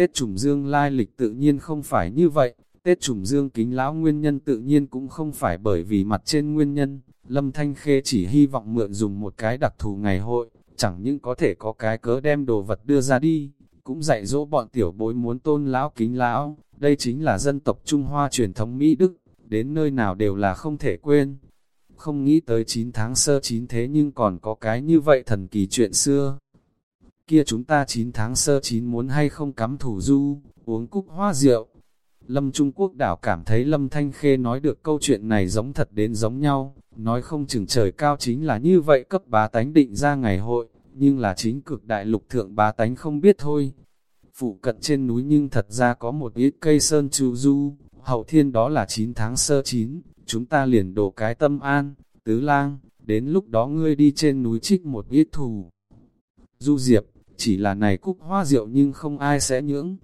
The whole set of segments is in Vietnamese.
Tết trùng dương lai lịch tự nhiên không phải như vậy, Tết trùng dương kính lão nguyên nhân tự nhiên cũng không phải bởi vì mặt trên nguyên nhân, Lâm Thanh Khê chỉ hy vọng mượn dùng một cái đặc thù ngày hội, chẳng những có thể có cái cớ đem đồ vật đưa ra đi, cũng dạy dỗ bọn tiểu bối muốn tôn lão kính lão, đây chính là dân tộc Trung Hoa truyền thống Mỹ Đức, đến nơi nào đều là không thể quên. Không nghĩ tới 9 tháng sơ 9 thế nhưng còn có cái như vậy thần kỳ chuyện xưa. Kia chúng ta 9 tháng sơ 9 muốn hay không cắm thủ du, uống cúc hoa rượu. Lâm Trung Quốc đảo cảm thấy Lâm Thanh Khê nói được câu chuyện này giống thật đến giống nhau, nói không chừng trời cao chính là như vậy cấp bá tánh định ra ngày hội, nhưng là chính cực đại lục thượng bá tánh không biết thôi. Phụ cận trên núi nhưng thật ra có một ít cây sơn trù du, hậu thiên đó là 9 tháng sơ 9, chúng ta liền đổ cái tâm an, tứ lang, đến lúc đó ngươi đi trên núi trích một ít thù. Du Diệp, chỉ là này cúc hoa rượu nhưng không ai sẽ nhưỡng.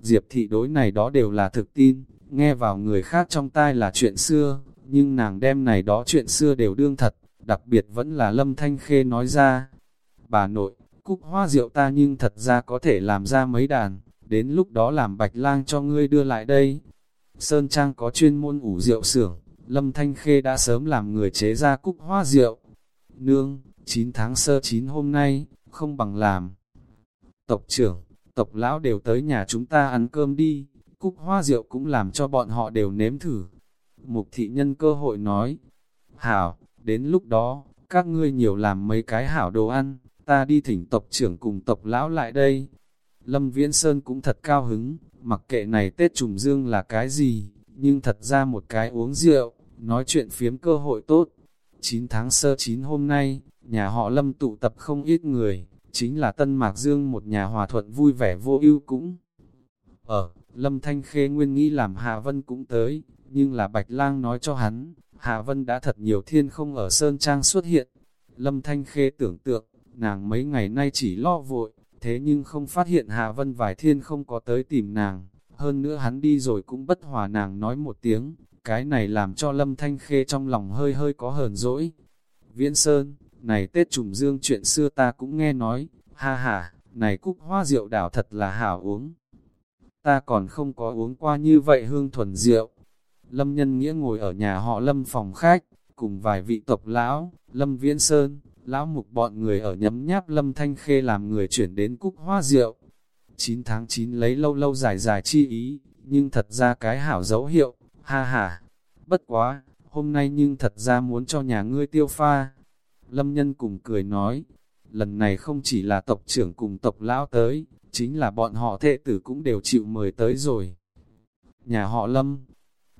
Diệp thị đối này đó đều là thực tin, nghe vào người khác trong tai là chuyện xưa, nhưng nàng đem này đó chuyện xưa đều đương thật, đặc biệt vẫn là Lâm Thanh Khê nói ra. Bà nội, cúc hoa rượu ta nhưng thật ra có thể làm ra mấy đàn, đến lúc đó làm bạch lang cho ngươi đưa lại đây. Sơn Trang có chuyên môn ủ rượu xưởng, Lâm Thanh Khê đã sớm làm người chế ra cúc hoa rượu. Nương, 9 tháng sơ 9 hôm nay, không bằng làm. Tộc trưởng, tộc lão đều tới nhà chúng ta ăn cơm đi, cúc hoa rượu cũng làm cho bọn họ đều nếm thử. Mục thị nhân cơ hội nói, Hảo, đến lúc đó, các ngươi nhiều làm mấy cái hảo đồ ăn, ta đi thỉnh tộc trưởng cùng tộc lão lại đây. Lâm Viễn Sơn cũng thật cao hứng, mặc kệ này Tết trùng dương là cái gì, nhưng thật ra một cái uống rượu, nói chuyện phiếm cơ hội tốt. 9 tháng sơ 9 hôm nay, nhà họ Lâm tụ tập không ít người, chính là Tân Mạc Dương một nhà hòa thuận vui vẻ vô ưu cũng. Ở, Lâm Thanh Khê nguyên nghĩ làm Hạ Vân cũng tới, nhưng là Bạch Lang nói cho hắn, Hạ Vân đã thật nhiều thiên không ở Sơn Trang xuất hiện. Lâm Thanh Khê tưởng tượng, nàng mấy ngày nay chỉ lo vội, thế nhưng không phát hiện Hạ Vân vài thiên không có tới tìm nàng, hơn nữa hắn đi rồi cũng bất hòa nàng nói một tiếng, cái này làm cho Lâm Thanh Khê trong lòng hơi hơi có hờn dỗi. Viễn Sơn, này Tết trùng dương chuyện xưa ta cũng nghe nói, ha ha, này cúc hoa rượu đảo thật là hảo uống. Ta còn không có uống qua như vậy hương thuần rượu. Lâm Nhân Nghĩa ngồi ở nhà họ Lâm phòng khách, cùng vài vị tộc lão, Lâm Viễn Sơn, lão mục bọn người ở nhấm nháp Lâm Thanh Khê làm người chuyển đến cúc hoa rượu. 9 tháng 9 lấy lâu lâu dài dài chi ý, nhưng thật ra cái hảo dấu hiệu, ha ha. Bất quá, hôm nay nhưng thật ra muốn cho nhà ngươi tiêu pha. Lâm nhân cùng cười nói, lần này không chỉ là tộc trưởng cùng tộc lão tới, chính là bọn họ thệ tử cũng đều chịu mời tới rồi. Nhà họ Lâm,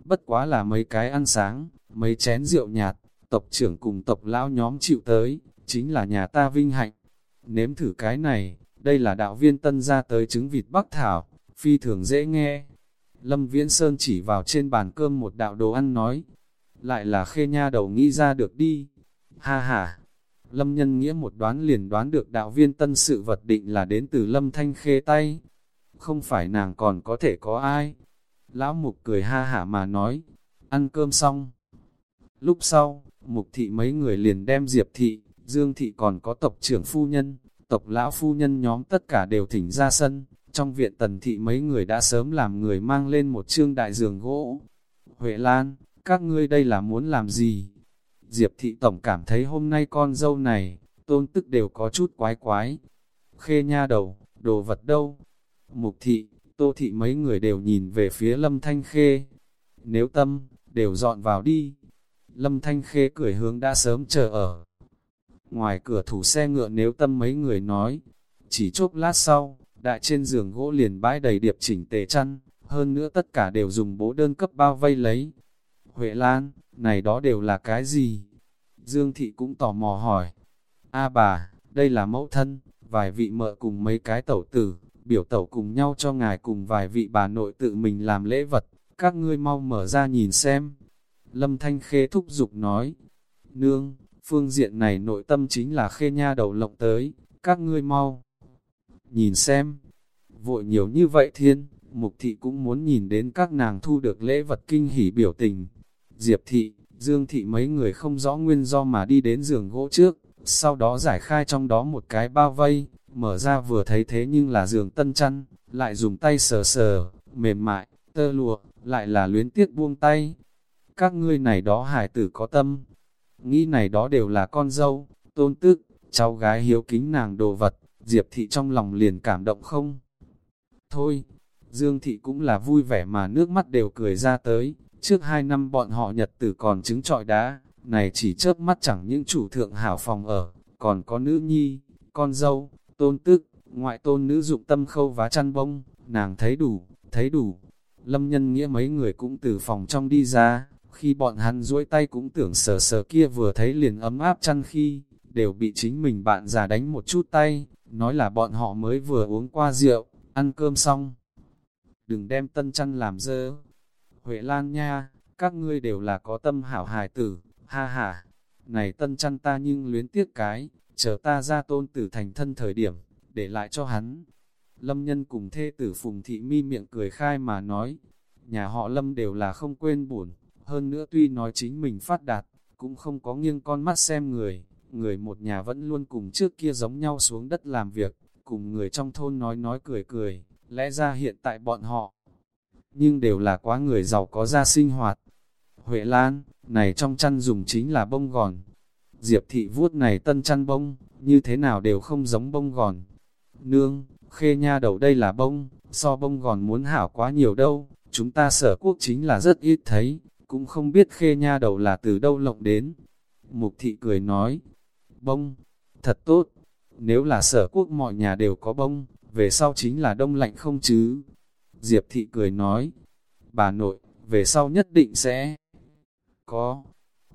bất quá là mấy cái ăn sáng, mấy chén rượu nhạt, tộc trưởng cùng tộc lão nhóm chịu tới, chính là nhà ta vinh hạnh. Nếm thử cái này, đây là đạo viên tân ra tới trứng vịt bắc thảo, phi thường dễ nghe. Lâm Viễn Sơn chỉ vào trên bàn cơm một đạo đồ ăn nói, lại là khê nha đầu nghĩ ra được đi. Ha ha, Lâm Nhân Nghĩa một đoán liền đoán được đạo viên tân sự vật định là đến từ Lâm Thanh Khê tay. Không phải nàng còn có thể có ai. Lão Mục cười ha hả mà nói, ăn cơm xong. Lúc sau, Mục thị mấy người liền đem Diệp thị, Dương thị còn có tộc trưởng phu nhân, tộc lão phu nhân nhóm tất cả đều thỉnh ra sân. Trong viện tần thị mấy người đã sớm làm người mang lên một trương đại giường gỗ. Huệ Lan, các ngươi đây là muốn làm gì? Diệp thị tổng cảm thấy hôm nay con dâu này, tôn tức đều có chút quái quái. Khê nha đầu, đồ vật đâu? Mục thị, tô thị mấy người đều nhìn về phía lâm thanh khê. Nếu tâm, đều dọn vào đi. Lâm thanh khê cười hướng đã sớm chờ ở. Ngoài cửa thủ xe ngựa nếu tâm mấy người nói, chỉ chốc lát sau, đại trên giường gỗ liền bãi đầy điệp chỉnh tề chăn, hơn nữa tất cả đều dùng bố đơn cấp bao vây lấy. Huệ Lan, này đó đều là cái gì? Dương Thị cũng tò mò hỏi. A bà, đây là mẫu thân, vài vị mợ cùng mấy cái tẩu tử, biểu tẩu cùng nhau cho ngài cùng vài vị bà nội tự mình làm lễ vật, các ngươi mau mở ra nhìn xem. Lâm Thanh Khê thúc giục nói, nương, phương diện này nội tâm chính là khê nha đầu lộng tới, các ngươi mau. Nhìn xem, vội nhiều như vậy thiên, mục thị cũng muốn nhìn đến các nàng thu được lễ vật kinh hỉ biểu tình. Diệp thị, Dương thị mấy người không rõ nguyên do mà đi đến giường gỗ trước, sau đó giải khai trong đó một cái bao vây, mở ra vừa thấy thế nhưng là giường tân chăn, lại dùng tay sờ sờ, mềm mại, tơ lụa, lại là luyến tiếc buông tay. Các ngươi này đó hải tử có tâm, nghĩ này đó đều là con dâu, tôn tức, cháu gái hiếu kính nàng đồ vật, Diệp thị trong lòng liền cảm động không? Thôi, Dương thị cũng là vui vẻ mà nước mắt đều cười ra tới, trước hai năm bọn họ nhật tử còn trứng trọi đá, này chỉ chớp mắt chẳng những chủ thượng hảo phòng ở, còn có nữ nhi, con dâu, tôn tức, ngoại tôn nữ dụng tâm khâu vá chăn bông, nàng thấy đủ, thấy đủ. Lâm nhân nghĩa mấy người cũng từ phòng trong đi ra, khi bọn hắn duỗi tay cũng tưởng sờ sờ kia vừa thấy liền ấm áp chăn khi, đều bị chính mình bạn già đánh một chút tay, nói là bọn họ mới vừa uống qua rượu, ăn cơm xong. Đừng đem tân chăn làm dơ. Huệ Lan nha, các ngươi đều là có tâm hảo hài tử, ha ha. Này tân chăn ta nhưng luyến tiếc cái, chờ ta ra tôn tử thành thân thời điểm, để lại cho hắn. Lâm nhân cùng thê tử Phùng Thị Mi miệng cười khai mà nói, nhà họ Lâm đều là không quên buồn, hơn nữa tuy nói chính mình phát đạt, cũng không có nghiêng con mắt xem người, người một nhà vẫn luôn cùng trước kia giống nhau xuống đất làm việc, cùng người trong thôn nói nói cười cười, lẽ ra hiện tại bọn họ, nhưng đều là quá người giàu có ra sinh hoạt. Huệ Lan, này trong chăn dùng chính là bông gòn. Diệp thị vuốt này tân chăn bông, như thế nào đều không giống bông gòn. Nương, khê nha đầu đây là bông, so bông gòn muốn hảo quá nhiều đâu, chúng ta sở quốc chính là rất ít thấy, cũng không biết khê nha đầu là từ đâu lộng đến. Mục thị cười nói, bông, thật tốt, nếu là sở quốc mọi nhà đều có bông, về sau chính là đông lạnh không chứ. Diệp thị cười nói, bà nội, về sau nhất định sẽ có.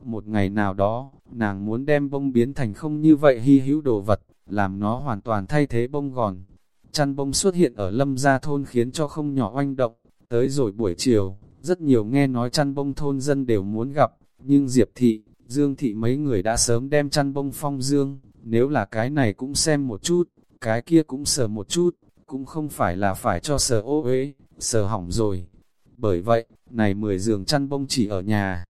Một ngày nào đó, nàng muốn đem bông biến thành không như vậy hy hữu đồ vật, làm nó hoàn toàn thay thế bông gòn. Chăn bông xuất hiện ở lâm gia thôn khiến cho không nhỏ oanh động, tới rồi buổi chiều, rất nhiều nghe nói chăn bông thôn dân đều muốn gặp, nhưng Diệp thị, Dương thị mấy người đã sớm đem chăn bông phong dương, nếu là cái này cũng xem một chút, cái kia cũng sờ một chút, cũng không phải là phải cho sờ ô uế, sờ hỏng rồi. Bởi vậy, này 10 giường chăn bông chỉ ở nhà.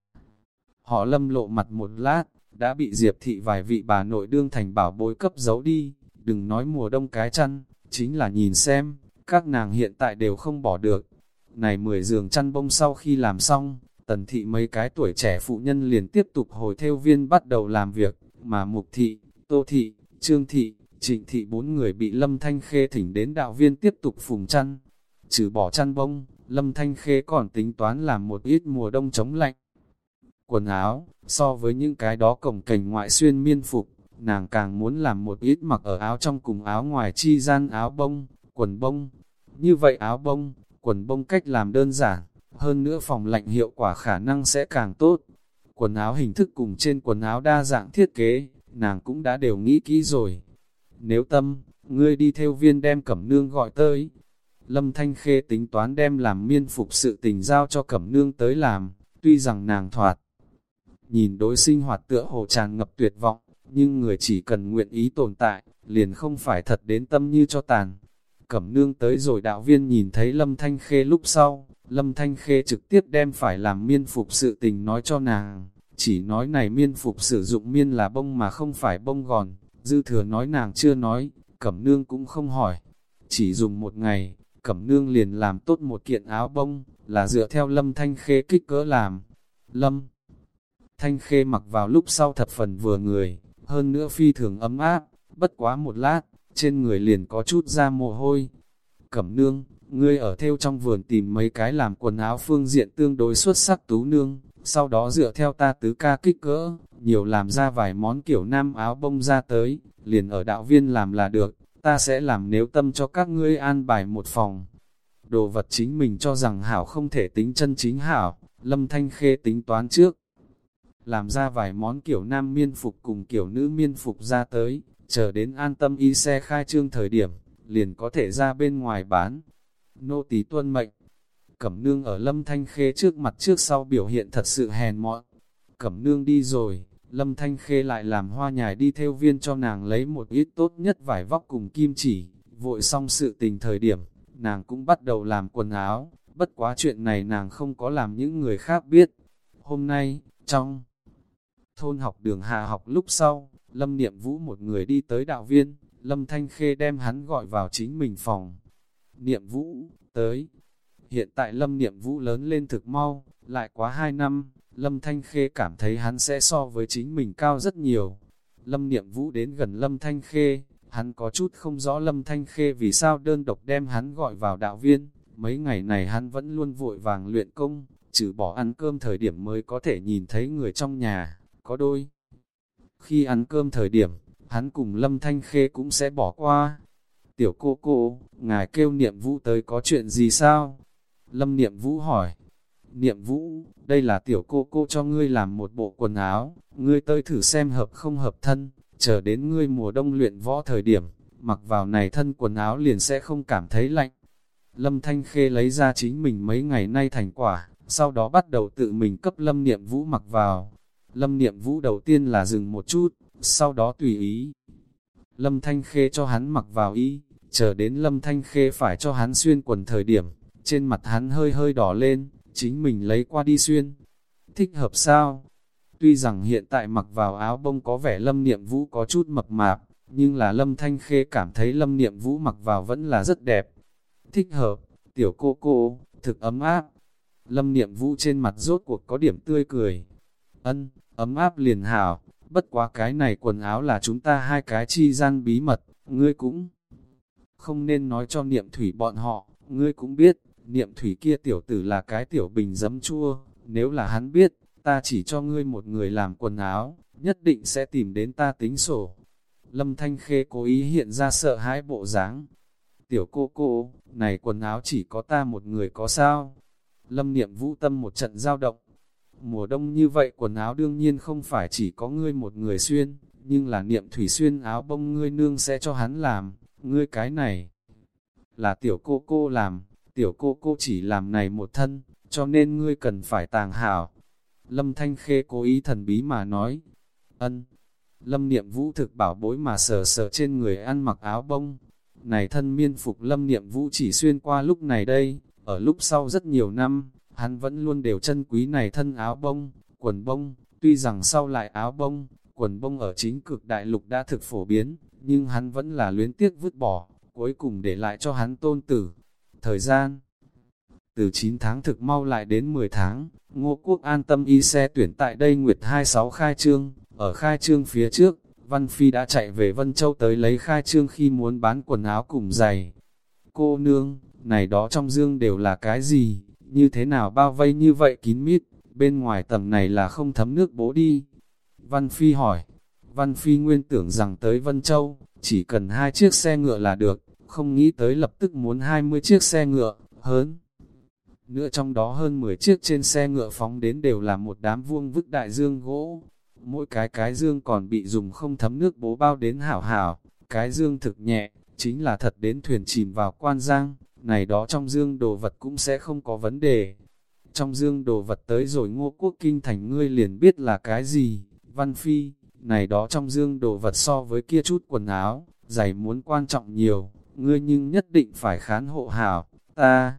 Họ lâm lộ mặt một lát, đã bị Diệp thị vài vị bà nội đương thành bảo bối cấp giấu đi, đừng nói mùa đông cái chăn, chính là nhìn xem, các nàng hiện tại đều không bỏ được. Này 10 giường chăn bông sau khi làm xong, tần thị mấy cái tuổi trẻ phụ nhân liền tiếp tục hồi theo viên bắt đầu làm việc, mà mục thị, tô thị, trương thị, trịnh thị bốn người bị lâm thanh khê thỉnh đến đạo viên tiếp tục phùng chăn. Trừ bỏ chăn bông, lâm thanh khê còn tính toán làm một ít mùa đông chống lạnh. Quần áo, so với những cái đó cổng cảnh ngoại xuyên miên phục, nàng càng muốn làm một ít mặc ở áo trong cùng áo ngoài chi gian áo bông, quần bông. Như vậy áo bông, quần bông cách làm đơn giản, hơn nữa phòng lạnh hiệu quả khả năng sẽ càng tốt. Quần áo hình thức cùng trên quần áo đa dạng thiết kế, nàng cũng đã đều nghĩ kỹ rồi. Nếu tâm, ngươi đi theo viên đem cẩm nương gọi tới. Lâm Thanh Khê tính toán đem làm miên phục sự tình giao cho cẩm nương tới làm, tuy rằng nàng thoạt. Nhìn đối sinh hoạt tựa hồ tràn ngập tuyệt vọng, nhưng người chỉ cần nguyện ý tồn tại, liền không phải thật đến tâm như cho tàn. Cẩm nương tới rồi đạo viên nhìn thấy Lâm Thanh Khê lúc sau, Lâm Thanh Khê trực tiếp đem phải làm miên phục sự tình nói cho nàng, chỉ nói này miên phục sử dụng miên là bông mà không phải bông gòn, dư thừa nói nàng chưa nói, Cẩm Nương cũng không hỏi. Chỉ dùng một ngày, Cẩm Nương liền làm tốt một kiện áo bông, là dựa theo Lâm Thanh Khê kích cỡ làm. Lâm Thanh Khê mặc vào lúc sau thập phần vừa người, hơn nữa phi thường ấm áp, bất quá một lát, trên người liền có chút ra mồ hôi. Cẩm Nương, ngươi ở theo trong vườn tìm mấy cái làm quần áo phương diện tương đối xuất sắc tú nương, sau đó dựa theo ta tứ ca kích cỡ, nhiều làm ra vài món kiểu nam áo bông ra tới, liền ở đạo viên làm là được, ta sẽ làm nếu tâm cho các ngươi an bài một phòng. Đồ vật chính mình cho rằng hảo không thể tính chân chính hảo, lâm thanh khê tính toán trước. Làm ra vài món kiểu nam miên phục cùng kiểu nữ miên phục ra tới, chờ đến an tâm y xe khai trương thời điểm, liền có thể ra bên ngoài bán. Nô tỳ tuân mệnh, Cẩm nương ở lâm thanh khê trước mặt trước sau biểu hiện thật sự hèn mọn. Cẩm nương đi rồi, lâm thanh khê lại làm hoa nhài đi theo viên cho nàng lấy một ít tốt nhất vải vóc cùng kim chỉ. Vội xong sự tình thời điểm, nàng cũng bắt đầu làm quần áo, bất quá chuyện này nàng không có làm những người khác biết. Hôm nay, trong thôn học đường hạ học lúc sau, Lâm Niệm Vũ một người đi tới đạo viên, Lâm Thanh Khê đem hắn gọi vào chính mình phòng. Niệm Vũ, tới. Hiện tại Lâm Niệm Vũ lớn lên thực mau, lại quá 2 năm, Lâm Thanh Khê cảm thấy hắn sẽ so với chính mình cao rất nhiều. Lâm Niệm Vũ đến gần Lâm Thanh Khê, hắn có chút không rõ Lâm Thanh Khê vì sao đơn độc đem hắn gọi vào đạo viên. Mấy ngày này hắn vẫn luôn vội vàng luyện công, trừ bỏ ăn cơm thời điểm mới có thể nhìn thấy người trong nhà, có đôi. Khi ăn cơm thời điểm, hắn cùng Lâm Thanh Khê cũng sẽ bỏ qua. Tiểu cô cô, ngài kêu niệm vũ tới có chuyện gì sao? Lâm niệm vũ hỏi. Niệm vũ, đây là tiểu cô cô cho ngươi làm một bộ quần áo, ngươi tới thử xem hợp không hợp thân, chờ đến ngươi mùa đông luyện võ thời điểm, mặc vào này thân quần áo liền sẽ không cảm thấy lạnh. Lâm Thanh Khê lấy ra chính mình mấy ngày nay thành quả, sau đó bắt đầu tự mình cấp Lâm Niệm Vũ mặc vào. Lâm Niệm Vũ đầu tiên là dừng một chút, sau đó tùy ý. Lâm Thanh Khê cho hắn mặc vào ý, chờ đến Lâm Thanh Khê phải cho hắn xuyên quần thời điểm, trên mặt hắn hơi hơi đỏ lên, chính mình lấy qua đi xuyên. Thích hợp sao? Tuy rằng hiện tại mặc vào áo bông có vẻ Lâm Niệm Vũ có chút mập mạp, nhưng là Lâm Thanh Khê cảm thấy Lâm Niệm Vũ mặc vào vẫn là rất đẹp. Thích hợp, tiểu cô cô, thực ấm áp. Lâm Niệm Vũ trên mặt rốt cuộc có điểm tươi cười. Ân, ấm áp liền hảo, bất quá cái này quần áo là chúng ta hai cái chi gian bí mật, ngươi cũng không nên nói cho niệm thủy bọn họ, ngươi cũng biết, niệm thủy kia tiểu tử là cái tiểu bình dấm chua, nếu là hắn biết, ta chỉ cho ngươi một người làm quần áo, nhất định sẽ tìm đến ta tính sổ. Lâm Thanh Khê cố ý hiện ra sợ hãi bộ dáng. Tiểu cô cô, này quần áo chỉ có ta một người có sao? Lâm niệm vũ tâm một trận giao động, Mùa đông như vậy quần áo đương nhiên không phải chỉ có ngươi một người xuyên, nhưng là niệm thủy xuyên áo bông ngươi nương sẽ cho hắn làm, ngươi cái này là tiểu cô cô làm, tiểu cô cô chỉ làm này một thân, cho nên ngươi cần phải tàng hảo. Lâm Thanh Khê cố ý thần bí mà nói, ân, Lâm Niệm Vũ thực bảo bối mà sờ sờ trên người ăn mặc áo bông, này thân miên phục Lâm Niệm Vũ chỉ xuyên qua lúc này đây, ở lúc sau rất nhiều năm, hắn vẫn luôn đều chân quý này thân áo bông, quần bông, tuy rằng sau lại áo bông, quần bông ở chính cực đại lục đã thực phổ biến, nhưng hắn vẫn là luyến tiếc vứt bỏ, cuối cùng để lại cho hắn tôn tử. Thời gian từ 9 tháng thực mau lại đến 10 tháng, Ngô Quốc an tâm y xe tuyển tại đây Nguyệt 26 khai trương, ở khai trương phía trước, Văn Phi đã chạy về Vân Châu tới lấy khai trương khi muốn bán quần áo cùng giày. Cô nương, này đó trong dương đều là cái gì? như thế nào bao vây như vậy kín mít, bên ngoài tầng này là không thấm nước bố đi. Văn Phi hỏi, Văn Phi nguyên tưởng rằng tới Vân Châu, chỉ cần hai chiếc xe ngựa là được, không nghĩ tới lập tức muốn 20 chiếc xe ngựa, hơn. Nữa trong đó hơn 10 chiếc trên xe ngựa phóng đến đều là một đám vuông vức đại dương gỗ. Mỗi cái cái dương còn bị dùng không thấm nước bố bao đến hảo hảo, cái dương thực nhẹ, chính là thật đến thuyền chìm vào quan giang, này đó trong dương đồ vật cũng sẽ không có vấn đề. Trong dương đồ vật tới rồi ngô quốc kinh thành ngươi liền biết là cái gì, văn phi, này đó trong dương đồ vật so với kia chút quần áo, giày muốn quan trọng nhiều, ngươi nhưng nhất định phải khán hộ hảo, ta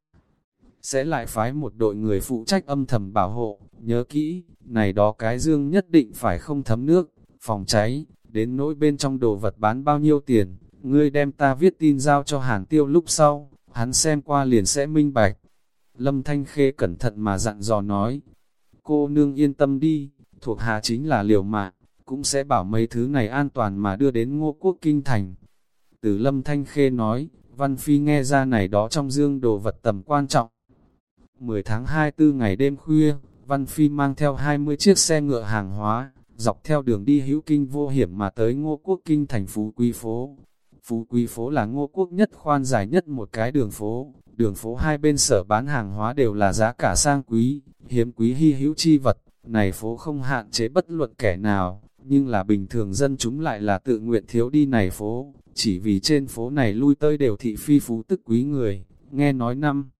sẽ lại phái một đội người phụ trách âm thầm bảo hộ, nhớ kỹ, này đó cái dương nhất định phải không thấm nước, phòng cháy, đến nỗi bên trong đồ vật bán bao nhiêu tiền, ngươi đem ta viết tin giao cho hàng tiêu lúc sau, hắn xem qua liền sẽ minh bạch. Lâm Thanh Khê cẩn thận mà dặn dò nói, cô nương yên tâm đi, thuộc hạ chính là liều mạng, cũng sẽ bảo mấy thứ này an toàn mà đưa đến ngô quốc kinh thành. Từ Lâm Thanh Khê nói, Văn Phi nghe ra này đó trong dương đồ vật tầm quan trọng. 10 tháng 24 ngày đêm khuya, Văn Phi mang theo 20 chiếc xe ngựa hàng hóa, dọc theo đường đi hữu kinh vô hiểm mà tới ngô quốc kinh thành Phú Quý Phố. Phú Quý phố là ngô quốc nhất khoan dài nhất một cái đường phố, đường phố hai bên sở bán hàng hóa đều là giá cả sang quý, hiếm quý hy hữu chi vật, này phố không hạn chế bất luận kẻ nào, nhưng là bình thường dân chúng lại là tự nguyện thiếu đi này phố, chỉ vì trên phố này lui tới đều thị phi phú tức quý người, nghe nói năm.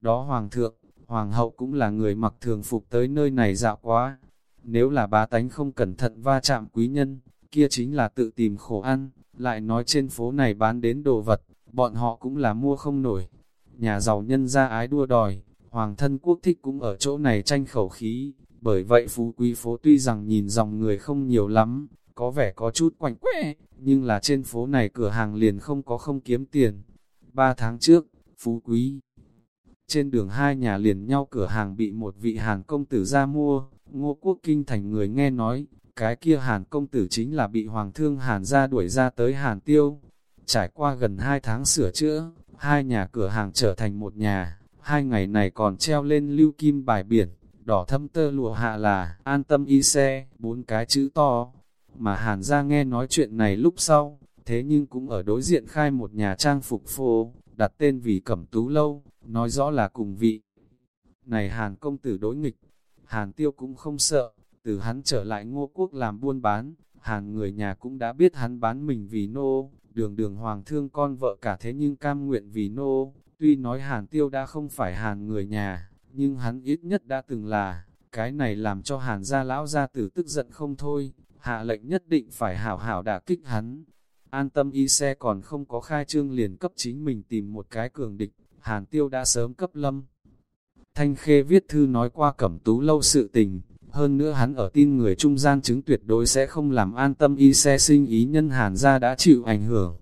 Đó hoàng thượng, hoàng hậu cũng là người mặc thường phục tới nơi này dạo quá, nếu là bá tánh không cẩn thận va chạm quý nhân, kia chính là tự tìm khổ ăn, lại nói trên phố này bán đến đồ vật, bọn họ cũng là mua không nổi. Nhà giàu nhân ra ái đua đòi, hoàng thân quốc thích cũng ở chỗ này tranh khẩu khí, bởi vậy phú quý phố tuy rằng nhìn dòng người không nhiều lắm, có vẻ có chút quạnh quẽ, nhưng là trên phố này cửa hàng liền không có không kiếm tiền. Ba tháng trước, phú quý. Trên đường hai nhà liền nhau cửa hàng bị một vị hàn công tử ra mua, ngô quốc kinh thành người nghe nói, cái kia hàn công tử chính là bị hoàng thương hàn ra đuổi ra tới hàn tiêu. Trải qua gần hai tháng sửa chữa, hai nhà cửa hàng trở thành một nhà, hai ngày này còn treo lên lưu kim bài biển, đỏ thâm tơ lụa hạ là an tâm y xe, bốn cái chữ to. Mà hàn ra nghe nói chuyện này lúc sau, thế nhưng cũng ở đối diện khai một nhà trang phục phô, đặt tên vì Cẩm Tú Lâu, nói rõ là cùng vị. Này Hàn công tử đối nghịch, Hàn tiêu cũng không sợ, từ hắn trở lại ngô quốc làm buôn bán, Hàn người nhà cũng đã biết hắn bán mình vì nô, đường đường hoàng thương con vợ cả thế nhưng cam nguyện vì nô, tuy nói Hàn tiêu đã không phải Hàn người nhà, nhưng hắn ít nhất đã từng là, cái này làm cho Hàn gia lão gia tử tức giận không thôi, hạ lệnh nhất định phải hảo hảo đả kích hắn. An tâm y xe còn không có khai trương liền cấp chính mình tìm một cái cường địch, Hàn Tiêu đã sớm cấp lâm. Thanh Khê viết thư nói qua cẩm tú lâu sự tình, hơn nữa hắn ở tin người trung gian chứng tuyệt đối sẽ không làm an tâm y xe sinh ý nhân Hàn ra đã chịu ảnh hưởng.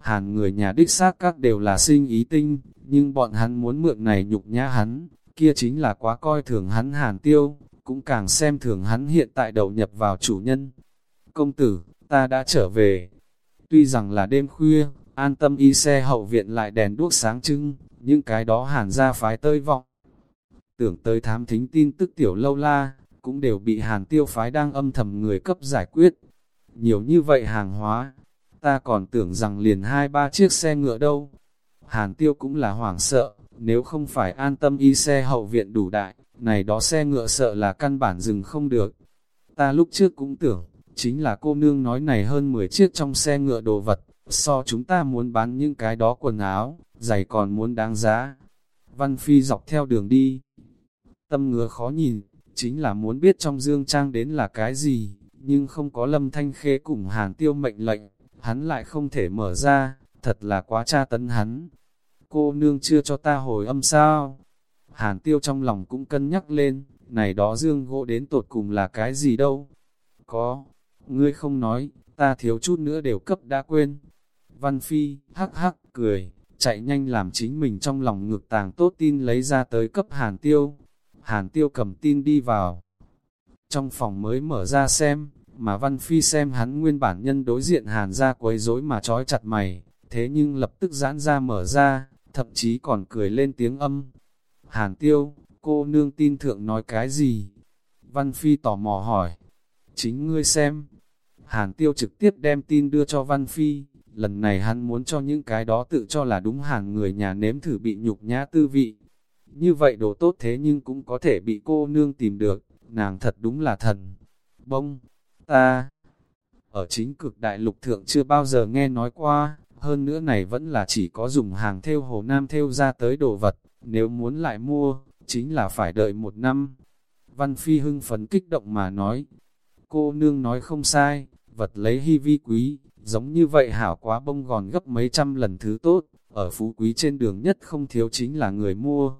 Hàn người nhà đích xác các đều là sinh ý tinh, nhưng bọn hắn muốn mượn này nhục nhã hắn, kia chính là quá coi thường hắn Hàn Tiêu, cũng càng xem thường hắn hiện tại đầu nhập vào chủ nhân. Công tử, ta đã trở về. Tuy rằng là đêm khuya, an tâm y xe hậu viện lại đèn đuốc sáng trưng, những cái đó hàn ra phái tơi vọng. Tưởng tới thám thính tin tức tiểu lâu la, cũng đều bị hàn tiêu phái đang âm thầm người cấp giải quyết. Nhiều như vậy hàng hóa, ta còn tưởng rằng liền hai ba chiếc xe ngựa đâu. Hàn tiêu cũng là hoảng sợ, nếu không phải an tâm y xe hậu viện đủ đại, này đó xe ngựa sợ là căn bản dừng không được. Ta lúc trước cũng tưởng, chính là cô nương nói này hơn 10 chiếc trong xe ngựa đồ vật, so chúng ta muốn bán những cái đó quần áo, giày còn muốn đáng giá. Văn Phi dọc theo đường đi. Tâm ngứa khó nhìn, chính là muốn biết trong dương trang đến là cái gì, nhưng không có lâm thanh khê cùng hàn tiêu mệnh lệnh, hắn lại không thể mở ra, thật là quá tra tấn hắn. Cô nương chưa cho ta hồi âm sao? Hàn tiêu trong lòng cũng cân nhắc lên, này đó dương gỗ đến tột cùng là cái gì đâu? Có, ngươi không nói, ta thiếu chút nữa đều cấp đã quên. Văn Phi, hắc hắc, cười, chạy nhanh làm chính mình trong lòng ngược tàng tốt tin lấy ra tới cấp Hàn Tiêu. Hàn Tiêu cầm tin đi vào. Trong phòng mới mở ra xem, mà Văn Phi xem hắn nguyên bản nhân đối diện Hàn ra quấy rối mà trói chặt mày, thế nhưng lập tức giãn ra mở ra, thậm chí còn cười lên tiếng âm. Hàn Tiêu, cô nương tin thượng nói cái gì? Văn Phi tò mò hỏi. Chính ngươi xem. Hàn Tiêu trực tiếp đem tin đưa cho Văn Phi, lần này hắn muốn cho những cái đó tự cho là đúng hàng người nhà nếm thử bị nhục nhã tư vị. Như vậy đồ tốt thế nhưng cũng có thể bị cô nương tìm được, nàng thật đúng là thần. Bông, ta, ở chính cực đại lục thượng chưa bao giờ nghe nói qua, hơn nữa này vẫn là chỉ có dùng hàng theo hồ nam theo ra tới đồ vật, nếu muốn lại mua, chính là phải đợi một năm. Văn Phi hưng phấn kích động mà nói, cô nương nói không sai, vật lấy hy vi quý, giống như vậy hảo quá bông gòn gấp mấy trăm lần thứ tốt, ở phú quý trên đường nhất không thiếu chính là người mua.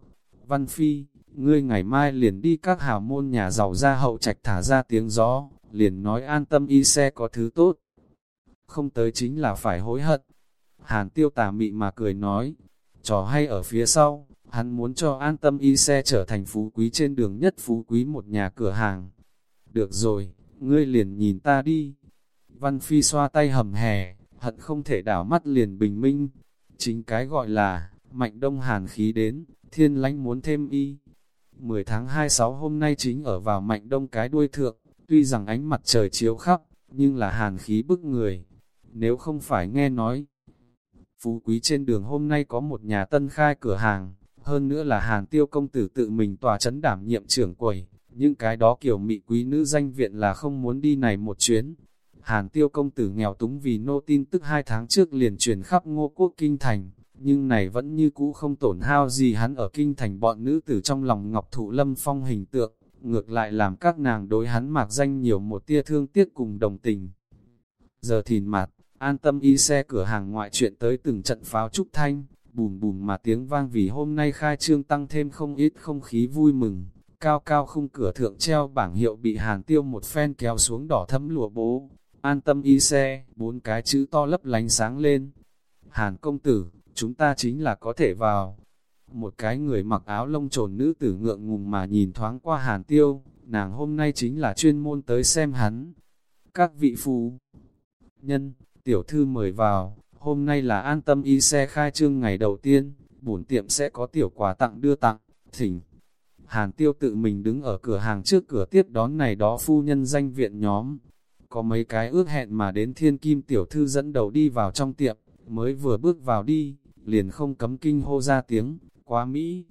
Văn Phi, ngươi ngày mai liền đi các hào môn nhà giàu ra hậu trạch thả ra tiếng gió, liền nói an tâm y xe có thứ tốt. Không tới chính là phải hối hận. Hàn tiêu tà mị mà cười nói, trò hay ở phía sau, hắn muốn cho an tâm y xe trở thành phú quý trên đường nhất phú quý một nhà cửa hàng. Được rồi, ngươi liền nhìn ta đi. Văn Phi xoa tay hầm hè, hận không thể đảo mắt liền bình minh. Chính cái gọi là, mạnh đông hàn khí đến, thiên lánh muốn thêm y. 10 tháng 26 hôm nay chính ở vào mạnh đông cái đuôi thượng, tuy rằng ánh mặt trời chiếu khắp, nhưng là hàn khí bức người. Nếu không phải nghe nói, phú quý trên đường hôm nay có một nhà tân khai cửa hàng, hơn nữa là hàn tiêu công tử tự mình tòa chấn đảm nhiệm trưởng quầy, những cái đó kiểu mị quý nữ danh viện là không muốn đi này một chuyến. Hàn tiêu công tử nghèo túng vì nô tin tức hai tháng trước liền truyền khắp ngô quốc kinh thành, nhưng này vẫn như cũ không tổn hao gì hắn ở kinh thành bọn nữ tử trong lòng ngọc thụ lâm phong hình tượng, ngược lại làm các nàng đối hắn mạc danh nhiều một tia thương tiếc cùng đồng tình. Giờ thìn mặt, an tâm y xe cửa hàng ngoại chuyện tới từng trận pháo trúc thanh, bùm bùm mà tiếng vang vì hôm nay khai trương tăng thêm không ít không khí vui mừng. Cao cao khung cửa thượng treo bảng hiệu bị hàn tiêu một phen kéo xuống đỏ thấm lụa bố. An tâm y xe, bốn cái chữ to lấp lánh sáng lên. Hàn công tử, chúng ta chính là có thể vào. một cái người mặc áo lông trồn nữ tử ngượng ngùng mà nhìn thoáng qua hàn tiêu, nàng hôm nay chính là chuyên môn tới xem hắn. Các vị phù nhân, tiểu thư mời vào, hôm nay là an tâm y xe khai trương ngày đầu tiên, bổn tiệm sẽ có tiểu quà tặng đưa tặng, thỉnh. Hàn tiêu tự mình đứng ở cửa hàng trước cửa tiếp đón này đó phu nhân danh viện nhóm. Có mấy cái ước hẹn mà đến thiên kim tiểu thư dẫn đầu đi vào trong tiệm, mới vừa bước vào đi, liền không cấm kinh hô ra tiếng, quá Mỹ.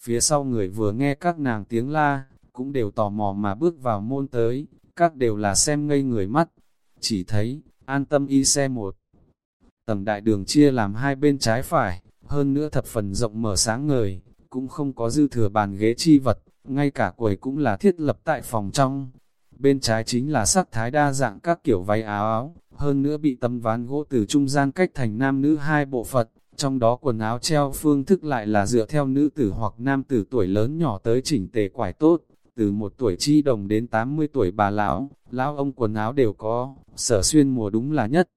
Phía sau người vừa nghe các nàng tiếng la, cũng đều tò mò mà bước vào môn tới, các đều là xem ngây người mắt. Chỉ thấy, an tâm y xe một. Tầng đại đường chia làm hai bên trái phải, hơn nữa thập phần rộng mở sáng ngời, cũng không có dư thừa bàn ghế chi vật, ngay cả quầy cũng là thiết lập tại phòng trong. Bên trái chính là sắc thái đa dạng các kiểu váy áo áo, hơn nữa bị tấm ván gỗ từ trung gian cách thành nam nữ hai bộ phận, trong đó quần áo treo phương thức lại là dựa theo nữ tử hoặc nam tử tuổi lớn nhỏ tới chỉnh tề quải tốt, từ một tuổi chi đồng đến 80 tuổi bà lão, lão ông quần áo đều có, sở xuyên mùa đúng là nhất.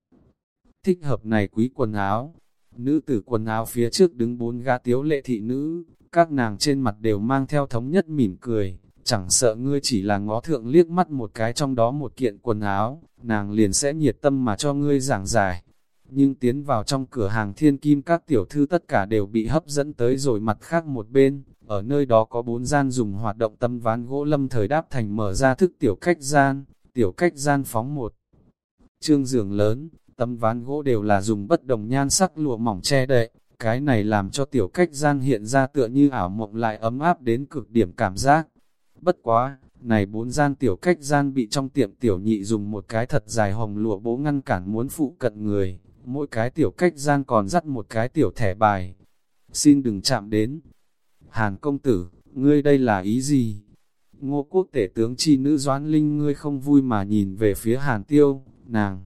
Thích hợp này quý quần áo, nữ tử quần áo phía trước đứng bốn ga tiếu lệ thị nữ, các nàng trên mặt đều mang theo thống nhất mỉm cười, chẳng sợ ngươi chỉ là ngó thượng liếc mắt một cái trong đó một kiện quần áo, nàng liền sẽ nhiệt tâm mà cho ngươi giảng giải. Nhưng tiến vào trong cửa hàng thiên kim các tiểu thư tất cả đều bị hấp dẫn tới rồi mặt khác một bên, ở nơi đó có bốn gian dùng hoạt động tâm ván gỗ lâm thời đáp thành mở ra thức tiểu cách gian, tiểu cách gian phóng một. Trương giường lớn, tấm ván gỗ đều là dùng bất đồng nhan sắc lụa mỏng che đậy, cái này làm cho tiểu cách gian hiện ra tựa như ảo mộng lại ấm áp đến cực điểm cảm giác. Bất quá, này bốn gian tiểu cách gian bị trong tiệm tiểu nhị dùng một cái thật dài hồng lụa bố ngăn cản muốn phụ cận người, mỗi cái tiểu cách gian còn dắt một cái tiểu thẻ bài. Xin đừng chạm đến. Hàn công tử, ngươi đây là ý gì? Ngô quốc tể tướng chi nữ doãn linh ngươi không vui mà nhìn về phía hàn tiêu, nàng.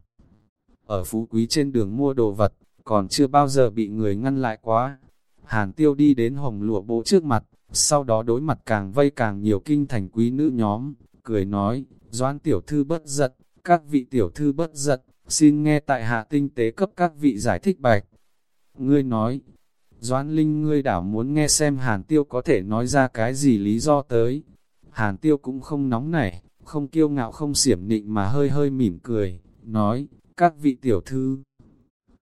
Ở phú quý trên đường mua đồ vật, còn chưa bao giờ bị người ngăn lại quá. Hàn tiêu đi đến hồng lụa bố trước mặt, sau đó đối mặt càng vây càng nhiều kinh thành quý nữ nhóm, cười nói, doãn tiểu thư bất giận, các vị tiểu thư bất giận, xin nghe tại hạ tinh tế cấp các vị giải thích bạch. Ngươi nói, doãn linh ngươi đảo muốn nghe xem hàn tiêu có thể nói ra cái gì lý do tới. Hàn tiêu cũng không nóng nảy, không kiêu ngạo không xiểm nịnh mà hơi hơi mỉm cười, nói, các vị tiểu thư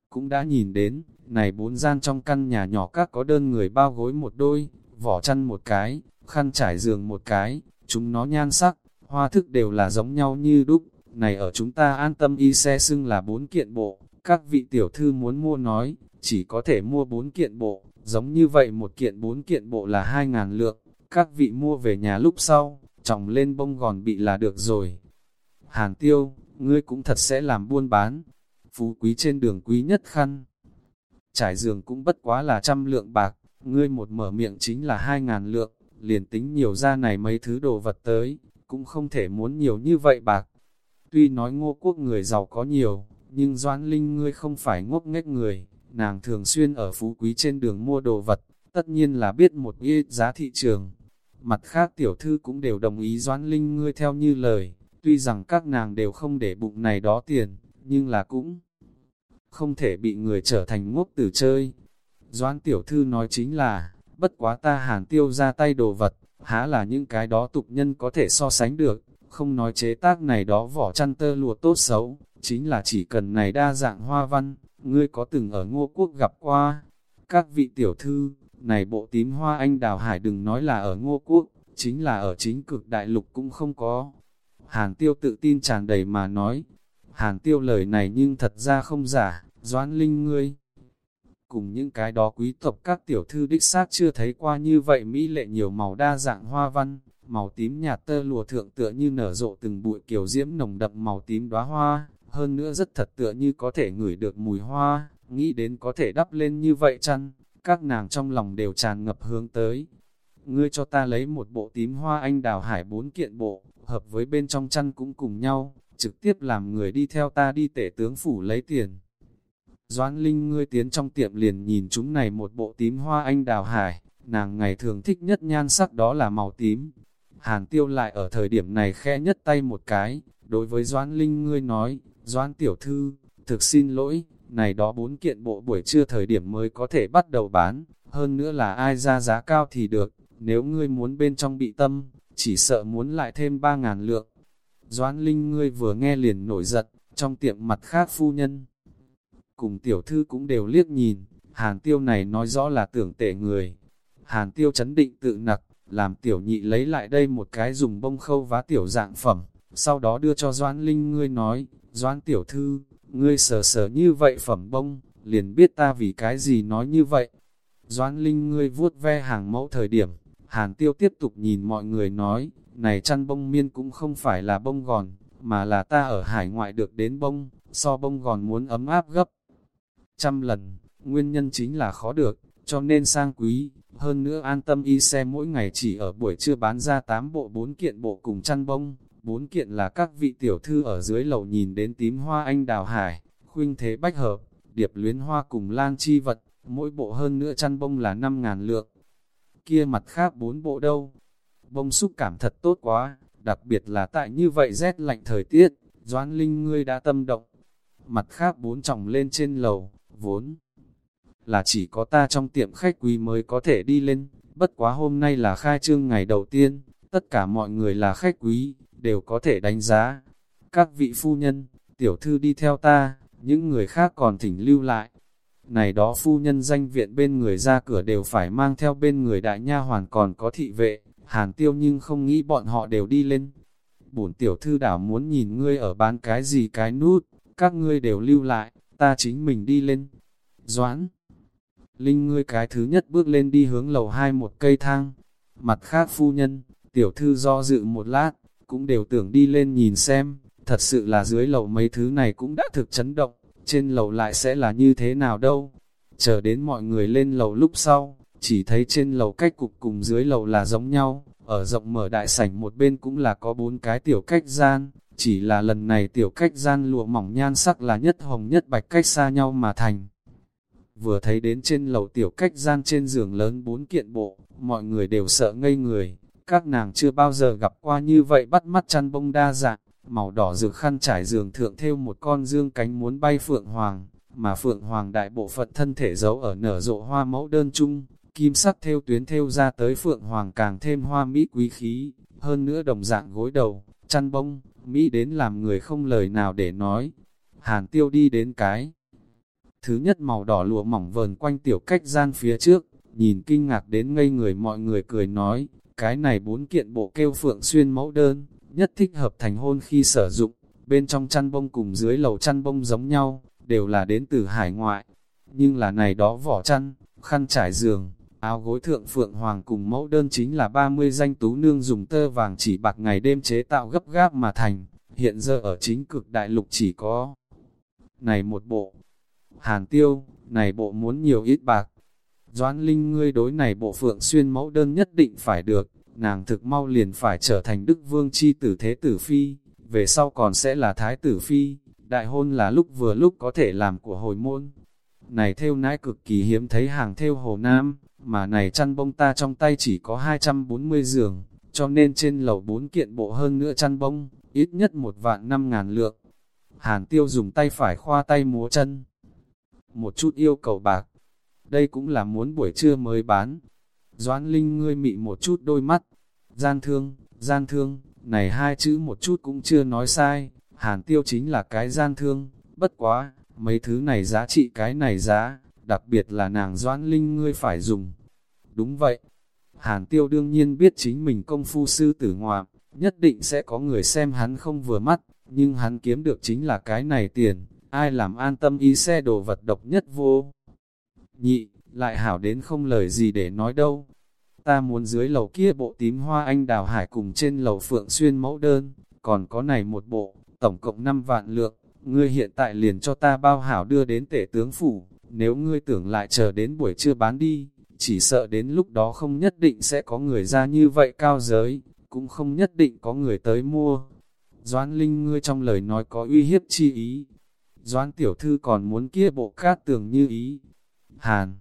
cũng đã nhìn đến, này bốn gian trong căn nhà nhỏ các có đơn người bao gối một đôi, vỏ chăn một cái, khăn trải giường một cái, chúng nó nhan sắc, hoa thức đều là giống nhau như đúc, này ở chúng ta an tâm y xe xưng là bốn kiện bộ, các vị tiểu thư muốn mua nói, chỉ có thể mua bốn kiện bộ, giống như vậy một kiện bốn kiện bộ là hai ngàn lượng, các vị mua về nhà lúc sau, trồng lên bông gòn bị là được rồi. Hàn tiêu, ngươi cũng thật sẽ làm buôn bán, phú quý trên đường quý nhất khăn. Trải giường cũng bất quá là trăm lượng bạc, ngươi một mở miệng chính là hai ngàn lượng, liền tính nhiều ra này mấy thứ đồ vật tới, cũng không thể muốn nhiều như vậy bạc. Tuy nói ngô quốc người giàu có nhiều, nhưng Doãn Linh ngươi không phải ngốc nghếch người, nàng thường xuyên ở phú quý trên đường mua đồ vật, tất nhiên là biết một ít giá thị trường. Mặt khác tiểu thư cũng đều đồng ý Doãn Linh ngươi theo như lời, tuy rằng các nàng đều không để bụng này đó tiền, nhưng là cũng không thể bị người trở thành ngốc tử chơi. Doãn tiểu thư nói chính là, bất quá ta hàn tiêu ra tay đồ vật, há là những cái đó tục nhân có thể so sánh được, không nói chế tác này đó vỏ chăn tơ lụa tốt xấu, chính là chỉ cần này đa dạng hoa văn, ngươi có từng ở ngô quốc gặp qua. Các vị tiểu thư, này bộ tím hoa anh đào hải đừng nói là ở ngô quốc, chính là ở chính cực đại lục cũng không có. Hàn tiêu tự tin tràn đầy mà nói, Hàn tiêu lời này nhưng thật ra không giả, doãn linh ngươi. Cùng những cái đó quý tộc các tiểu thư đích xác chưa thấy qua như vậy mỹ lệ nhiều màu đa dạng hoa văn, màu tím nhạt tơ lùa thượng tựa như nở rộ từng bụi kiều diễm nồng đậm màu tím đóa hoa, hơn nữa rất thật tựa như có thể ngửi được mùi hoa, nghĩ đến có thể đắp lên như vậy chăng, các nàng trong lòng đều tràn ngập hướng tới. Ngươi cho ta lấy một bộ tím hoa anh đào hải bốn kiện bộ, hợp với bên trong chăn cũng cùng nhau, trực tiếp làm người đi theo ta đi tể tướng phủ lấy tiền. Doãn Linh ngươi tiến trong tiệm liền nhìn chúng này một bộ tím hoa anh đào hải, nàng ngày thường thích nhất nhan sắc đó là màu tím. Hàn tiêu lại ở thời điểm này khe nhất tay một cái, đối với Doãn Linh ngươi nói, Doãn tiểu thư, thực xin lỗi, này đó bốn kiện bộ buổi trưa thời điểm mới có thể bắt đầu bán, hơn nữa là ai ra giá cao thì được, nếu ngươi muốn bên trong bị tâm, chỉ sợ muốn lại thêm ba ngàn lượng. Doãn Linh ngươi vừa nghe liền nổi giận, trong tiệm mặt khác phu nhân. Cùng tiểu thư cũng đều liếc nhìn, hàn tiêu này nói rõ là tưởng tệ người. Hàn tiêu chấn định tự nặc, làm tiểu nhị lấy lại đây một cái dùng bông khâu vá tiểu dạng phẩm, sau đó đưa cho Doãn Linh ngươi nói, Doãn tiểu thư, ngươi sờ sờ như vậy phẩm bông, liền biết ta vì cái gì nói như vậy. Doãn Linh ngươi vuốt ve hàng mẫu thời điểm, Hàn Tiêu tiếp tục nhìn mọi người nói, này chăn bông miên cũng không phải là bông gòn, mà là ta ở hải ngoại được đến bông, so bông gòn muốn ấm áp gấp. Trăm lần, nguyên nhân chính là khó được, cho nên sang quý, hơn nữa an tâm y xe mỗi ngày chỉ ở buổi trưa bán ra 8 bộ 4 kiện bộ cùng chăn bông, 4 kiện là các vị tiểu thư ở dưới lầu nhìn đến tím hoa anh đào hải, khuynh thế bách hợp, điệp luyến hoa cùng lan chi vật, mỗi bộ hơn nữa chăn bông là 5.000 lượng. Kia mặt khác bốn bộ đâu? Bông xúc cảm thật tốt quá, đặc biệt là tại như vậy rét lạnh thời tiết, Doãn Linh ngươi đã tâm động. Mặt khác bốn trọng lên trên lầu, vốn là chỉ có ta trong tiệm khách quý mới có thể đi lên, bất quá hôm nay là khai trương ngày đầu tiên, tất cả mọi người là khách quý, đều có thể đánh giá. Các vị phu nhân, tiểu thư đi theo ta, những người khác còn thỉnh lưu lại. Này đó phu nhân danh viện bên người ra cửa đều phải mang theo bên người đại nha hoàn còn có thị vệ, hàn tiêu nhưng không nghĩ bọn họ đều đi lên. Bổn tiểu thư đảo muốn nhìn ngươi ở bán cái gì cái nút, các ngươi đều lưu lại, ta chính mình đi lên. Doãn, Linh ngươi cái thứ nhất bước lên đi hướng lầu hai một cây thang. Mặt khác phu nhân, tiểu thư do dự một lát, cũng đều tưởng đi lên nhìn xem, thật sự là dưới lầu mấy thứ này cũng đã thực chấn động, trên lầu lại sẽ là như thế nào đâu. Chờ đến mọi người lên lầu lúc sau, chỉ thấy trên lầu cách cục cùng dưới lầu là giống nhau, ở rộng mở đại sảnh một bên cũng là có bốn cái tiểu cách gian, chỉ là lần này tiểu cách gian lụa mỏng nhan sắc là nhất hồng nhất bạch cách xa nhau mà thành. Vừa thấy đến trên lầu tiểu cách gian trên giường lớn bốn kiện bộ, mọi người đều sợ ngây người, các nàng chưa bao giờ gặp qua như vậy bắt mắt chăn bông đa dạng, màu đỏ rực khăn trải giường thượng theo một con dương cánh muốn bay phượng hoàng, mà phượng hoàng đại bộ phận thân thể giấu ở nở rộ hoa mẫu đơn chung, kim sắc theo tuyến theo ra tới phượng hoàng càng thêm hoa mỹ quý khí, hơn nữa đồng dạng gối đầu, chăn bông, mỹ đến làm người không lời nào để nói. Hàn tiêu đi đến cái. Thứ nhất màu đỏ lụa mỏng vờn quanh tiểu cách gian phía trước, nhìn kinh ngạc đến ngây người mọi người cười nói, cái này bốn kiện bộ kêu phượng xuyên mẫu đơn, nhất thích hợp thành hôn khi sử dụng, bên trong chăn bông cùng dưới lầu chăn bông giống nhau, đều là đến từ hải ngoại. Nhưng là này đó vỏ chăn, khăn trải giường, áo gối thượng phượng hoàng cùng mẫu đơn chính là 30 danh tú nương dùng tơ vàng chỉ bạc ngày đêm chế tạo gấp gáp mà thành, hiện giờ ở chính cực đại lục chỉ có này một bộ. Hàn tiêu, này bộ muốn nhiều ít bạc. Doãn Linh ngươi đối này bộ phượng xuyên mẫu đơn nhất định phải được, nàng thực mau liền phải trở thành đức vương chi tử thế tử phi, về sau còn sẽ là thái tử phi, đại hôn là lúc vừa lúc có thể làm của hồi môn. Này theo nãi cực kỳ hiếm thấy hàng theo hồ nam, mà này chăn bông ta trong tay chỉ có 240 giường, cho nên trên lầu bốn kiện bộ hơn nữa chăn bông, ít nhất một vạn năm ngàn lượng. Hàn tiêu dùng tay phải khoa tay múa chân. Một chút yêu cầu bạc. Đây cũng là muốn buổi trưa mới bán, Doãn Linh ngươi mị một chút đôi mắt. Gian thương, gian thương, này hai chữ một chút cũng chưa nói sai, hàn tiêu chính là cái gian thương, bất quá, mấy thứ này giá trị cái này giá, đặc biệt là nàng Doãn Linh ngươi phải dùng. Đúng vậy, hàn tiêu đương nhiên biết chính mình công phu sư tử ngoạm, nhất định sẽ có người xem hắn không vừa mắt, nhưng hắn kiếm được chính là cái này tiền, ai làm an tâm ý xe đồ vật độc nhất vô. Nhị, lại hảo đến không lời gì để nói đâu. Ta muốn dưới lầu kia bộ tím hoa anh đào hải cùng trên lầu phượng xuyên mẫu đơn, còn có này một bộ, tổng cộng 5 vạn lượng, ngươi hiện tại liền cho ta bao hảo đưa đến tể tướng phủ, nếu ngươi tưởng lại chờ đến buổi trưa bán đi, chỉ sợ đến lúc đó không nhất định sẽ có người ra như vậy cao giới, cũng không nhất định có người tới mua. Doãn Linh ngươi trong lời nói có uy hiếp chi ý. Doãn tiểu thư còn muốn kia bộ cát tường như ý. Hàn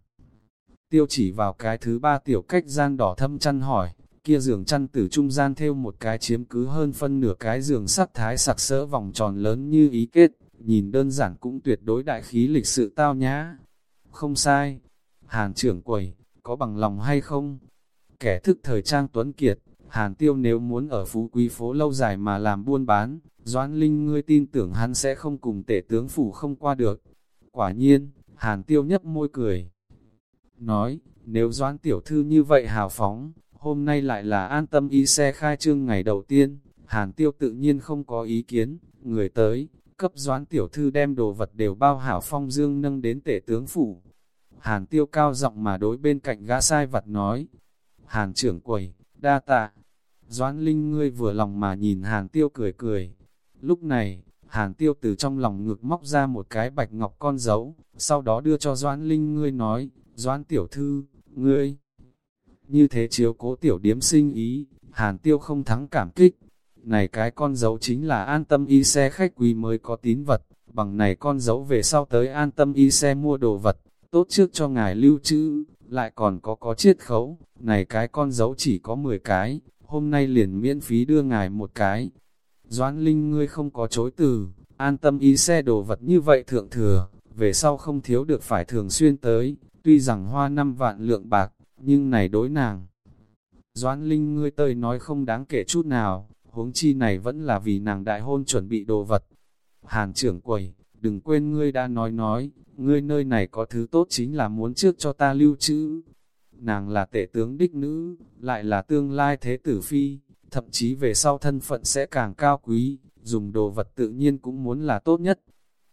Tiêu chỉ vào cái thứ ba tiểu cách gian đỏ thâm chăn hỏi, kia giường chăn từ trung gian theo một cái chiếm cứ hơn phân nửa cái giường sắc thái sặc sỡ vòng tròn lớn như ý kết, nhìn đơn giản cũng tuyệt đối đại khí lịch sự tao nhã. Không sai, hàn trưởng quầy, có bằng lòng hay không? Kẻ thức thời trang tuấn kiệt, Hàn Tiêu nếu muốn ở phú quý phố lâu dài mà làm buôn bán, Doãn Linh ngươi tin tưởng hắn sẽ không cùng tể tướng phủ không qua được. Quả nhiên, Hàn Tiêu nhấp môi cười. Nói, nếu Doãn Tiểu Thư như vậy hào phóng, hôm nay lại là an tâm y xe khai trương ngày đầu tiên, Hàn Tiêu tự nhiên không có ý kiến, người tới, cấp Doãn Tiểu Thư đem đồ vật đều bao hảo phong dương nâng đến tể tướng phủ. Hàn Tiêu cao giọng mà đối bên cạnh gã sai vật nói, Hàn trưởng quầy, đa tạ. Doãn Linh ngươi vừa lòng mà nhìn Hàn Tiêu cười cười. Lúc này, Hàn Tiêu từ trong lòng ngực móc ra một cái bạch ngọc con dấu, sau đó đưa cho Doãn Linh ngươi nói, Doãn tiểu thư, ngươi. Như thế chiếu cố tiểu điếm sinh ý, Hàn Tiêu không thắng cảm kích. Này cái con dấu chính là an tâm y xe khách quý mới có tín vật, bằng này con dấu về sau tới an tâm y xe mua đồ vật, tốt trước cho ngài lưu trữ, lại còn có có chiết khấu, này cái con dấu chỉ có 10 cái, hôm nay liền miễn phí đưa ngài một cái. Doãn Linh ngươi không có chối từ, an tâm y xe đồ vật như vậy thượng thừa, về sau không thiếu được phải thường xuyên tới, tuy rằng hoa năm vạn lượng bạc, nhưng này đối nàng. Doãn Linh ngươi tơi nói không đáng kể chút nào, huống chi này vẫn là vì nàng đại hôn chuẩn bị đồ vật. Hàn trưởng quầy, đừng quên ngươi đã nói nói, ngươi nơi này có thứ tốt chính là muốn trước cho ta lưu trữ. Nàng là tể tướng đích nữ, lại là tương lai thế tử phi, thậm chí về sau thân phận sẽ càng cao quý, dùng đồ vật tự nhiên cũng muốn là tốt nhất.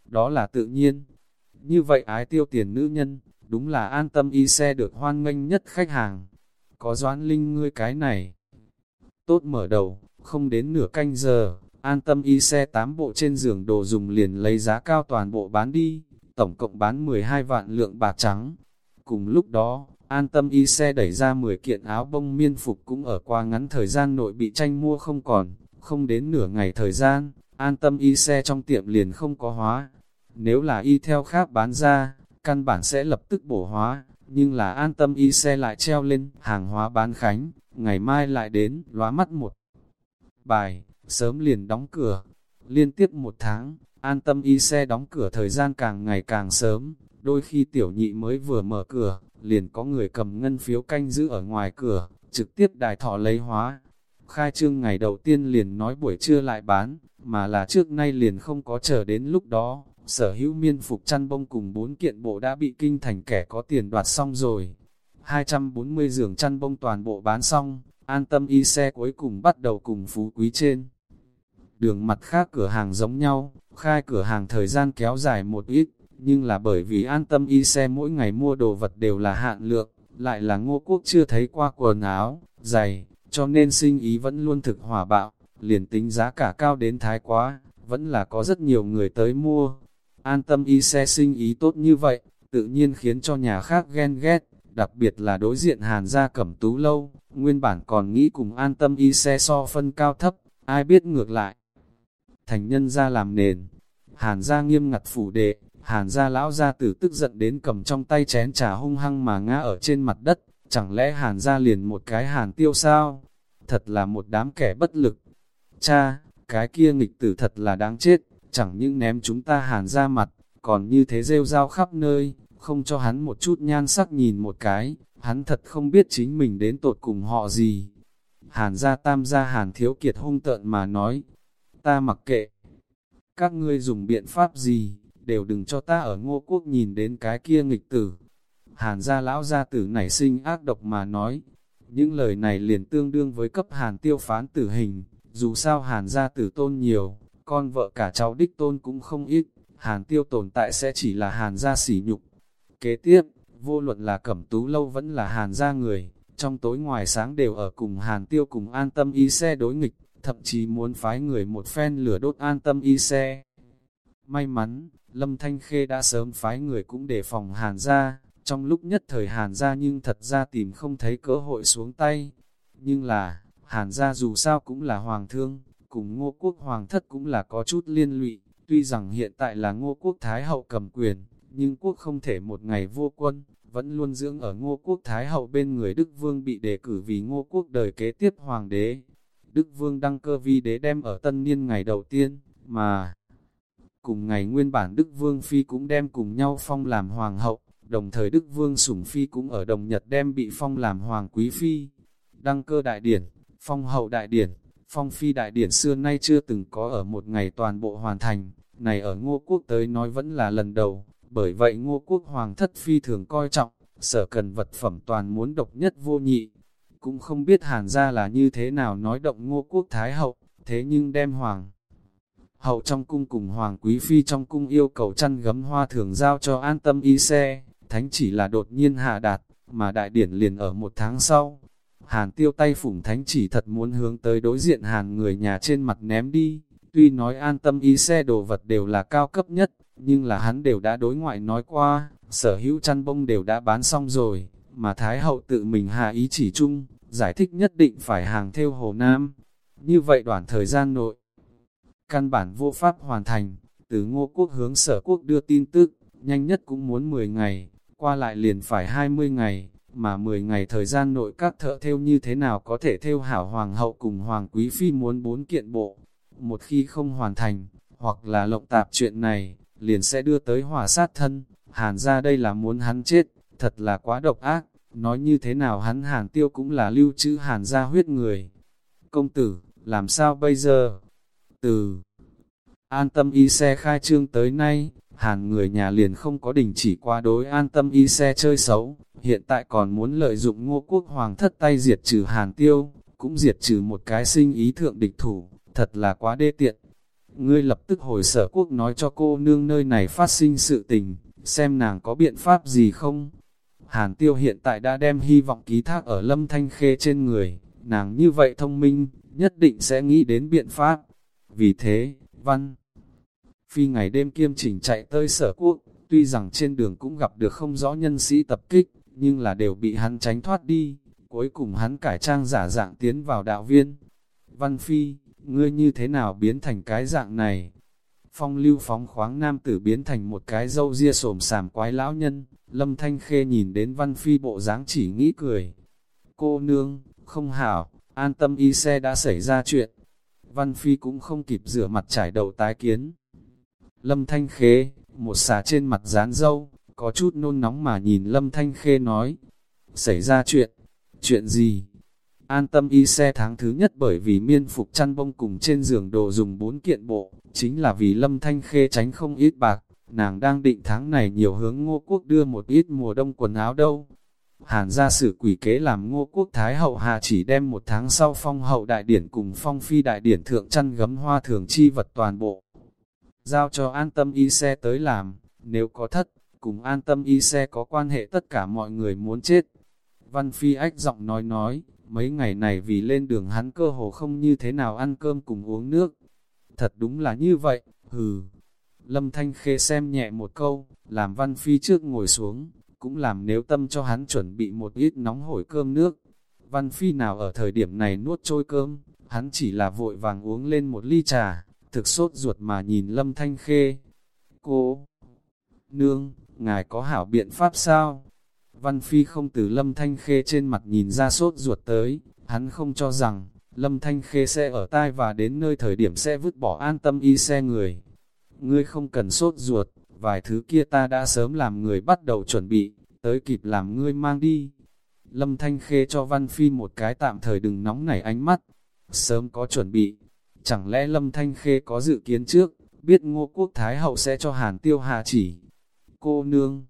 Đó là tự nhiên. Như vậy ái tiêu tiền nữ nhân, đúng là an tâm y xe được hoan nghênh nhất khách hàng. Có doãn linh ngươi cái này. Tốt mở đầu, không đến nửa canh giờ, an tâm y xe tám bộ trên giường đồ dùng liền lấy giá cao toàn bộ bán đi tổng cộng bán 12 vạn lượng bạc trắng. Cùng lúc đó, an tâm y xe đẩy ra 10 kiện áo bông miên phục cũng ở qua ngắn thời gian nội bị tranh mua không còn, không đến nửa ngày thời gian, an tâm y xe trong tiệm liền không có hóa. Nếu là y theo khác bán ra, căn bản sẽ lập tức bổ hóa, nhưng là an tâm y xe lại treo lên, hàng hóa bán khánh, ngày mai lại đến, lóa mắt một bài, sớm liền đóng cửa. Liên tiếp một tháng, An tâm y xe đóng cửa thời gian càng ngày càng sớm, đôi khi tiểu nhị mới vừa mở cửa, liền có người cầm ngân phiếu canh giữ ở ngoài cửa, trực tiếp đài thọ lấy hóa. Khai trương ngày đầu tiên liền nói buổi trưa lại bán, mà là trước nay liền không có chờ đến lúc đó, sở hữu miên phục chăn bông cùng bốn kiện bộ đã bị kinh thành kẻ có tiền đoạt xong rồi. 240 giường chăn bông toàn bộ bán xong, an tâm y xe cuối cùng bắt đầu cùng phú quý trên. Đường mặt khác cửa hàng giống nhau, khai cửa hàng thời gian kéo dài một ít, nhưng là bởi vì an tâm y xe mỗi ngày mua đồ vật đều là hạn lượng, lại là ngô quốc chưa thấy qua quần áo, giày, cho nên sinh ý vẫn luôn thực hỏa bạo, liền tính giá cả cao đến thái quá, vẫn là có rất nhiều người tới mua. An tâm y xe sinh ý tốt như vậy, tự nhiên khiến cho nhà khác ghen ghét, đặc biệt là đối diện hàn gia cẩm tú lâu, nguyên bản còn nghĩ cùng an tâm y xe so phân cao thấp, ai biết ngược lại, thành nhân ra làm nền. Hàn gia nghiêm ngặt phủ đệ, hàn gia lão gia tử tức giận đến cầm trong tay chén trà hung hăng mà ngã ở trên mặt đất, chẳng lẽ hàn gia liền một cái hàn tiêu sao? Thật là một đám kẻ bất lực. Cha, cái kia nghịch tử thật là đáng chết, chẳng những ném chúng ta hàn ra mặt, còn như thế rêu rao khắp nơi, không cho hắn một chút nhan sắc nhìn một cái, hắn thật không biết chính mình đến tột cùng họ gì. Hàn gia tam gia hàn thiếu kiệt hung tợn mà nói, ta mặc kệ. Các ngươi dùng biện pháp gì, đều đừng cho ta ở ngô quốc nhìn đến cái kia nghịch tử. Hàn gia lão gia tử nảy sinh ác độc mà nói, những lời này liền tương đương với cấp hàn tiêu phán tử hình, dù sao hàn gia tử tôn nhiều, con vợ cả cháu đích tôn cũng không ít, hàn tiêu tồn tại sẽ chỉ là hàn gia sỉ nhục. Kế tiếp, vô luận là cẩm tú lâu vẫn là hàn gia người, trong tối ngoài sáng đều ở cùng hàn tiêu cùng an tâm y xe đối nghịch, thậm chí muốn phái người một phen lửa đốt an tâm y xe. May mắn, Lâm Thanh Khê đã sớm phái người cũng để phòng hàn gia trong lúc nhất thời hàn gia nhưng thật ra tìm không thấy cơ hội xuống tay. Nhưng là, hàn gia dù sao cũng là hoàng thương, cùng ngô quốc hoàng thất cũng là có chút liên lụy, tuy rằng hiện tại là ngô quốc thái hậu cầm quyền, nhưng quốc không thể một ngày vô quân, vẫn luôn dưỡng ở ngô quốc thái hậu bên người Đức Vương bị đề cử vì ngô quốc đời kế tiếp hoàng đế, Đức Vương đăng cơ vi đế đem ở tân niên ngày đầu tiên, mà cùng ngày nguyên bản Đức Vương Phi cũng đem cùng nhau phong làm hoàng hậu, Đồng thời Đức Vương Sủng Phi cũng ở Đồng Nhật đem bị phong làm Hoàng Quý Phi. Đăng cơ đại điển, phong hậu đại điển, phong phi đại điển xưa nay chưa từng có ở một ngày toàn bộ hoàn thành, này ở ngô quốc tới nói vẫn là lần đầu, bởi vậy ngô quốc hoàng thất phi thường coi trọng, sở cần vật phẩm toàn muốn độc nhất vô nhị. Cũng không biết hàn gia là như thế nào nói động ngô quốc thái hậu, thế nhưng đem hoàng hậu trong cung cùng hoàng quý phi trong cung yêu cầu chăn gấm hoa thường giao cho an tâm y xe, thánh chỉ là đột nhiên hạ đạt, mà đại điển liền ở một tháng sau. Hàn tiêu tay phủng thánh chỉ thật muốn hướng tới đối diện hàn người nhà trên mặt ném đi, tuy nói an tâm y xe đồ vật đều là cao cấp nhất, nhưng là hắn đều đã đối ngoại nói qua, sở hữu chăn bông đều đã bán xong rồi, mà Thái hậu tự mình hạ ý chỉ chung, giải thích nhất định phải hàng theo Hồ Nam. Như vậy đoạn thời gian nội, căn bản vô pháp hoàn thành, từ ngô quốc hướng sở quốc đưa tin tức, nhanh nhất cũng muốn 10 ngày, qua lại liền phải 20 ngày, mà 10 ngày thời gian nội các thợ theo như thế nào có thể theo hảo hoàng hậu cùng hoàng quý phi muốn bốn kiện bộ. Một khi không hoàn thành, hoặc là lộng tạp chuyện này, liền sẽ đưa tới hỏa sát thân, hàn ra đây là muốn hắn chết, thật là quá độc ác, nói như thế nào hắn hàn tiêu cũng là lưu trữ hàn ra huyết người. Công tử, làm sao bây giờ? Từ an tâm y xe khai trương tới nay, hàn người nhà liền không có đình chỉ qua đối an tâm y xe chơi xấu, hiện tại còn muốn lợi dụng ngô quốc hoàng thất tay diệt trừ hàn tiêu, cũng diệt trừ một cái sinh ý thượng địch thủ, thật là quá đê tiện. Ngươi lập tức hồi sở quốc nói cho cô nương nơi này phát sinh sự tình, xem nàng có biện pháp gì không. Hàn tiêu hiện tại đã đem hy vọng ký thác ở lâm thanh khê trên người, nàng như vậy thông minh, nhất định sẽ nghĩ đến biện pháp. Vì thế, văn, phi ngày đêm kiêm chỉnh chạy tới sở quốc, tuy rằng trên đường cũng gặp được không rõ nhân sĩ tập kích, nhưng là đều bị hắn tránh thoát đi, cuối cùng hắn cải trang giả dạng tiến vào đạo viên. Văn phi, ngươi như thế nào biến thành cái dạng này? Phong lưu phóng khoáng nam tử biến thành một cái dâu ria sồm sàm quái lão nhân, lâm thanh khê nhìn đến văn phi bộ dáng chỉ nghĩ cười. Cô nương, không hảo, an tâm y xe đã xảy ra chuyện. Văn phi cũng không kịp rửa mặt trải đầu tái kiến. Lâm thanh khê, một xà trên mặt dán dâu, có chút nôn nóng mà nhìn lâm thanh khê nói. Xảy ra chuyện, chuyện gì? An tâm y xe tháng thứ nhất bởi vì miên phục chăn bông cùng trên giường đồ dùng bốn kiện bộ, chính là vì lâm thanh khê tránh không ít bạc, nàng đang định tháng này nhiều hướng ngô quốc đưa một ít mùa đông quần áo đâu. Hàn ra sự quỷ kế làm ngô quốc thái hậu hà chỉ đem một tháng sau phong hậu đại điển cùng phong phi đại điển thượng chăn gấm hoa thường chi vật toàn bộ. Giao cho an tâm y xe tới làm, nếu có thất, cùng an tâm y xe có quan hệ tất cả mọi người muốn chết. Văn Phi ách giọng nói nói, mấy ngày này vì lên đường hắn cơ hồ không như thế nào ăn cơm cùng uống nước. Thật đúng là như vậy, hừ. Lâm Thanh Khê xem nhẹ một câu, làm Văn Phi trước ngồi xuống, cũng làm nếu tâm cho hắn chuẩn bị một ít nóng hổi cơm nước. Văn Phi nào ở thời điểm này nuốt trôi cơm, hắn chỉ là vội vàng uống lên một ly trà, thực sốt ruột mà nhìn Lâm Thanh Khê. Cô, nương, ngài có hảo biện pháp sao? Văn Phi không từ Lâm Thanh Khê trên mặt nhìn ra sốt ruột tới, hắn không cho rằng, Lâm Thanh Khê sẽ ở tai và đến nơi thời điểm sẽ vứt bỏ an tâm y xe người. Ngươi không cần sốt ruột, vài thứ kia ta đã sớm làm người bắt đầu chuẩn bị, tới kịp làm ngươi mang đi. Lâm Thanh Khê cho Văn Phi một cái tạm thời đừng nóng nảy ánh mắt, sớm có chuẩn bị. Chẳng lẽ Lâm Thanh Khê có dự kiến trước, biết ngô quốc Thái Hậu sẽ cho Hàn Tiêu Hà chỉ. Cô nương,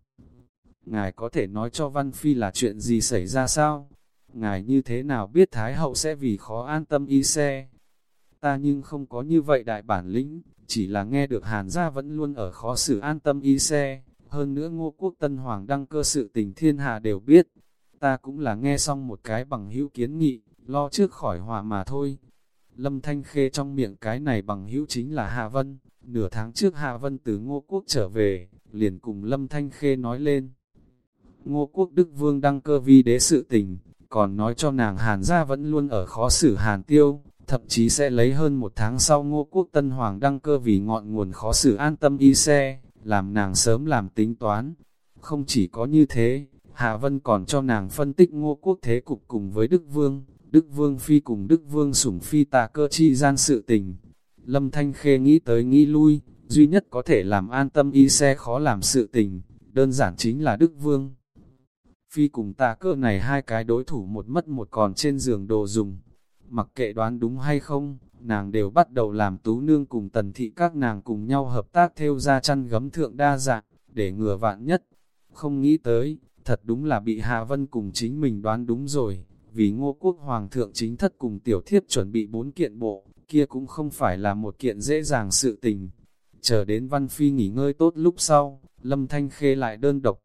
ngài có thể nói cho Văn Phi là chuyện gì xảy ra sao? Ngài như thế nào biết Thái Hậu sẽ vì khó an tâm y xe? Ta nhưng không có như vậy đại bản lĩnh, chỉ là nghe được Hàn gia vẫn luôn ở khó xử an tâm y xe. Hơn nữa ngô quốc tân hoàng đăng cơ sự tình thiên hạ đều biết. Ta cũng là nghe xong một cái bằng hữu kiến nghị, lo trước khỏi hòa mà thôi. Lâm Thanh Khê trong miệng cái này bằng hữu chính là Hạ Vân. Nửa tháng trước Hạ Vân từ ngô quốc trở về, liền cùng Lâm Thanh Khê nói lên. Ngô quốc Đức Vương đăng cơ vi đế sự tình, còn nói cho nàng Hàn gia vẫn luôn ở khó xử Hàn tiêu, thậm chí sẽ lấy hơn một tháng sau ngô quốc Tân Hoàng đăng cơ vì ngọn nguồn khó xử an tâm y xe, làm nàng sớm làm tính toán. Không chỉ có như thế, Hạ Vân còn cho nàng phân tích ngô quốc thế cục cùng với Đức Vương, Đức Vương Phi cùng Đức Vương sủng Phi tà cơ chi gian sự tình. Lâm Thanh Khê nghĩ tới nghĩ lui, duy nhất có thể làm an tâm y xe khó làm sự tình, đơn giản chính là Đức Vương. Phi cùng ta cơ này hai cái đối thủ một mất một còn trên giường đồ dùng. Mặc kệ đoán đúng hay không, nàng đều bắt đầu làm tú nương cùng tần thị các nàng cùng nhau hợp tác theo ra chăn gấm thượng đa dạng, để ngừa vạn nhất. Không nghĩ tới, thật đúng là bị hà Vân cùng chính mình đoán đúng rồi, vì ngô quốc hoàng thượng chính thất cùng tiểu thiếp chuẩn bị bốn kiện bộ, kia cũng không phải là một kiện dễ dàng sự tình. Chờ đến Văn Phi nghỉ ngơi tốt lúc sau, Lâm Thanh Khê lại đơn độc.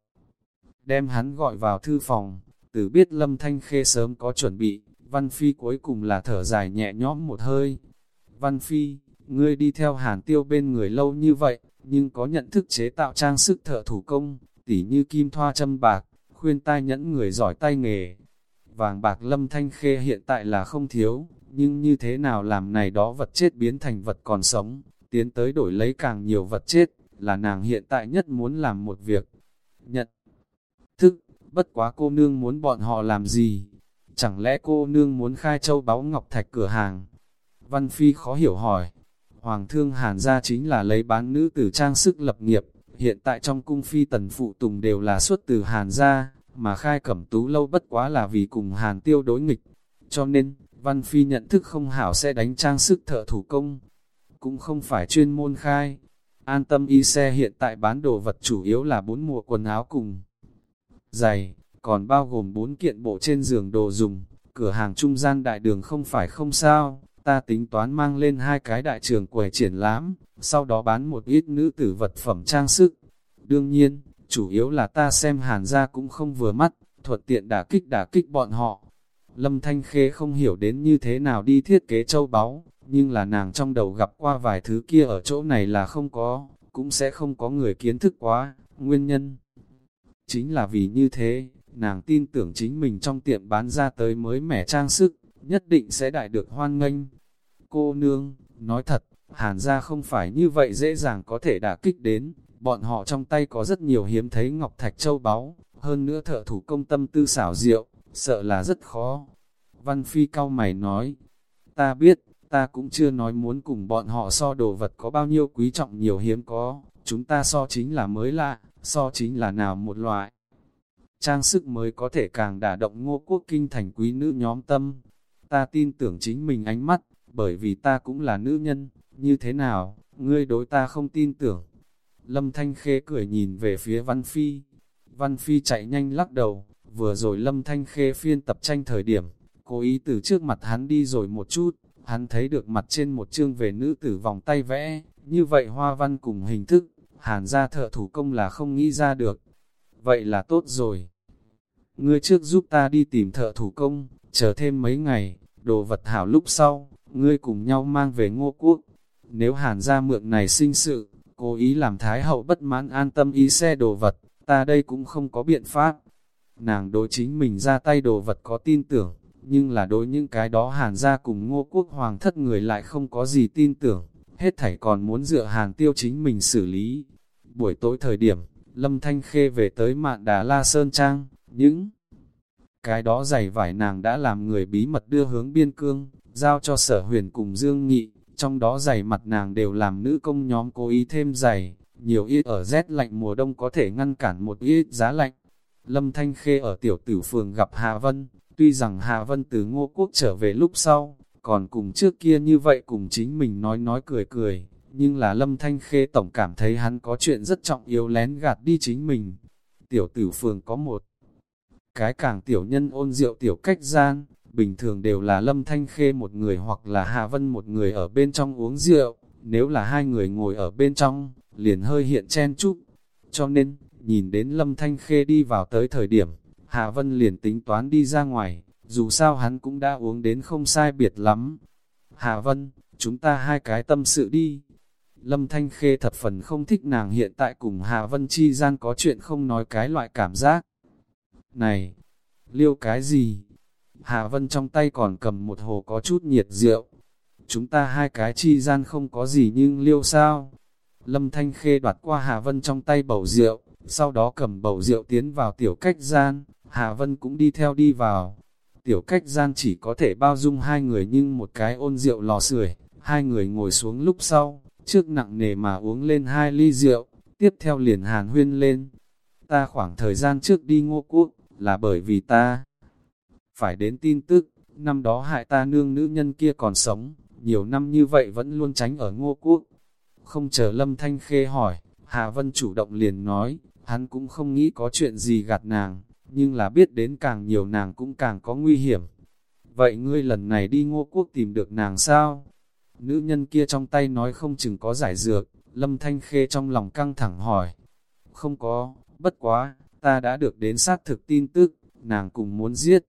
Đem hắn gọi vào thư phòng, từ biết Lâm Thanh Khê sớm có chuẩn bị, Văn Phi cuối cùng là thở dài nhẹ nhõm một hơi. Văn Phi, ngươi đi theo hàn tiêu bên người lâu như vậy, nhưng có nhận thức chế tạo trang sức thợ thủ công, tỉ như kim thoa châm bạc, khuyên tai nhẫn người giỏi tay nghề. Vàng bạc lâm thanh khê hiện tại là không thiếu, nhưng như thế nào làm này đó vật chết biến thành vật còn sống, tiến tới đổi lấy càng nhiều vật chết, là nàng hiện tại nhất muốn làm một việc. Nhận thức, bất quá cô nương muốn bọn họ làm gì? Chẳng lẽ cô nương muốn khai châu báu ngọc thạch cửa hàng? Văn Phi khó hiểu hỏi. Hoàng thương Hàn gia chính là lấy bán nữ tử trang sức lập nghiệp, hiện tại trong cung phi tần phụ tùng đều là xuất từ Hàn gia, mà khai cẩm tú lâu bất quá là vì cùng Hàn tiêu đối nghịch. Cho nên, Văn Phi nhận thức không hảo sẽ đánh trang sức thợ thủ công, cũng không phải chuyên môn khai. An tâm y xe hiện tại bán đồ vật chủ yếu là bốn mùa quần áo cùng giày, còn bao gồm bốn kiện bộ trên giường đồ dùng, cửa hàng trung gian đại đường không phải không sao, ta tính toán mang lên hai cái đại trường quầy triển lãm, sau đó bán một ít nữ tử vật phẩm trang sức. Đương nhiên, chủ yếu là ta xem hàn ra cũng không vừa mắt, thuật tiện đả kích đả kích bọn họ. Lâm Thanh Khê không hiểu đến như thế nào đi thiết kế châu báu, nhưng là nàng trong đầu gặp qua vài thứ kia ở chỗ này là không có, cũng sẽ không có người kiến thức quá, nguyên nhân. Chính là vì như thế, nàng tin tưởng chính mình trong tiệm bán ra tới mới mẻ trang sức, nhất định sẽ đại được hoan nghênh. Cô nương, nói thật, hàn gia không phải như vậy dễ dàng có thể đả kích đến, bọn họ trong tay có rất nhiều hiếm thấy ngọc thạch châu báu, hơn nữa thợ thủ công tâm tư xảo diệu, sợ là rất khó. Văn Phi cao mày nói, ta biết, ta cũng chưa nói muốn cùng bọn họ so đồ vật có bao nhiêu quý trọng nhiều hiếm có, chúng ta so chính là mới lạ, so chính là nào một loại. Trang sức mới có thể càng đả động ngô quốc kinh thành quý nữ nhóm tâm. Ta tin tưởng chính mình ánh mắt, bởi vì ta cũng là nữ nhân, như thế nào, ngươi đối ta không tin tưởng. Lâm Thanh Khê cười nhìn về phía Văn Phi. Văn Phi chạy nhanh lắc đầu, vừa rồi Lâm Thanh Khê phiên tập tranh thời điểm, cố ý từ trước mặt hắn đi rồi một chút, hắn thấy được mặt trên một chương về nữ tử vòng tay vẽ, như vậy hoa văn cùng hình thức, hàn ra thợ thủ công là không nghĩ ra được. Vậy là tốt rồi. Ngươi trước giúp ta đi tìm thợ thủ công, chờ thêm mấy ngày, đồ vật hảo lúc sau, ngươi cùng nhau mang về ngô quốc. Nếu hàn ra mượn này sinh sự, cố ý làm thái hậu bất mãn an tâm ý xe đồ vật, ta đây cũng không có biện pháp. Nàng đối chính mình ra tay đồ vật có tin tưởng, nhưng là đối những cái đó hàn ra cùng ngô quốc hoàng thất người lại không có gì tin tưởng, hết thảy còn muốn dựa hàn tiêu chính mình xử lý. Buổi tối thời điểm, Lâm Thanh Khê về tới mạn đà La Sơn Trang, những cái đó giày vải nàng đã làm người bí mật đưa hướng biên cương, giao cho sở huyền cùng Dương Nghị, trong đó giày mặt nàng đều làm nữ công nhóm cố ý thêm giày, nhiều ít ở rét lạnh mùa đông có thể ngăn cản một ít giá lạnh. Lâm Thanh Khê ở tiểu tử phường gặp Hà Vân, tuy rằng Hà Vân từ ngô quốc trở về lúc sau, còn cùng trước kia như vậy cùng chính mình nói nói cười cười, nhưng là Lâm Thanh Khê tổng cảm thấy hắn có chuyện rất trọng yếu lén gạt đi chính mình. Tiểu tử phường có một cái càng tiểu nhân ôn rượu tiểu cách gian, bình thường đều là Lâm Thanh Khê một người hoặc là Hà Vân một người ở bên trong uống rượu, nếu là hai người ngồi ở bên trong, liền hơi hiện chen chúc. Cho nên, nhìn đến Lâm Thanh Khê đi vào tới thời điểm, Hà Vân liền tính toán đi ra ngoài, dù sao hắn cũng đã uống đến không sai biệt lắm. Hà Vân, chúng ta hai cái tâm sự đi. Lâm Thanh Khê thật phần không thích nàng hiện tại cùng Hà Vân chi gian có chuyện không nói cái loại cảm giác. Này, liêu cái gì? Hà Vân trong tay còn cầm một hồ có chút nhiệt rượu. Chúng ta hai cái chi gian không có gì nhưng liêu sao? Lâm Thanh Khê đoạt qua Hà Vân trong tay bầu rượu, sau đó cầm bầu rượu tiến vào tiểu cách gian, Hà Vân cũng đi theo đi vào. Tiểu cách gian chỉ có thể bao dung hai người nhưng một cái ôn rượu lò sưởi, hai người ngồi xuống lúc sau, trước nặng nề mà uống lên hai ly rượu, tiếp theo liền hàn huyên lên. ta khoảng thời gian trước đi ngô quốc, là bởi vì ta phải đến tin tức, năm đó hại ta nương nữ nhân kia còn sống, nhiều năm như vậy vẫn luôn tránh ở ngô quốc. Không chờ Lâm Thanh Khê hỏi, Hà Vân chủ động liền nói, hắn cũng không nghĩ có chuyện gì gạt nàng, nhưng là biết đến càng nhiều nàng cũng càng có nguy hiểm. Vậy ngươi lần này đi ngô quốc tìm được nàng sao? Nữ nhân kia trong tay nói không chừng có giải dược, Lâm Thanh Khê trong lòng căng thẳng hỏi. Không có, bất quá, ta đã được đến xác thực tin tức, nàng cùng muốn giết.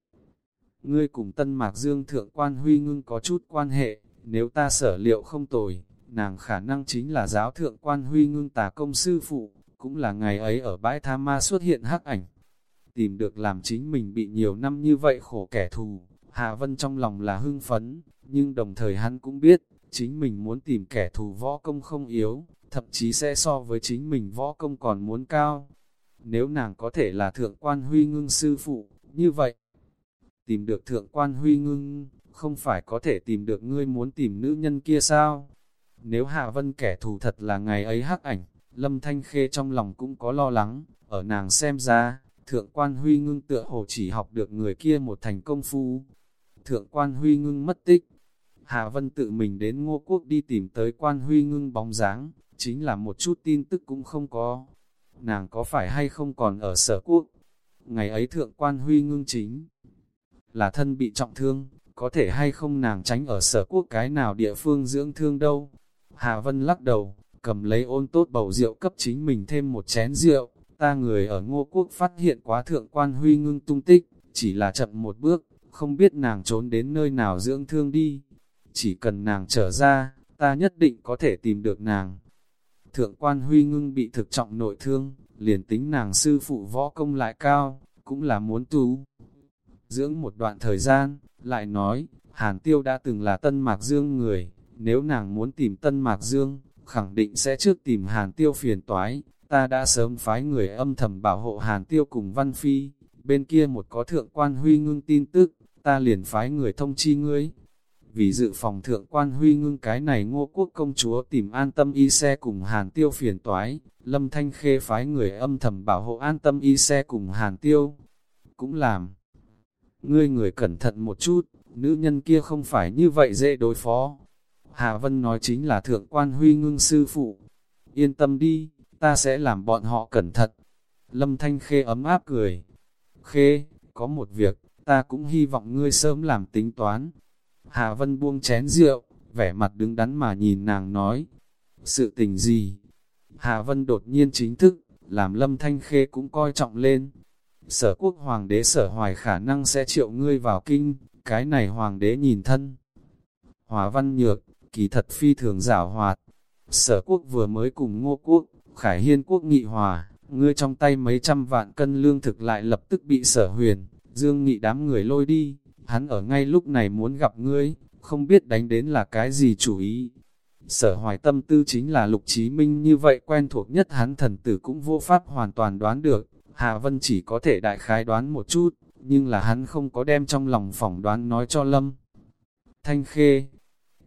Ngươi cùng Tân Mạc Dương Thượng Quan Huy Ngưng có chút quan hệ, nếu ta sở liệu không tồi, nàng khả năng chính là giáo Thượng Quan Huy Ngưng tà công sư phụ, cũng là ngày ấy ở bãi tha ma xuất hiện hắc ảnh. Tìm được làm chính mình bị nhiều năm như vậy khổ kẻ thù, Hạ Vân trong lòng là hưng phấn, nhưng đồng thời hắn cũng biết, chính mình muốn tìm kẻ thù võ công không yếu, thậm chí sẽ so với chính mình võ công còn muốn cao. Nếu nàng có thể là thượng quan huy ngưng sư phụ, như vậy, tìm được thượng quan huy ngưng, không phải có thể tìm được ngươi muốn tìm nữ nhân kia sao? Nếu Hạ Vân kẻ thù thật là ngày ấy hắc ảnh, Lâm Thanh Khê trong lòng cũng có lo lắng, ở nàng xem ra, thượng quan huy ngưng tựa hồ chỉ học được người kia một thành công phu. Thượng quan huy ngưng mất tích, Hạ Vân tự mình đến ngô quốc đi tìm tới quan huy ngưng bóng dáng, chính là một chút tin tức cũng không có. Nàng có phải hay không còn ở sở quốc? Ngày ấy thượng quan huy ngưng chính là thân bị trọng thương, có thể hay không nàng tránh ở sở quốc cái nào địa phương dưỡng thương đâu. Hạ Vân lắc đầu, cầm lấy ôn tốt bầu rượu cấp chính mình thêm một chén rượu, ta người ở ngô quốc phát hiện quá thượng quan huy ngưng tung tích, chỉ là chậm một bước, không biết nàng trốn đến nơi nào dưỡng thương đi. Chỉ cần nàng trở ra, ta nhất định có thể tìm được nàng. Thượng quan huy ngưng bị thực trọng nội thương, liền tính nàng sư phụ võ công lại cao, cũng là muốn tú. Dưỡng một đoạn thời gian, lại nói, Hàn Tiêu đã từng là Tân Mạc Dương người, nếu nàng muốn tìm Tân Mạc Dương, khẳng định sẽ trước tìm Hàn Tiêu phiền toái, ta đã sớm phái người âm thầm bảo hộ Hàn Tiêu cùng Văn Phi, bên kia một có thượng quan huy ngưng tin tức, ta liền phái người thông chi ngươi. Vì dự phòng thượng quan huy ngưng cái này ngô quốc công chúa tìm an tâm y xe cùng Hàn Tiêu phiền toái, Lâm Thanh Khê phái người âm thầm bảo hộ an tâm y xe cùng Hàn Tiêu. Cũng làm. Ngươi người cẩn thận một chút, nữ nhân kia không phải như vậy dễ đối phó. Hà Vân nói chính là thượng quan huy ngưng sư phụ. Yên tâm đi, ta sẽ làm bọn họ cẩn thận. Lâm Thanh Khê ấm áp cười. Khê, có một việc, ta cũng hy vọng ngươi sớm làm tính toán. Hà Vân buông chén rượu, vẻ mặt đứng đắn mà nhìn nàng nói. Sự tình gì? Hà Vân đột nhiên chính thức, làm Lâm Thanh Khê cũng coi trọng lên. Sở quốc hoàng đế sở hoài khả năng sẽ triệu ngươi vào kinh, cái này hoàng đế nhìn thân. Hòa văn nhược, kỳ thật phi thường giả hoạt. Sở quốc vừa mới cùng ngô quốc, khải hiên quốc nghị hòa, ngươi trong tay mấy trăm vạn cân lương thực lại lập tức bị sở huyền, dương nghị đám người lôi đi, hắn ở ngay lúc này muốn gặp ngươi, không biết đánh đến là cái gì chủ ý. Sở hoài tâm tư chính là lục chí minh như vậy quen thuộc nhất hắn thần tử cũng vô pháp hoàn toàn đoán được, Hà Vân chỉ có thể đại khái đoán một chút, nhưng là hắn không có đem trong lòng phỏng đoán nói cho Lâm. Thanh Khê,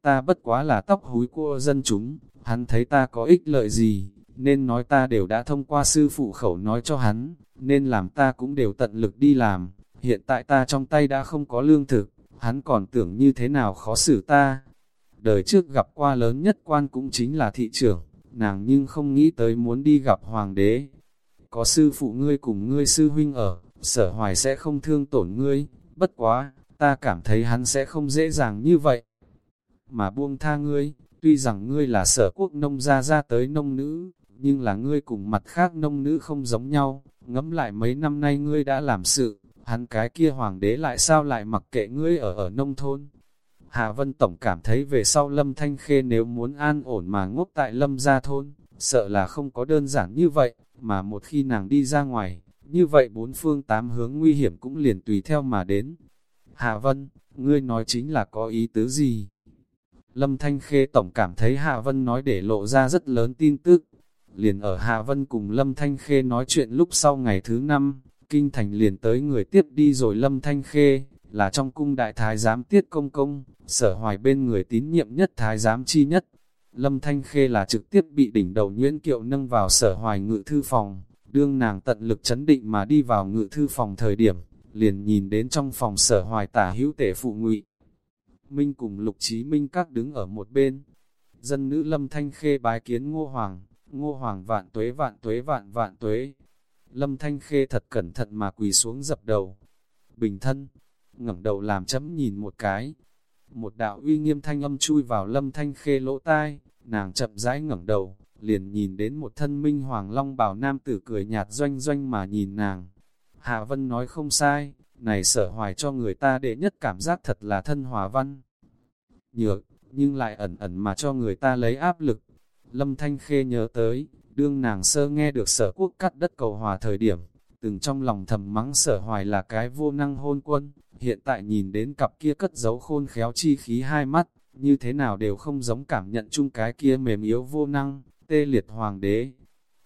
ta bất quá là tóc húi của dân chúng, hắn thấy ta có ích lợi gì, nên nói ta đều đã thông qua sư phụ khẩu nói cho hắn, nên làm ta cũng đều tận lực đi làm, hiện tại ta trong tay đã không có lương thực, hắn còn tưởng như thế nào khó xử ta. Đời trước gặp qua lớn nhất quan cũng chính là thị trưởng, nàng nhưng không nghĩ tới muốn đi gặp hoàng đế. Có sư phụ ngươi cùng ngươi sư huynh ở, sở hoài sẽ không thương tổn ngươi, bất quá, ta cảm thấy hắn sẽ không dễ dàng như vậy. Mà buông tha ngươi, tuy rằng ngươi là sở quốc nông gia ra tới nông nữ, nhưng là ngươi cùng mặt khác nông nữ không giống nhau, ngẫm lại mấy năm nay ngươi đã làm sự, hắn cái kia hoàng đế lại sao lại mặc kệ ngươi ở ở nông thôn. Hà Vân Tổng cảm thấy về sau Lâm Thanh Khê nếu muốn an ổn mà ngốc tại Lâm gia thôn, sợ là không có đơn giản như vậy, mà một khi nàng đi ra ngoài, như vậy bốn phương tám hướng nguy hiểm cũng liền tùy theo mà đến. Hạ Vân, ngươi nói chính là có ý tứ gì? Lâm Thanh Khê Tổng cảm thấy Hạ Vân nói để lộ ra rất lớn tin tức. Liền ở Hạ Vân cùng Lâm Thanh Khê nói chuyện lúc sau ngày thứ năm, kinh thành liền tới người tiếp đi rồi Lâm Thanh Khê, là trong cung đại thái giám tiết công công, sở hoài bên người tín nhiệm nhất thái giám chi nhất. Lâm Thanh Khê là trực tiếp bị đỉnh đầu Nguyễn Kiệu nâng vào sở hoài ngự thư phòng, Đương nàng tận lực chấn định mà đi vào ngự thư phòng thời điểm, liền nhìn đến trong phòng sở hoài tả hữu tể phụ ngụy. Minh cùng Lục Chí Minh các đứng ở một bên. Dân nữ Lâm Thanh Khê bái kiến Ngô Hoàng, Ngô Hoàng vạn tuế vạn tuế vạn vạn tuế. Lâm Thanh Khê thật cẩn thận mà quỳ xuống dập đầu. Bình thân, ngẩng đầu làm chấm nhìn một cái. Một đạo uy nghiêm thanh âm chui vào Lâm Thanh Khê lỗ tai, nàng chậm rãi ngẩng đầu, liền nhìn đến một thân minh hoàng long bảo nam tử cười nhạt doanh doanh mà nhìn nàng. Hạ Vân nói không sai, này sở hoài cho người ta đệ nhất cảm giác thật là thân hòa văn. Nhược, nhưng lại ẩn ẩn mà cho người ta lấy áp lực. Lâm Thanh Khê nhớ tới, đương nàng sơ nghe được sở quốc cắt đất cầu hòa thời điểm, từng trong lòng thầm mắng sở hoài là cái vô năng hôn quân, hiện tại nhìn đến cặp kia cất giấu khôn khéo chi khí hai mắt, như thế nào đều không giống cảm nhận chung cái kia mềm yếu vô năng, tê liệt hoàng đế.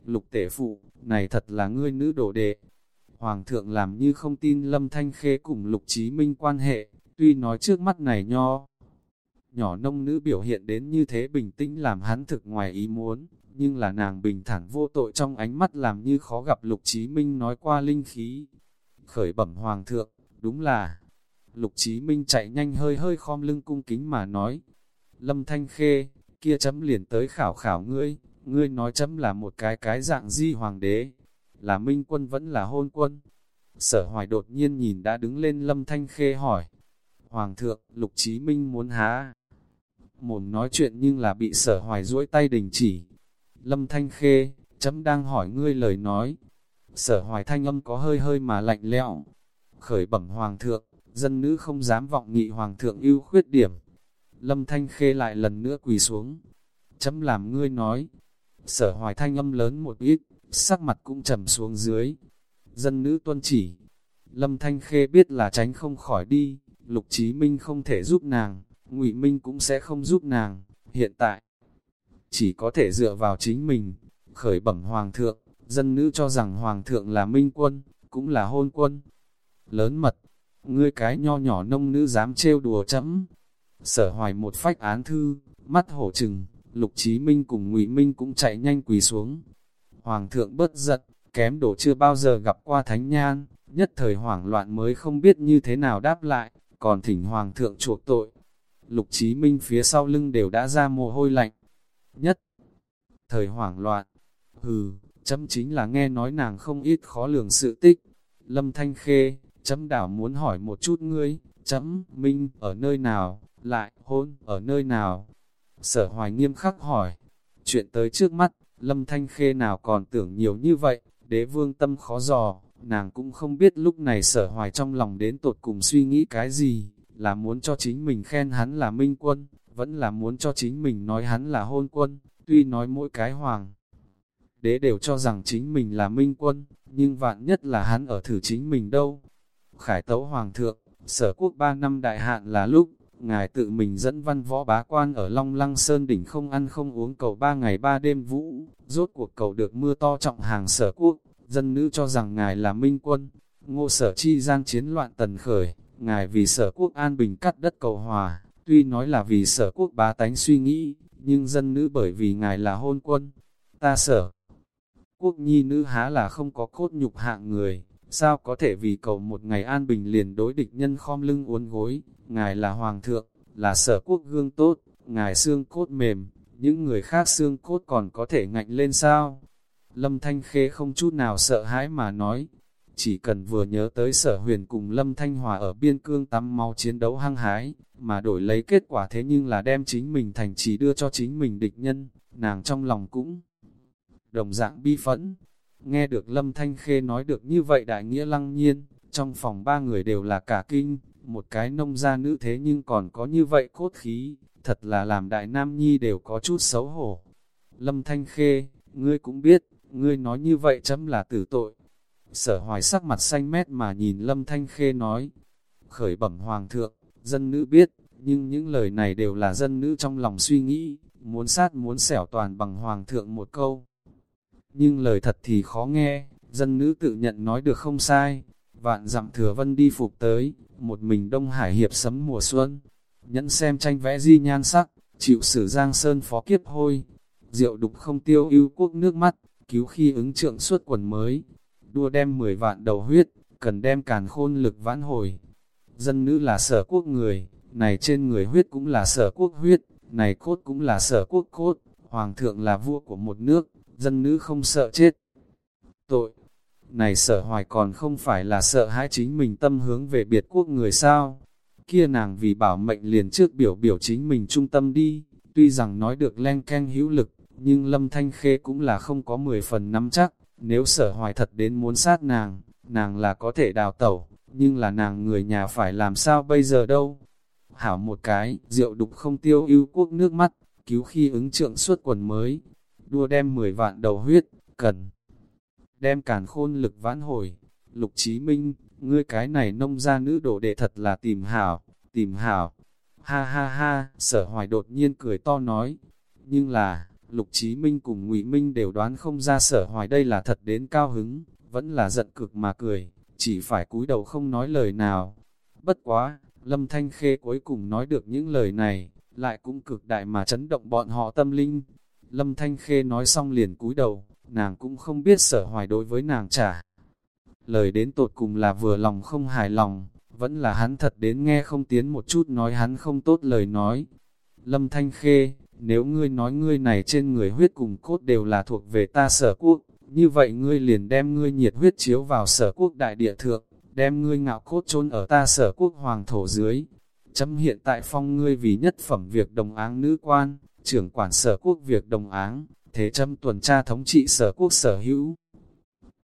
Lục tể phụ, này thật là ngươi nữ đồ đệ. Hoàng thượng làm như không tin Lâm Thanh Khê cùng Lục Chí Minh quan hệ, tuy nói trước mắt này nho. Nhỏ nông nữ biểu hiện đến như thế bình tĩnh làm hắn thực ngoài ý muốn, nhưng là nàng bình thản vô tội trong ánh mắt làm như khó gặp Lục Chí Minh nói qua linh khí. Khởi bẩm Hoàng thượng, đúng là... Lục Chí Minh chạy nhanh hơi hơi khom lưng cung kính mà nói. Lâm Thanh Khê, kia chấm liền tới khảo khảo ngươi, ngươi nói chấm là một cái cái dạng di hoàng đế, là minh quân vẫn là hôn quân. Sở hoài đột nhiên nhìn đã đứng lên lâm thanh khê hỏi. Hoàng thượng, lục chí minh muốn há. Mồm nói chuyện nhưng là bị sở hoài duỗi tay đình chỉ. Lâm thanh khê, chấm đang hỏi ngươi lời nói. Sở hoài thanh âm có hơi hơi mà lạnh lẽo. Khởi bẩm hoàng thượng, dân nữ không dám vọng nghị hoàng thượng ưu khuyết điểm. Lâm thanh khê lại lần nữa quỳ xuống. Chấm làm ngươi nói, Sở hoài thanh âm lớn một ít, sắc mặt cũng trầm xuống dưới. Dân nữ tuân chỉ. Lâm Thanh Khê biết là tránh không khỏi đi, Lục Chí Minh không thể giúp nàng, Ngụy Minh cũng sẽ không giúp nàng, hiện tại. Chỉ có thể dựa vào chính mình, khởi bẩm Hoàng thượng, dân nữ cho rằng Hoàng thượng là Minh quân, cũng là hôn quân. Lớn mật, ngươi cái nho nhỏ nông nữ dám trêu đùa chấm. Sở hoài một phách án thư, mắt hổ trừng, Lục Chí Minh cùng Ngụy Minh cũng chạy nhanh quỳ xuống. Hoàng thượng bất giận, kém đổ chưa bao giờ gặp qua thánh nhan, nhất thời hoảng loạn mới không biết như thế nào đáp lại, còn thỉnh Hoàng thượng chuộc tội. Lục Chí Minh phía sau lưng đều đã ra mồ hôi lạnh. Nhất. Thời hoảng loạn, hừ, chấm chính là nghe nói nàng không ít khó lường sự tích. Lâm Thanh Khê, chấm đảo muốn hỏi một chút ngươi, chấm, Minh, ở nơi nào, lại, hôn, ở nơi nào, Sở hoài nghiêm khắc hỏi, chuyện tới trước mắt, lâm thanh khê nào còn tưởng nhiều như vậy, đế vương tâm khó dò, nàng cũng không biết lúc này sở hoài trong lòng đến tột cùng suy nghĩ cái gì, là muốn cho chính mình khen hắn là minh quân, vẫn là muốn cho chính mình nói hắn là hôn quân, tuy nói mỗi cái hoàng. Đế đều cho rằng chính mình là minh quân, nhưng vạn nhất là hắn ở thử chính mình đâu. Khải tấu hoàng thượng, sở quốc ba năm đại hạn là lúc, ngài tự mình dẫn văn võ bá quan ở Long Lăng Sơn đỉnh không ăn không uống cầu ba ngày ba đêm vũ, rốt cuộc cầu được mưa to trọng hàng sở quốc, dân nữ cho rằng ngài là minh quân, ngô sở chi gian chiến loạn tần khởi, ngài vì sở quốc an bình cắt đất cầu hòa, tuy nói là vì sở quốc bá tánh suy nghĩ, nhưng dân nữ bởi vì ngài là hôn quân, ta sở. Quốc nhi nữ há là không có cốt nhục hạng người, sao có thể vì cầu một ngày an bình liền đối địch nhân khom lưng uốn gối, ngài là hoàng thượng, là sở quốc gương tốt, ngài xương cốt mềm, những người khác xương cốt còn có thể ngạnh lên sao? Lâm Thanh Khê không chút nào sợ hãi mà nói, chỉ cần vừa nhớ tới sở huyền cùng Lâm Thanh Hòa ở biên cương tắm máu chiến đấu hăng hái, mà đổi lấy kết quả thế nhưng là đem chính mình thành trì đưa cho chính mình địch nhân, nàng trong lòng cũng đồng dạng bi phẫn. Nghe được Lâm Thanh Khê nói được như vậy đại nghĩa lăng nhiên, trong phòng ba người đều là cả kinh, một cái nông gia nữ thế nhưng còn có như vậy cốt khí, thật là làm đại nam nhi đều có chút xấu hổ. Lâm Thanh Khê, ngươi cũng biết, ngươi nói như vậy chấm là tử tội. Sở hoài sắc mặt xanh mét mà nhìn Lâm Thanh Khê nói, khởi bẩm hoàng thượng, dân nữ biết, nhưng những lời này đều là dân nữ trong lòng suy nghĩ, muốn sát muốn xẻo toàn bằng hoàng thượng một câu. Nhưng lời thật thì khó nghe, dân nữ tự nhận nói được không sai, vạn dặm thừa vân đi phục tới, một mình Đông Hải hiệp sấm mùa xuân, nhẫn xem tranh vẽ di nhan sắc, chịu sử giang sơn phó kiếp hôi, rượu đục không tiêu ưu quốc nước mắt, cứu khi ứng trượng suốt quần mới, đua đem 10 vạn đầu huyết, cần đem càn khôn lực vãn hồi. Dân nữ là sở quốc người, này trên người huyết cũng là sở quốc huyết, này cốt cũng là sở quốc cốt, hoàng thượng là vua của một nước, dân nữ không sợ chết. Tội, này sở hoài còn không phải là sợ hãi chính mình tâm hướng về biệt quốc người sao, kia nàng vì bảo mệnh liền trước biểu biểu chính mình trung tâm đi, tuy rằng nói được len keng hữu lực, nhưng lâm thanh khê cũng là không có 10 phần nắm chắc, nếu sở hoài thật đến muốn sát nàng, nàng là có thể đào tẩu, nhưng là nàng người nhà phải làm sao bây giờ đâu. Hảo một cái, rượu đục không tiêu ưu quốc nước mắt, cứu khi ứng trượng suốt quần mới, đua đem 10 vạn đầu huyết, cần đem càn khôn lực vãn hồi. Lục Chí Minh, ngươi cái này nông gia nữ đổ đệ thật là tìm hảo, tìm hảo. Ha ha ha, sở hoài đột nhiên cười to nói. Nhưng là, Lục Chí Minh cùng Ngụy Minh đều đoán không ra sở hoài đây là thật đến cao hứng, vẫn là giận cực mà cười, chỉ phải cúi đầu không nói lời nào. Bất quá, Lâm Thanh Khê cuối cùng nói được những lời này, lại cũng cực đại mà chấn động bọn họ tâm linh. Lâm Thanh Khê nói xong liền cúi đầu, nàng cũng không biết sở hoài đối với nàng trả. Lời đến tột cùng là vừa lòng không hài lòng, vẫn là hắn thật đến nghe không tiến một chút nói hắn không tốt lời nói. Lâm Thanh Khê, nếu ngươi nói ngươi này trên người huyết cùng cốt đều là thuộc về ta sở quốc, như vậy ngươi liền đem ngươi nhiệt huyết chiếu vào sở quốc đại địa thượng, đem ngươi ngạo cốt chôn ở ta sở quốc hoàng thổ dưới. Chấm hiện tại phong ngươi vì nhất phẩm việc đồng áng nữ quan, trưởng quản sở quốc việc đồng áng, thế châm tuần tra thống trị sở quốc sở hữu.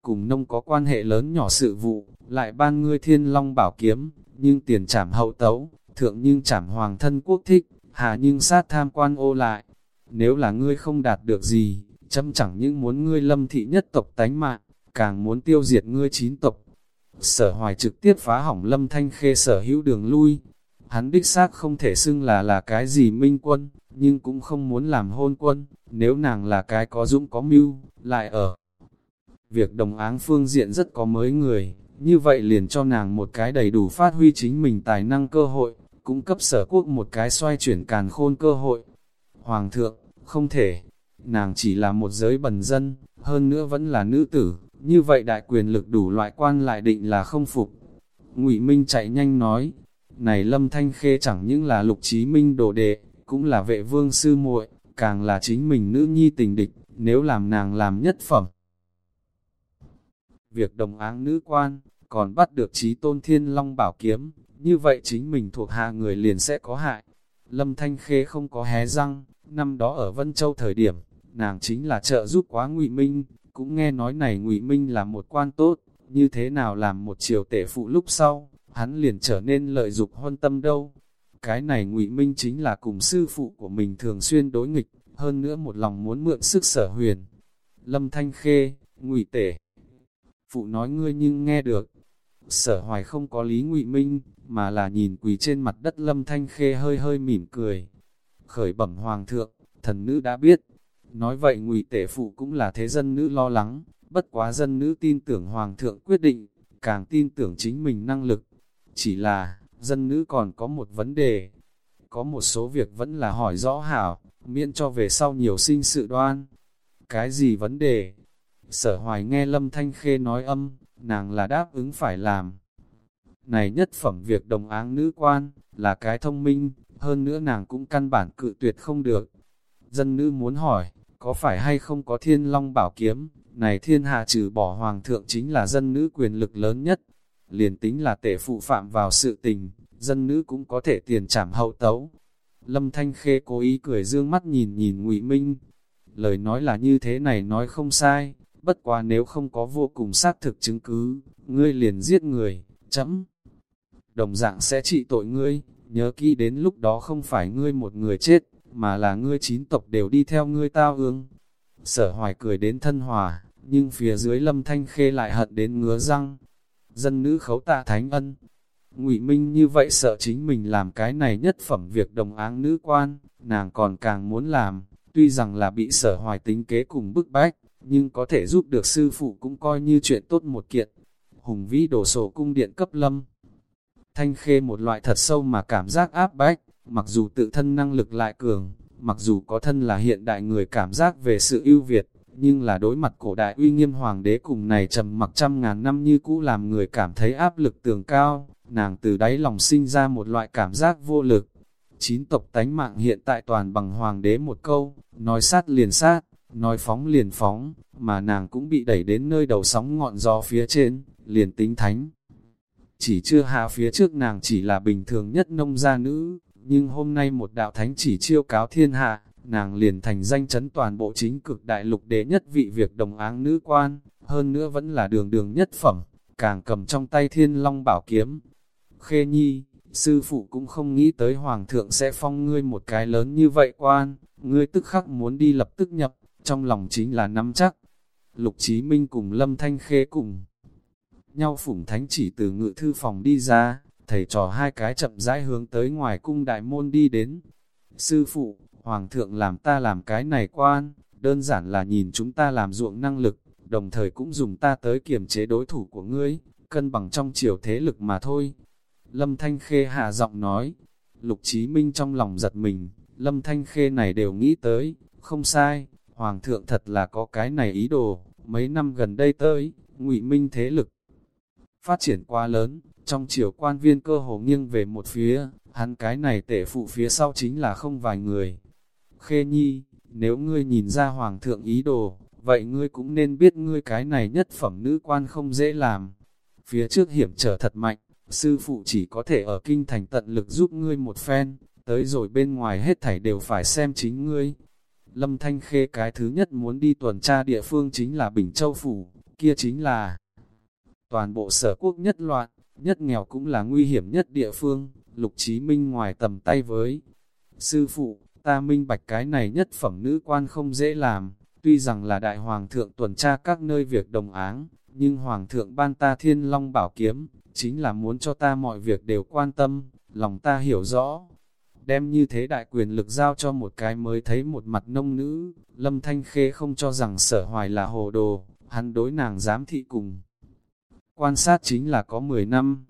Cùng nông có quan hệ lớn nhỏ sự vụ, lại ban ngươi thiên long bảo kiếm, nhưng tiền trảm hậu tấu, thượng nhưng trảm hoàng thân quốc thích, Hà nhưng sát tham quan ô lại. Nếu là ngươi không đạt được gì, châm chẳng những muốn ngươi lâm thị nhất tộc tánh mạng, càng muốn tiêu diệt ngươi chín tộc. Sở hoài trực tiếp phá hỏng lâm thanh khê sở hữu đường lui. Hắn đích xác không thể xưng là là cái gì minh quân, nhưng cũng không muốn làm hôn quân, nếu nàng là cái có dũng có mưu, lại ở. Việc đồng áng phương diện rất có mới người, như vậy liền cho nàng một cái đầy đủ phát huy chính mình tài năng cơ hội, cũng cấp sở quốc một cái xoay chuyển càn khôn cơ hội. Hoàng thượng, không thể, nàng chỉ là một giới bần dân, hơn nữa vẫn là nữ tử, như vậy đại quyền lực đủ loại quan lại định là không phục. Ngụy Minh chạy nhanh nói, này Lâm Thanh Khê chẳng những là lục trí minh đồ đệ, cũng là vệ vương sư muội, càng là chính mình nữ nhi tình địch, nếu làm nàng làm nhất phẩm. Việc đồng áng nữ quan, còn bắt được trí tôn thiên long bảo kiếm, như vậy chính mình thuộc hạ người liền sẽ có hại. Lâm Thanh Khê không có hé răng, năm đó ở Vân Châu thời điểm, nàng chính là trợ giúp quá ngụy Minh, cũng nghe nói này ngụy Minh là một quan tốt, như thế nào làm một triều tể phụ lúc sau, hắn liền trở nên lợi dục hôn tâm đâu. Cái này ngụy Minh chính là cùng sư phụ của mình thường xuyên đối nghịch, hơn nữa một lòng muốn mượn sức sở huyền. Lâm Thanh Khê, ngụy tể. Phụ nói ngươi nhưng nghe được. Sở hoài không có lý ngụy Minh, mà là nhìn quỳ trên mặt đất Lâm Thanh Khê hơi hơi mỉm cười. Khởi bẩm hoàng thượng, thần nữ đã biết. Nói vậy ngụy tể phụ cũng là thế dân nữ lo lắng, bất quá dân nữ tin tưởng hoàng thượng quyết định, càng tin tưởng chính mình năng lực. Chỉ là, dân nữ còn có một vấn đề. Có một số việc vẫn là hỏi rõ hảo, miễn cho về sau nhiều sinh sự đoan. Cái gì vấn đề? Sở hoài nghe Lâm Thanh Khê nói âm, nàng là đáp ứng phải làm. Này nhất phẩm việc đồng áng nữ quan, là cái thông minh, hơn nữa nàng cũng căn bản cự tuyệt không được. Dân nữ muốn hỏi, có phải hay không có thiên long bảo kiếm, này thiên hạ trừ bỏ hoàng thượng chính là dân nữ quyền lực lớn nhất. Liền tính là tể phụ phạm vào sự tình, dân nữ cũng có thể tiền trảm hậu tấu. Lâm Thanh Khê cố ý cười dương mắt nhìn nhìn ngụy Minh. Lời nói là như thế này nói không sai, bất quá nếu không có vô cùng xác thực chứng cứ, ngươi liền giết người, chấm. Đồng dạng sẽ trị tội ngươi, nhớ kỹ đến lúc đó không phải ngươi một người chết, mà là ngươi chín tộc đều đi theo ngươi tao ương. Sở hoài cười đến thân hòa, nhưng phía dưới lâm thanh khê lại hận đến ngứa răng. Dân nữ khấu tạ thánh ân. ngụy Minh như vậy sợ chính mình làm cái này nhất phẩm việc đồng áng nữ quan, nàng còn càng muốn làm, tuy rằng là bị sở hoài tính kế cùng bức bách, nhưng có thể giúp được sư phụ cũng coi như chuyện tốt một kiện. Hùng vĩ đổ sổ cung điện cấp lâm. Thanh khê một loại thật sâu mà cảm giác áp bách, mặc dù tự thân năng lực lại cường, mặc dù có thân là hiện đại người cảm giác về sự ưu việt, nhưng là đối mặt cổ đại uy nghiêm hoàng đế cùng này trầm mặc trăm ngàn năm như cũ làm người cảm thấy áp lực tường cao, nàng từ đáy lòng sinh ra một loại cảm giác vô lực. Chín tộc tánh mạng hiện tại toàn bằng hoàng đế một câu, nói sát liền sát, nói phóng liền phóng, mà nàng cũng bị đẩy đến nơi đầu sóng ngọn gió phía trên, liền tính thánh. Chỉ chưa hạ phía trước nàng chỉ là bình thường nhất nông gia nữ, nhưng hôm nay một đạo thánh chỉ chiêu cáo thiên hạ, nàng liền thành danh chấn toàn bộ chính cực đại lục đế nhất vị việc đồng áng nữ quan, hơn nữa vẫn là đường đường nhất phẩm, càng cầm trong tay thiên long bảo kiếm. Khê nhi, sư phụ cũng không nghĩ tới hoàng thượng sẽ phong ngươi một cái lớn như vậy quan, ngươi tức khắc muốn đi lập tức nhập, trong lòng chính là nắm chắc. Lục Chí Minh cùng Lâm Thanh Khê cùng nhau phủng thánh chỉ từ ngự thư phòng đi ra, thầy trò hai cái chậm rãi hướng tới ngoài cung đại môn đi đến. Sư phụ, Hoàng thượng làm ta làm cái này quan, đơn giản là nhìn chúng ta làm ruộng năng lực, đồng thời cũng dùng ta tới kiềm chế đối thủ của ngươi, cân bằng trong chiều thế lực mà thôi. Lâm Thanh Khê hạ giọng nói, Lục Chí Minh trong lòng giật mình, Lâm Thanh Khê này đều nghĩ tới, không sai, Hoàng thượng thật là có cái này ý đồ, mấy năm gần đây tới, ngụy Minh thế lực phát triển quá lớn, trong chiều quan viên cơ hồ nghiêng về một phía, hắn cái này tể phụ phía sau chính là không vài người. Khê nhi, nếu ngươi nhìn ra hoàng thượng ý đồ, vậy ngươi cũng nên biết ngươi cái này nhất phẩm nữ quan không dễ làm. Phía trước hiểm trở thật mạnh, sư phụ chỉ có thể ở kinh thành tận lực giúp ngươi một phen, tới rồi bên ngoài hết thảy đều phải xem chính ngươi. Lâm Thanh Khê cái thứ nhất muốn đi tuần tra địa phương chính là Bình Châu Phủ, kia chính là toàn bộ sở quốc nhất loạn, nhất nghèo cũng là nguy hiểm nhất địa phương, Lục trí Minh ngoài tầm tay với. Sư phụ, ta minh bạch cái này nhất phẩm nữ quan không dễ làm, tuy rằng là đại hoàng thượng tuần tra các nơi việc đồng áng, nhưng hoàng thượng ban ta thiên long bảo kiếm, chính là muốn cho ta mọi việc đều quan tâm, lòng ta hiểu rõ. Đem như thế đại quyền lực giao cho một cái mới thấy một mặt nông nữ, lâm thanh khê không cho rằng sở hoài là hồ đồ, hắn đối nàng dám thị cùng. Quan sát chính là có 10 năm,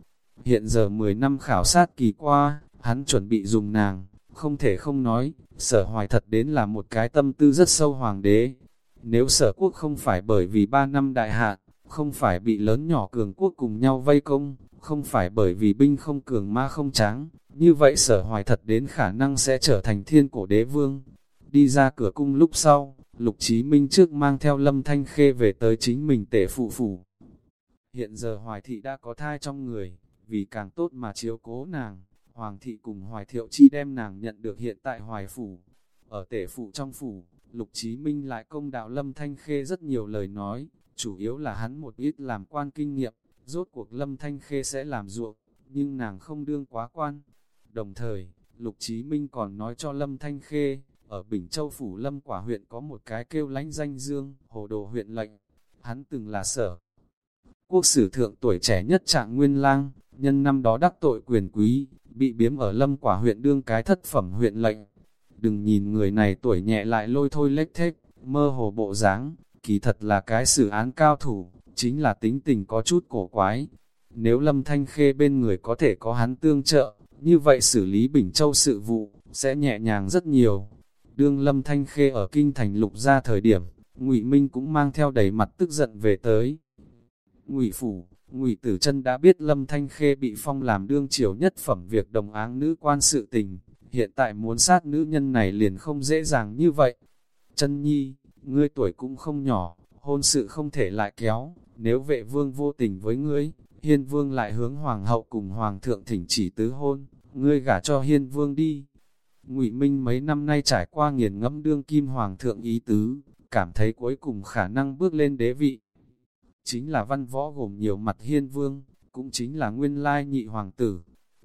hiện giờ 10 năm khảo sát kỳ qua, hắn chuẩn bị dùng nàng, không thể không nói, sở hoài thật đến là một cái tâm tư rất sâu hoàng đế. Nếu sở quốc không phải bởi vì ba năm đại hạn, không phải bị lớn nhỏ cường quốc cùng nhau vây công, không phải bởi vì binh không cường ma không tráng, như vậy sở hoài thật đến khả năng sẽ trở thành thiên cổ đế vương. Đi ra cửa cung lúc sau, Lục Chí Minh trước mang theo Lâm Thanh Khê về tới chính mình tể phụ phủ. Hiện giờ Hoài Thị đã có thai trong người, vì càng tốt mà chiếu cố nàng, Hoàng thị cùng Hoài Thiệu Chi đem nàng nhận được hiện tại Hoài Phủ. Ở tể phủ trong phủ, Lục Chí Minh lại công đạo Lâm Thanh Khê rất nhiều lời nói, chủ yếu là hắn một ít làm quan kinh nghiệm, rốt cuộc Lâm Thanh Khê sẽ làm ruộng, nhưng nàng không đương quá quan. Đồng thời, Lục Chí Minh còn nói cho Lâm Thanh Khê, ở Bình Châu Phủ Lâm Quả huyện có một cái kêu lánh danh dương, hồ đồ huyện lệnh. Hắn từng là sở. Quốc sử thượng tuổi trẻ nhất trạng nguyên lang, nhân năm đó đắc tội quyền quý, bị biếm ở lâm quả huyện đương cái thất phẩm huyện lệnh. Đừng nhìn người này tuổi nhẹ lại lôi thôi lếch thếch, mơ hồ bộ dáng, kỳ thật là cái xử án cao thủ, chính là tính tình có chút cổ quái. Nếu lâm thanh khê bên người có thể có hắn tương trợ, như vậy xử lý Bình Châu sự vụ, sẽ nhẹ nhàng rất nhiều. Đương lâm thanh khê ở kinh thành lục ra thời điểm, ngụy Minh cũng mang theo đầy mặt tức giận về tới. Ngụy Phủ, Ngụy Tử Chân đã biết Lâm Thanh Khê bị phong làm đương triều nhất phẩm việc đồng áng nữ quan sự tình, hiện tại muốn sát nữ nhân này liền không dễ dàng như vậy. Chân Nhi, ngươi tuổi cũng không nhỏ, hôn sự không thể lại kéo, nếu vệ vương vô tình với ngươi, hiên vương lại hướng hoàng hậu cùng hoàng thượng thỉnh chỉ tứ hôn, ngươi gả cho hiên vương đi. Ngụy Minh mấy năm nay trải qua nghiền ngẫm đương kim hoàng thượng ý tứ, cảm thấy cuối cùng khả năng bước lên đế vị, chính là văn võ gồm nhiều mặt hiên vương, cũng chính là nguyên lai nhị hoàng tử.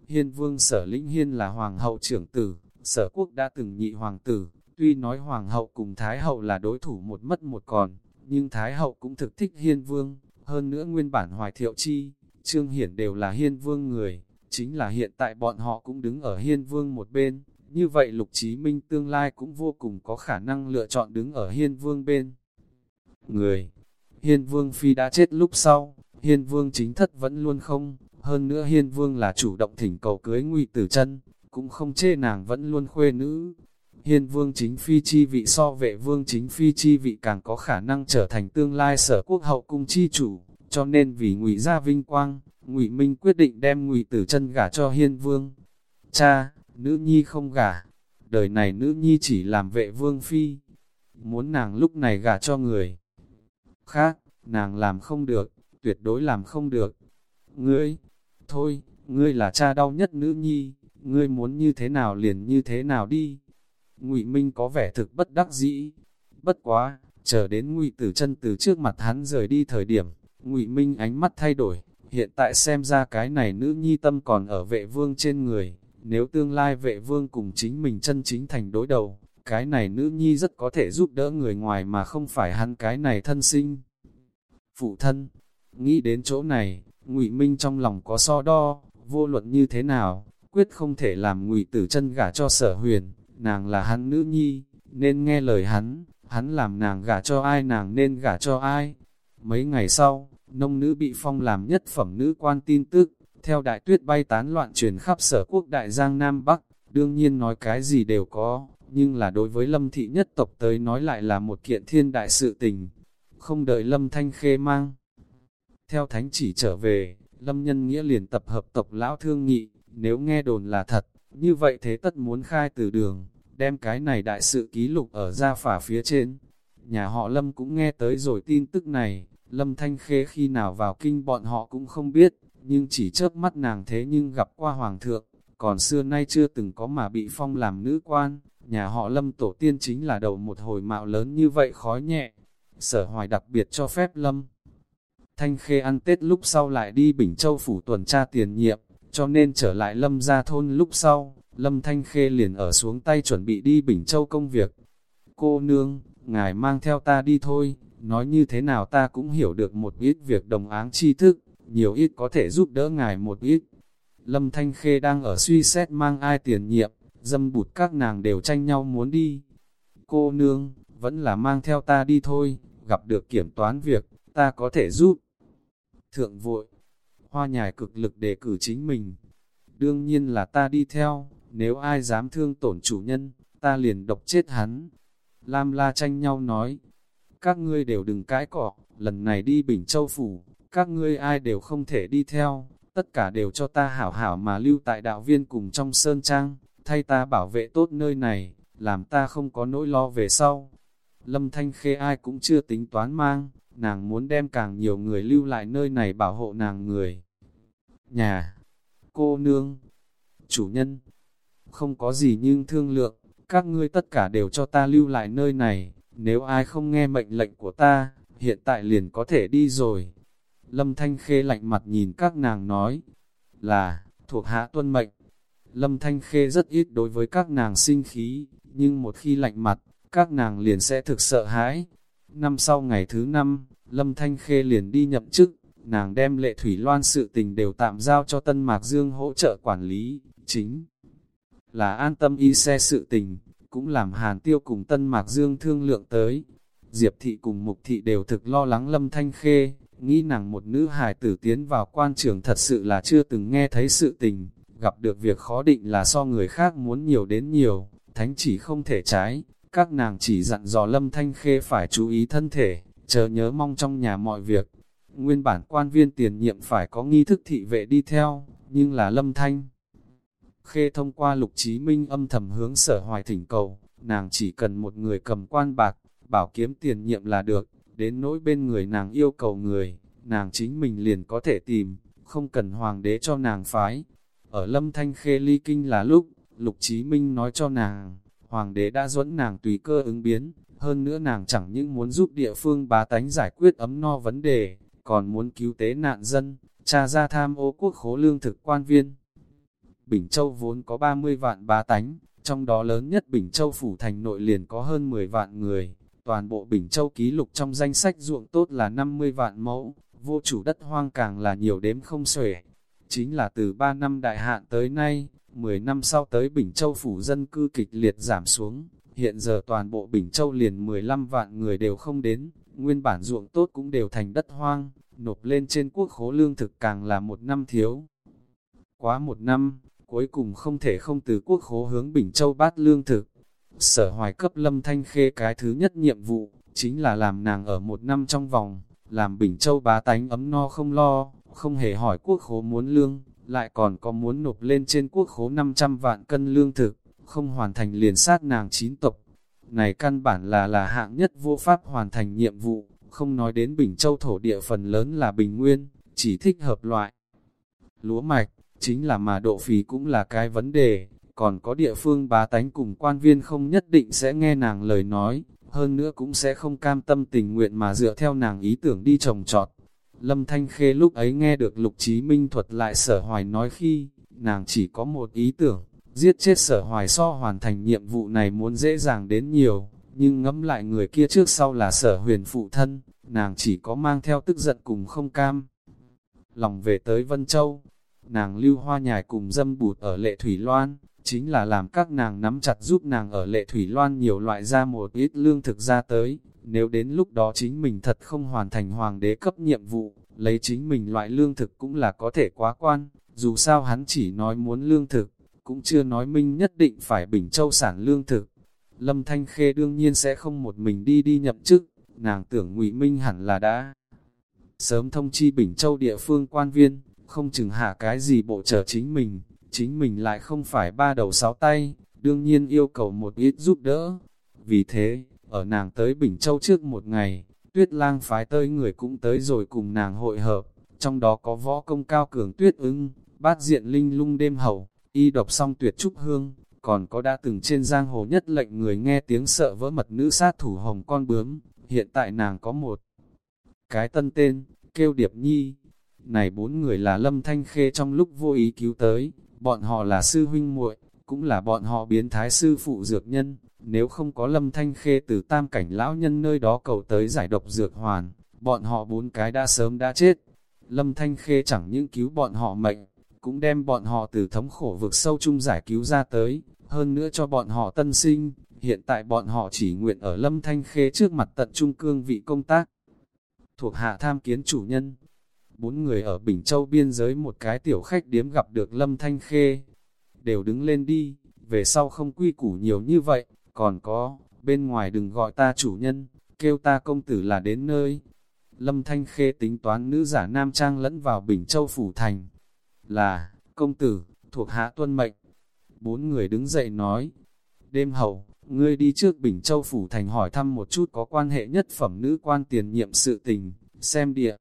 Hiên vương sở lĩnh hiên là hoàng hậu trưởng tử, sở quốc đã từng nhị hoàng tử, tuy nói hoàng hậu cùng thái hậu là đối thủ một mất một còn, nhưng thái hậu cũng thực thích hiên vương, hơn nữa nguyên bản hoài thiệu chi, trương hiển đều là hiên vương người, chính là hiện tại bọn họ cũng đứng ở hiên vương một bên, như vậy lục chí minh tương lai cũng vô cùng có khả năng lựa chọn đứng ở hiên vương bên. Người, Hiên Vương Phi đã chết lúc sau, Hiên Vương chính thất vẫn luôn không, hơn nữa Hiên Vương là chủ động thỉnh cầu cưới ngụy tử chân cũng không chê nàng vẫn luôn khuê nữ. hiên vương chính phi chi vị so vệ vương chính phi chi vị càng có khả năng trở thành tương lai sở quốc hậu cung chi chủ, cho nên vì ngụy gia vinh quang, ngụy Minh quyết định đem ngụy tử chân gả cho hiên vương. Cha, nữ nhi không gả, đời này nữ nhi chỉ làm vệ vương phi, muốn nàng lúc này gả cho người. Khác, nàng làm không được, tuyệt đối làm không được. Ngươi, thôi, ngươi là cha đau nhất nữ nhi, ngươi muốn như thế nào liền như thế nào đi. Ngụy Minh có vẻ thực bất đắc dĩ. Bất quá, chờ đến Ngụy Tử Chân từ trước mặt hắn rời đi thời điểm, Ngụy Minh ánh mắt thay đổi, hiện tại xem ra cái này nữ nhi tâm còn ở vệ vương trên người, nếu tương lai vệ vương cùng chính mình chân chính thành đối đầu, cái này nữ nhi rất có thể giúp đỡ người ngoài mà không phải hắn cái này thân sinh. Phụ thân, nghĩ đến chỗ này, Ngụy Minh trong lòng có so đo, vô luận như thế nào, quyết không thể làm Ngụy Tử chân gả cho Sở Huyền, nàng là hắn nữ nhi, nên nghe lời hắn, hắn làm nàng gả cho ai nàng nên gả cho ai. Mấy ngày sau, nông nữ bị phong làm nhất phẩm nữ quan tin tức, theo đại tuyết bay tán loạn truyền khắp sở quốc đại giang Nam Bắc, đương nhiên nói cái gì đều có, nhưng là đối với lâm thị nhất tộc tới nói lại là một kiện thiên đại sự tình. Không đợi lâm thanh khê mang. Theo thánh chỉ trở về, lâm nhân nghĩa liền tập hợp tộc lão thương nghị, nếu nghe đồn là thật, như vậy thế tất muốn khai từ đường, đem cái này đại sự ký lục ở ra phả phía trên. Nhà họ lâm cũng nghe tới rồi tin tức này, lâm thanh khê khi nào vào kinh bọn họ cũng không biết, nhưng chỉ chớp mắt nàng thế nhưng gặp qua hoàng thượng, còn xưa nay chưa từng có mà bị phong làm nữ quan, nhà họ lâm tổ tiên chính là đầu một hồi mạo lớn như vậy khói nhẹ. Sở hoài đặc biệt cho phép lâm. Thanh khê ăn Tết lúc sau lại đi Bình Châu phủ tuần tra tiền nhiệm, cho nên trở lại lâm ra thôn lúc sau, lâm Thanh khê liền ở xuống tay chuẩn bị đi Bình Châu công việc. Cô nương, ngài mang theo ta đi thôi, nói như thế nào ta cũng hiểu được một ít việc đồng áng tri thức, nhiều ít có thể giúp đỡ ngài một ít. Lâm Thanh Khê đang ở suy xét mang ai tiền nhiệm, dâm bụt các nàng đều tranh nhau muốn đi. Cô nương, vẫn là mang theo ta đi thôi, gặp được kiểm toán việc, ta có thể giúp. Thượng vội, hoa nhài cực lực để cử chính mình. Đương nhiên là ta đi theo, nếu ai dám thương tổn chủ nhân, ta liền độc chết hắn. Lam la tranh nhau nói, các ngươi đều đừng cãi cọ, lần này đi Bình Châu Phủ, các ngươi ai đều không thể đi theo, tất cả đều cho ta hảo hảo mà lưu tại đạo viên cùng trong sơn trang, thay ta bảo vệ tốt nơi này, làm ta không có nỗi lo về sau. Lâm Thanh Khê ai cũng chưa tính toán mang, nàng muốn đem càng nhiều người lưu lại nơi này bảo hộ nàng người. Nhà, cô nương, chủ nhân, không có gì nhưng thương lượng, các ngươi tất cả đều cho ta lưu lại nơi này, nếu ai không nghe mệnh lệnh của ta, hiện tại liền có thể đi rồi. Lâm Thanh Khê lạnh mặt nhìn các nàng nói, là, thuộc hạ tuân mệnh. Lâm Thanh Khê rất ít đối với các nàng sinh khí, nhưng một khi lạnh mặt, các nàng liền sẽ thực sợ hãi. Năm sau ngày thứ năm, Lâm Thanh Khê liền đi nhậm chức, nàng đem lệ thủy loan sự tình đều tạm giao cho Tân Mạc Dương hỗ trợ quản lý, chính là an tâm y xe sự tình, cũng làm Hàn Tiêu cùng Tân Mạc Dương thương lượng tới. Diệp Thị cùng Mục Thị đều thực lo lắng Lâm Thanh Khê, nghĩ nàng một nữ hài tử tiến vào quan trường thật sự là chưa từng nghe thấy sự tình, gặp được việc khó định là so người khác muốn nhiều đến nhiều, thánh chỉ không thể trái, các nàng chỉ dặn dò Lâm Thanh Khê phải chú ý thân thể, chờ nhớ mong trong nhà mọi việc. Nguyên bản quan viên tiền nhiệm phải có nghi thức thị vệ đi theo, nhưng là Lâm Thanh. Khê thông qua lục chí minh âm thầm hướng sở hoài thỉnh cầu, nàng chỉ cần một người cầm quan bạc, bảo kiếm tiền nhiệm là được, đến nỗi bên người nàng yêu cầu người, nàng chính mình liền có thể tìm, không cần hoàng đế cho nàng phái. Ở lâm thanh khê ly kinh là lúc, lục chí minh nói cho nàng, hoàng đế đã dẫn nàng tùy cơ ứng biến, hơn nữa nàng chẳng những muốn giúp địa phương bá tánh giải quyết ấm no vấn đề, còn muốn cứu tế nạn dân, tra ra tham ô quốc khố lương thực quan viên. Bình Châu vốn có 30 vạn bá tánh, trong đó lớn nhất Bình Châu phủ thành nội liền có hơn 10 vạn người, toàn bộ Bình Châu ký lục trong danh sách ruộng tốt là 50 vạn mẫu, vô chủ đất hoang càng là nhiều đếm không xuể. Chính là từ 3 năm đại hạn tới nay, 10 năm sau tới Bình Châu phủ dân cư kịch liệt giảm xuống, hiện giờ toàn bộ Bình Châu liền 15 vạn người đều không đến, nguyên bản ruộng tốt cũng đều thành đất hoang, nộp lên trên quốc khố lương thực càng là một năm thiếu. Quá một năm, cuối cùng không thể không từ quốc khố hướng Bình Châu bát lương thực. Sở hoài cấp Lâm Thanh Khê cái thứ nhất nhiệm vụ, chính là làm nàng ở một năm trong vòng, làm Bình Châu bá tánh ấm no không lo, không hề hỏi quốc khố muốn lương, lại còn có muốn nộp lên trên quốc khố 500 vạn cân lương thực, không hoàn thành liền sát nàng chín tộc. Này căn bản là là hạng nhất vô pháp hoàn thành nhiệm vụ, không nói đến Bình Châu thổ địa phần lớn là bình nguyên, chỉ thích hợp loại. Lúa mạch, chính là mà độ phí cũng là cái vấn đề, còn có địa phương bá tánh cùng quan viên không nhất định sẽ nghe nàng lời nói, hơn nữa cũng sẽ không cam tâm tình nguyện mà dựa theo nàng ý tưởng đi trồng trọt. Lâm Thanh Khê lúc ấy nghe được Lục Chí Minh thuật lại sở hoài nói khi, nàng chỉ có một ý tưởng, giết chết sở hoài so hoàn thành nhiệm vụ này muốn dễ dàng đến nhiều, nhưng ngẫm lại người kia trước sau là sở huyền phụ thân, nàng chỉ có mang theo tức giận cùng không cam. Lòng về tới Vân Châu, nàng lưu hoa nhài cùng dâm bụt ở lệ Thủy Loan, chính là làm các nàng nắm chặt giúp nàng ở lệ Thủy Loan nhiều loại ra một ít lương thực ra tới, nếu đến lúc đó chính mình thật không hoàn thành hoàng đế cấp nhiệm vụ, lấy chính mình loại lương thực cũng là có thể quá quan, dù sao hắn chỉ nói muốn lương thực, cũng chưa nói minh nhất định phải Bình Châu sản lương thực. Lâm Thanh Khê đương nhiên sẽ không một mình đi đi nhậm chức, nàng tưởng ngụy Minh hẳn là đã sớm thông chi Bình Châu địa phương quan viên, không chừng hạ cái gì bộ trở chính mình, chính mình lại không phải ba đầu sáu tay, đương nhiên yêu cầu một ít giúp đỡ. Vì thế, ở nàng tới Bình Châu trước một ngày, tuyết lang phái tới người cũng tới rồi cùng nàng hội hợp, trong đó có võ công cao cường tuyết ưng, bát diện linh lung đêm hậu, y độc song tuyệt trúc hương, còn có đã từng trên giang hồ nhất lệnh người nghe tiếng sợ vỡ mật nữ sát thủ hồng con bướm, hiện tại nàng có một cái tân tên, kêu Điệp Nhi. Này bốn người là Lâm Thanh Khê trong lúc vô ý cứu tới, bọn họ là sư huynh muội, cũng là bọn họ biến thái sư phụ dược nhân, nếu không có Lâm Thanh Khê từ tam cảnh lão nhân nơi đó cầu tới giải độc dược hoàn, bọn họ bốn cái đã sớm đã chết. Lâm Thanh Khê chẳng những cứu bọn họ mệnh, cũng đem bọn họ từ thống khổ vực sâu chung giải cứu ra tới, hơn nữa cho bọn họ tân sinh, hiện tại bọn họ chỉ nguyện ở Lâm Thanh Khê trước mặt tận trung cương vị công tác. Thuộc hạ tham kiến chủ nhân, bốn người ở Bình Châu biên giới một cái tiểu khách điếm gặp được Lâm Thanh Khê, đều đứng lên đi, về sau không quy củ nhiều như vậy, còn có, bên ngoài đừng gọi ta chủ nhân, kêu ta công tử là đến nơi. Lâm Thanh Khê tính toán nữ giả nam trang lẫn vào Bình Châu Phủ Thành, là, công tử, thuộc hạ tuân mệnh. Bốn người đứng dậy nói, đêm hậu, ngươi đi trước Bình Châu Phủ Thành hỏi thăm một chút có quan hệ nhất phẩm nữ quan tiền nhiệm sự tình, xem địa.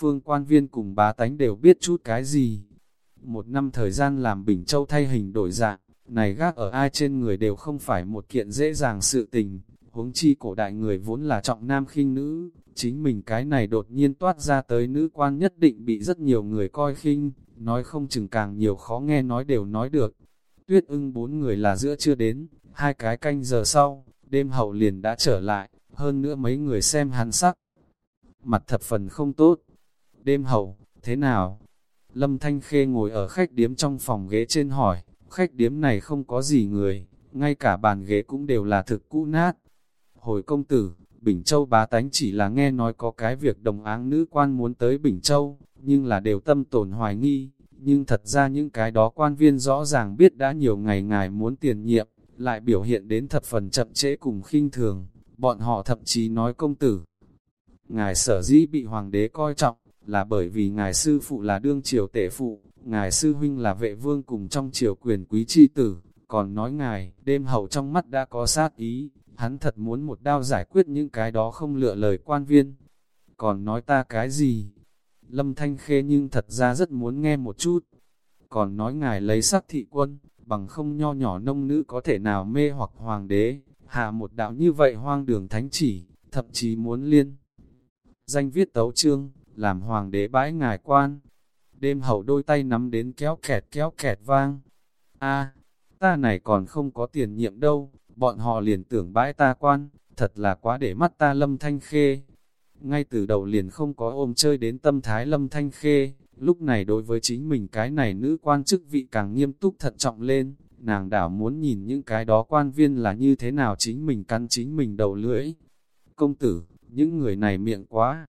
Phương quan viên cùng bá tánh đều biết chút cái gì. Một năm thời gian làm Bình Châu thay hình đổi dạng, này gác ở ai trên người đều không phải một kiện dễ dàng sự tình, huống chi cổ đại người vốn là trọng nam khinh nữ, chính mình cái này đột nhiên toát ra tới nữ quan nhất định bị rất nhiều người coi khinh, nói không chừng càng nhiều khó nghe nói đều nói được. Tuyết ưng bốn người là giữa chưa đến, hai cái canh giờ sau, đêm hậu liền đã trở lại, hơn nữa mấy người xem hắn sắc. Mặt thập phần không tốt. Đêm hậu, thế nào? Lâm Thanh Khê ngồi ở khách điếm trong phòng ghế trên hỏi, khách điếm này không có gì người, ngay cả bàn ghế cũng đều là thực cũ nát. Hồi công tử, Bình Châu bá tánh chỉ là nghe nói có cái việc đồng áng nữ quan muốn tới Bình Châu, nhưng là đều tâm tổn hoài nghi, nhưng thật ra những cái đó quan viên rõ ràng biết đã nhiều ngày ngài muốn tiền nhiệm, lại biểu hiện đến thập phần chậm trễ cùng khinh thường, bọn họ thậm chí nói công tử. Ngài sở dĩ bị hoàng đế coi trọng, là bởi vì ngài sư phụ là đương triều tể phụ, ngài sư huynh là vệ vương cùng trong triều quyền quý chi tử, còn nói ngài, đêm hậu trong mắt đã có sát ý, hắn thật muốn một đao giải quyết những cái đó không lựa lời quan viên. Còn nói ta cái gì? Lâm Thanh Khê nhưng thật ra rất muốn nghe một chút. Còn nói ngài lấy sắc thị quân, bằng không nho nhỏ nông nữ có thể nào mê hoặc hoàng đế, hạ một đạo như vậy hoang đường thánh chỉ, thậm chí muốn liên. Danh viết tấu chương làm hoàng đế bãi ngài quan. Đêm hậu đôi tay nắm đến kéo kẹt kéo kẹt vang. a ta này còn không có tiền nhiệm đâu, bọn họ liền tưởng bãi ta quan, thật là quá để mắt ta lâm thanh khê. Ngay từ đầu liền không có ôm chơi đến tâm thái lâm thanh khê, lúc này đối với chính mình cái này nữ quan chức vị càng nghiêm túc thận trọng lên, nàng đảo muốn nhìn những cái đó quan viên là như thế nào chính mình căn chính mình đầu lưỡi. Công tử, những người này miệng quá.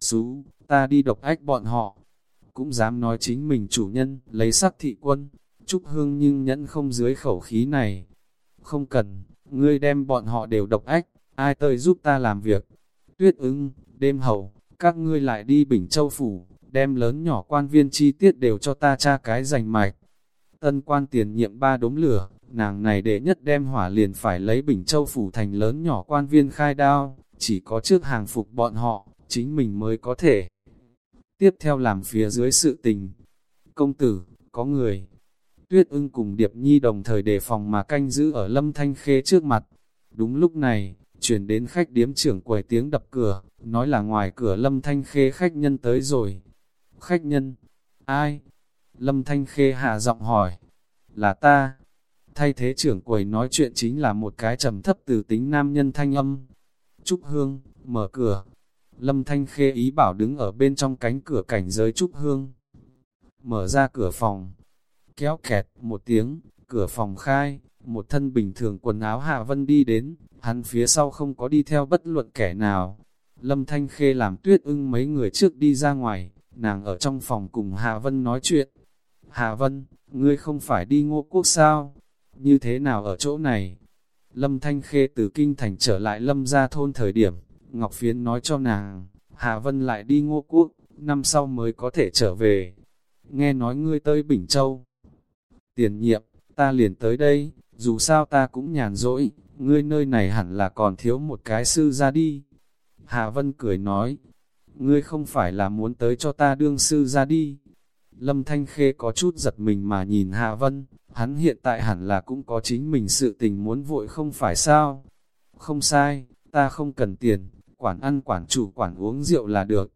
Xú, ta đi độc ách bọn họ. Cũng dám nói chính mình chủ nhân, lấy sắc thị quân. Trúc Hương nhưng nhẫn không dưới khẩu khí này. Không cần, ngươi đem bọn họ đều độc ách, ai tới giúp ta làm việc. Tuyết ưng, đêm hậu, các ngươi lại đi Bình Châu Phủ, đem lớn nhỏ quan viên chi tiết đều cho ta tra cái rành mạch. Tân quan tiền nhiệm ba đốm lửa, nàng này để nhất đem hỏa liền phải lấy Bình Châu Phủ thành lớn nhỏ quan viên khai đao, chỉ có trước hàng phục bọn họ, chính mình mới có thể. Tiếp theo làm phía dưới sự tình. Công tử, có người. Tuyết ưng cùng Điệp Nhi đồng thời đề phòng mà canh giữ ở lâm thanh khê trước mặt. Đúng lúc này, chuyển đến khách điếm trưởng quầy tiếng đập cửa, nói là ngoài cửa lâm thanh khê khách nhân tới rồi. Khách nhân? Ai? Lâm thanh khê hạ giọng hỏi. Là ta. Thay thế trưởng quầy nói chuyện chính là một cái trầm thấp từ tính nam nhân thanh âm. Trúc Hương, mở cửa. Lâm Thanh Khê ý bảo đứng ở bên trong cánh cửa cảnh giới Trúc Hương. Mở ra cửa phòng. Kéo kẹt một tiếng, cửa phòng khai, một thân bình thường quần áo Hạ Vân đi đến, hắn phía sau không có đi theo bất luận kẻ nào. Lâm Thanh Khê làm tuyết ưng mấy người trước đi ra ngoài, nàng ở trong phòng cùng Hạ Vân nói chuyện. Hạ Vân, ngươi không phải đi ngô quốc sao? Như thế nào ở chỗ này? Lâm Thanh Khê từ kinh thành trở lại Lâm ra thôn thời điểm, Ngọc Phiến nói cho nàng, Hà Vân lại đi ngô quốc, năm sau mới có thể trở về. Nghe nói ngươi tới Bình Châu. Tiền nhiệm, ta liền tới đây, dù sao ta cũng nhàn rỗi, ngươi nơi này hẳn là còn thiếu một cái sư ra đi. Hà Vân cười nói, ngươi không phải là muốn tới cho ta đương sư ra đi. Lâm Thanh Khê có chút giật mình mà nhìn Hà Vân, hắn hiện tại hẳn là cũng có chính mình sự tình muốn vội không phải sao. Không sai, ta không cần tiền, quản ăn quản chủ quản uống rượu là được.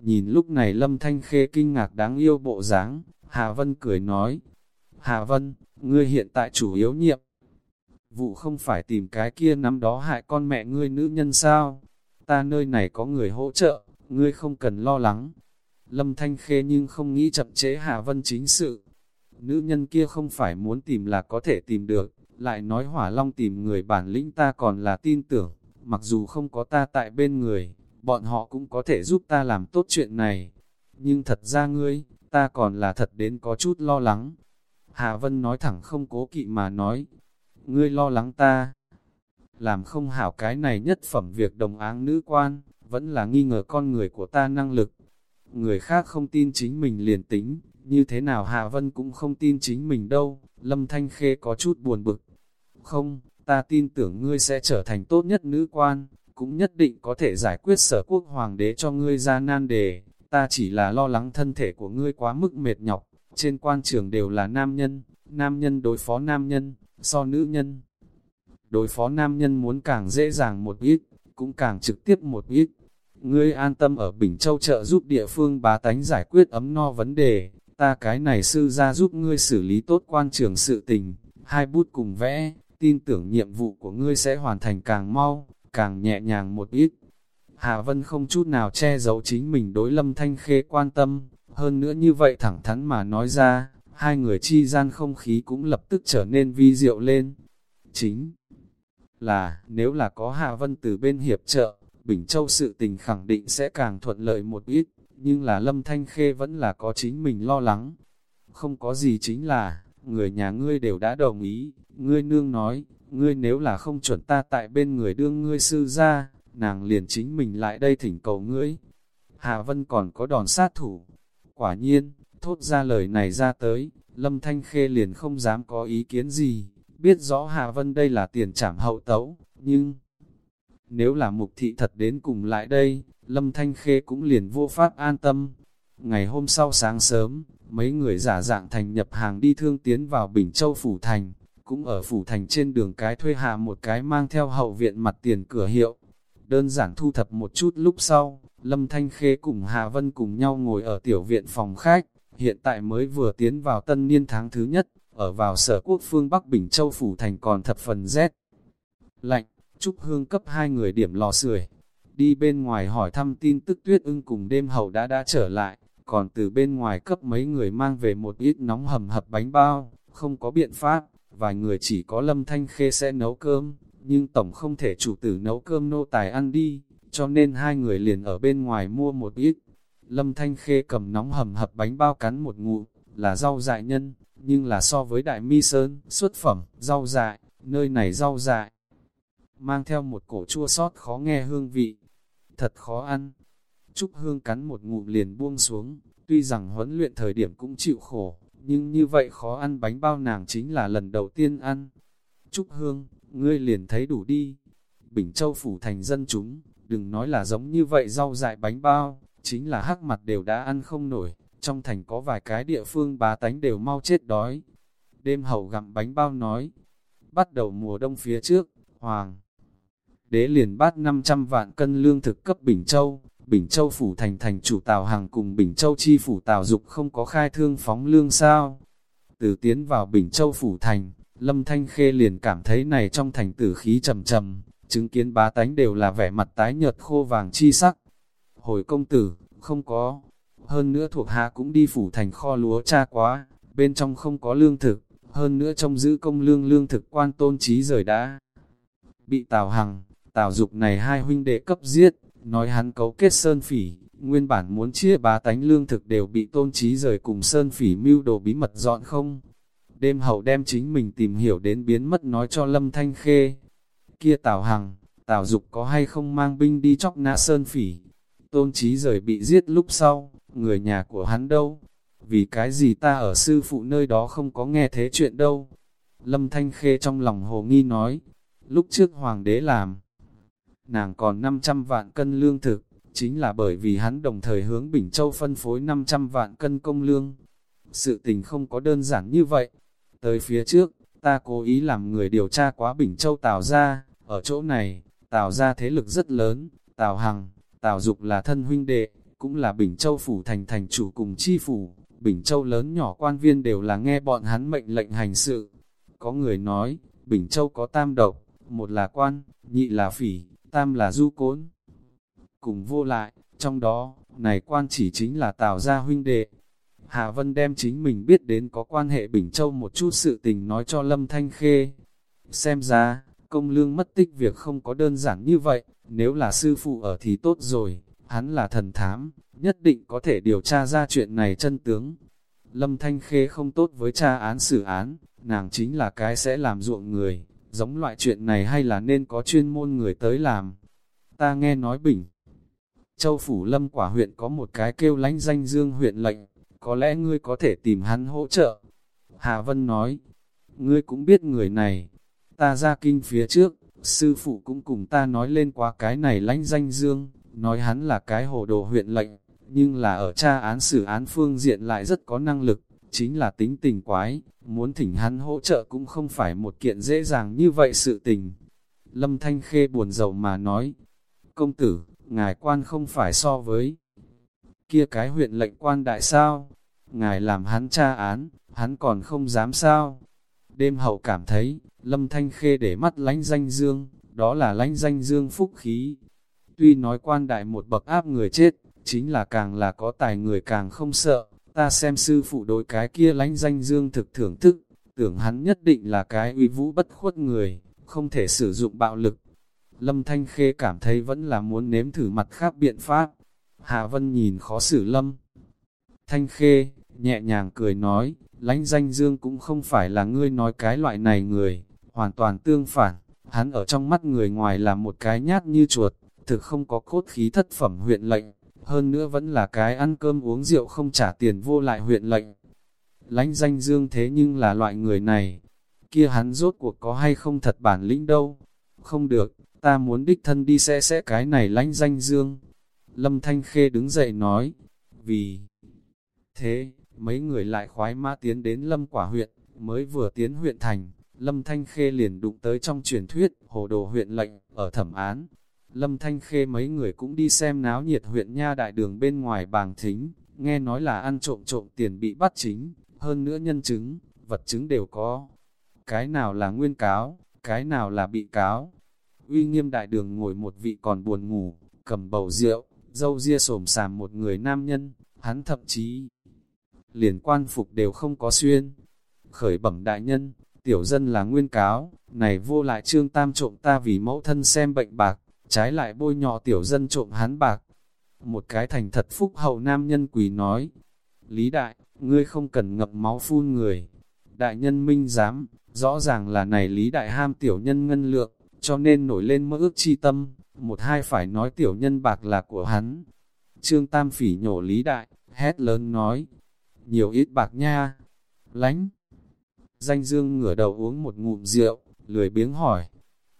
Nhìn lúc này Lâm Thanh Khê kinh ngạc đáng yêu bộ dáng, Hà Vân cười nói, Hà Vân, ngươi hiện tại chủ yếu nhiệm. Vụ không phải tìm cái kia năm đó hại con mẹ ngươi nữ nhân sao? Ta nơi này có người hỗ trợ, ngươi không cần lo lắng. Lâm Thanh Khê nhưng không nghĩ chậm chế Hà Vân chính sự. Nữ nhân kia không phải muốn tìm là có thể tìm được, lại nói hỏa long tìm người bản lĩnh ta còn là tin tưởng mặc dù không có ta tại bên người, bọn họ cũng có thể giúp ta làm tốt chuyện này. Nhưng thật ra ngươi, ta còn là thật đến có chút lo lắng. Hà Vân nói thẳng không cố kỵ mà nói, ngươi lo lắng ta. Làm không hảo cái này nhất phẩm việc đồng áng nữ quan, vẫn là nghi ngờ con người của ta năng lực. Người khác không tin chính mình liền tính, như thế nào Hà Vân cũng không tin chính mình đâu, Lâm Thanh Khê có chút buồn bực. Không, ta tin tưởng ngươi sẽ trở thành tốt nhất nữ quan, cũng nhất định có thể giải quyết sở quốc hoàng đế cho ngươi ra nan đề, ta chỉ là lo lắng thân thể của ngươi quá mức mệt nhọc, trên quan trường đều là nam nhân, nam nhân đối phó nam nhân, so nữ nhân. Đối phó nam nhân muốn càng dễ dàng một ít, cũng càng trực tiếp một ít. Ngươi an tâm ở Bình Châu trợ giúp địa phương bá tánh giải quyết ấm no vấn đề, ta cái này sư ra giúp ngươi xử lý tốt quan trường sự tình, hai bút cùng vẽ, tin tưởng nhiệm vụ của ngươi sẽ hoàn thành càng mau, càng nhẹ nhàng một ít. Hà Vân không chút nào che giấu chính mình đối lâm thanh khê quan tâm, hơn nữa như vậy thẳng thắn mà nói ra, hai người chi gian không khí cũng lập tức trở nên vi diệu lên. Chính là, nếu là có Hà Vân từ bên hiệp trợ, Bình Châu sự tình khẳng định sẽ càng thuận lợi một ít, nhưng là Lâm Thanh Khê vẫn là có chính mình lo lắng. Không có gì chính là, người nhà ngươi đều đã đồng ý, ngươi nương nói, ngươi nếu là không chuẩn ta tại bên người đương ngươi sư ra, nàng liền chính mình lại đây thỉnh cầu ngươi. Hà Vân còn có đòn sát thủ. Quả nhiên, thốt ra lời này ra tới, Lâm Thanh Khê liền không dám có ý kiến gì, biết rõ Hà Vân đây là tiền trảm hậu tấu, nhưng... Nếu là mục thị thật đến cùng lại đây, Lâm Thanh Khê cũng liền vô pháp an tâm. Ngày hôm sau sáng sớm, mấy người giả dạng thành nhập hàng đi thương tiến vào Bình Châu Phủ Thành, cũng ở Phủ Thành trên đường cái thuê hạ một cái mang theo hậu viện mặt tiền cửa hiệu. Đơn giản thu thập một chút lúc sau, Lâm Thanh Khê cùng Hà Vân cùng nhau ngồi ở tiểu viện phòng khách, hiện tại mới vừa tiến vào tân niên tháng thứ nhất, ở vào sở quốc phương Bắc Bình Châu Phủ Thành còn thập phần rét. Lạnh, Trúc Hương cấp hai người điểm lò sưởi đi bên ngoài hỏi thăm tin tức tuyết ưng cùng đêm hậu đã đã trở lại, còn từ bên ngoài cấp mấy người mang về một ít nóng hầm hập bánh bao, không có biện pháp, vài người chỉ có lâm thanh khê sẽ nấu cơm, nhưng tổng không thể chủ tử nấu cơm nô tài ăn đi, cho nên hai người liền ở bên ngoài mua một ít. Lâm thanh khê cầm nóng hầm hập bánh bao cắn một ngụ, là rau dại nhân, nhưng là so với đại mi sơn, xuất phẩm, rau dại, nơi này rau dại, mang theo một cổ chua sót khó nghe hương vị, thật khó ăn. Trúc Hương cắn một ngụm liền buông xuống, tuy rằng huấn luyện thời điểm cũng chịu khổ, nhưng như vậy khó ăn bánh bao nàng chính là lần đầu tiên ăn. Trúc Hương, ngươi liền thấy đủ đi. Bình Châu phủ thành dân chúng, đừng nói là giống như vậy rau dại bánh bao, chính là hắc mặt đều đã ăn không nổi, trong thành có vài cái địa phương bá tánh đều mau chết đói. Đêm hậu gặm bánh bao nói, bắt đầu mùa đông phía trước, Hoàng đế liền bát 500 vạn cân lương thực cấp Bình Châu, Bình Châu phủ thành thành chủ Tào hằng cùng Bình Châu chi phủ Tào Dục không có khai thương phóng lương sao. Từ tiến vào Bình Châu phủ thành, Lâm Thanh Khê liền cảm thấy này trong thành tử khí trầm trầm, chứng kiến bá tánh đều là vẻ mặt tái nhợt khô vàng chi sắc. Hồi công tử, không có. Hơn nữa thuộc hạ cũng đi phủ thành kho lúa cha quá, bên trong không có lương thực, hơn nữa trong giữ công lương lương thực quan tôn trí rời đã. Bị Tào Hằng, Tào Dục này hai huynh đệ cấp giết, nói hắn cấu kết Sơn Phỉ, nguyên bản muốn chia bá tánh lương thực đều bị tôn trí rời cùng Sơn Phỉ mưu đồ bí mật dọn không. Đêm hậu đem chính mình tìm hiểu đến biến mất nói cho Lâm Thanh Khê. Kia Tào Hằng, Tào Dục có hay không mang binh đi chóc nã Sơn Phỉ. Tôn trí rời bị giết lúc sau, người nhà của hắn đâu? Vì cái gì ta ở sư phụ nơi đó không có nghe thế chuyện đâu? Lâm Thanh Khê trong lòng hồ nghi nói, lúc trước hoàng đế làm, nàng còn 500 vạn cân lương thực, chính là bởi vì hắn đồng thời hướng Bình Châu phân phối 500 vạn cân công lương. Sự tình không có đơn giản như vậy. Tới phía trước, ta cố ý làm người điều tra quá Bình Châu Tào ra, ở chỗ này, Tào ra thế lực rất lớn, Tào Hằng, Tào Dục là thân huynh đệ, cũng là Bình Châu phủ thành thành chủ cùng chi phủ, Bình Châu lớn nhỏ quan viên đều là nghe bọn hắn mệnh lệnh hành sự. Có người nói, Bình Châu có tam độc, một là quan, nhị là phỉ, tam là du cốn. Cùng vô lại, trong đó, này quan chỉ chính là Tào gia huynh đệ. Hà Vân đem chính mình biết đến có quan hệ Bình Châu một chút sự tình nói cho Lâm Thanh Khê. Xem ra, công lương mất tích việc không có đơn giản như vậy, nếu là sư phụ ở thì tốt rồi, hắn là thần thám, nhất định có thể điều tra ra chuyện này chân tướng. Lâm Thanh Khê không tốt với cha án xử án, nàng chính là cái sẽ làm ruộng người, giống loại chuyện này hay là nên có chuyên môn người tới làm. Ta nghe nói bình. Châu Phủ Lâm quả huyện có một cái kêu lánh danh dương huyện lệnh, có lẽ ngươi có thể tìm hắn hỗ trợ. Hà Vân nói, ngươi cũng biết người này, ta ra kinh phía trước, sư phụ cũng cùng ta nói lên qua cái này lánh danh dương, nói hắn là cái hồ đồ huyện lệnh, nhưng là ở tra án xử án phương diện lại rất có năng lực, chính là tính tình quái, muốn thỉnh hắn hỗ trợ cũng không phải một kiện dễ dàng như vậy sự tình. Lâm Thanh Khê buồn rầu mà nói, công tử, ngài quan không phải so với kia cái huyện lệnh quan đại sao, ngài làm hắn tra án, hắn còn không dám sao. Đêm hậu cảm thấy, Lâm Thanh Khê để mắt lánh danh dương, đó là lánh danh dương phúc khí. Tuy nói quan đại một bậc áp người chết, chính là càng là có tài người càng không sợ, ta xem sư phụ đối cái kia lánh danh dương thực thưởng thức, tưởng hắn nhất định là cái uy vũ bất khuất người, không thể sử dụng bạo lực. Lâm Thanh Khê cảm thấy vẫn là muốn nếm thử mặt khác biện pháp. Hà Vân nhìn khó xử Lâm. Thanh Khê, nhẹ nhàng cười nói, lánh danh dương cũng không phải là ngươi nói cái loại này người, hoàn toàn tương phản, hắn ở trong mắt người ngoài là một cái nhát như chuột, thực không có cốt khí thất phẩm huyện lệnh, hơn nữa vẫn là cái ăn cơm uống rượu không trả tiền vô lại huyện lệnh. Lánh danh dương thế nhưng là loại người này, kia hắn rốt cuộc có hay không thật bản lĩnh đâu, không được, ta muốn đích thân đi xe sẽ cái này lánh danh dương. Lâm Thanh Khê đứng dậy nói, vì thế, mấy người lại khoái mã tiến đến Lâm Quả huyện, mới vừa tiến huyện thành, Lâm Thanh Khê liền đụng tới trong truyền thuyết, hồ đồ huyện lệnh, ở thẩm án, Lâm Thanh Khê mấy người cũng đi xem náo nhiệt huyện nha đại đường bên ngoài bàng thính, nghe nói là ăn trộm trộm tiền bị bắt chính, hơn nữa nhân chứng, vật chứng đều có. Cái nào là nguyên cáo, cái nào là bị cáo. Uy nghiêm đại đường ngồi một vị còn buồn ngủ, cầm bầu rượu, dâu ria sổm sàm một người nam nhân, hắn thậm chí liền quan phục đều không có xuyên. Khởi bẩm đại nhân, tiểu dân là nguyên cáo, này vô lại trương tam trộm ta vì mẫu thân xem bệnh bạc, trái lại bôi nhọ tiểu dân trộm hắn bạc. Một cái thành thật phúc hậu nam nhân quỳ nói, Lý đại, ngươi không cần ngập máu phun người. Đại nhân minh dám, rõ ràng là này lý đại ham tiểu nhân ngân lượng, cho nên nổi lên mơ ước chi tâm, một hai phải nói tiểu nhân bạc là của hắn. Trương Tam phỉ nhổ lý đại, hét lớn nói, nhiều ít bạc nha, lánh. Danh dương ngửa đầu uống một ngụm rượu, lười biếng hỏi,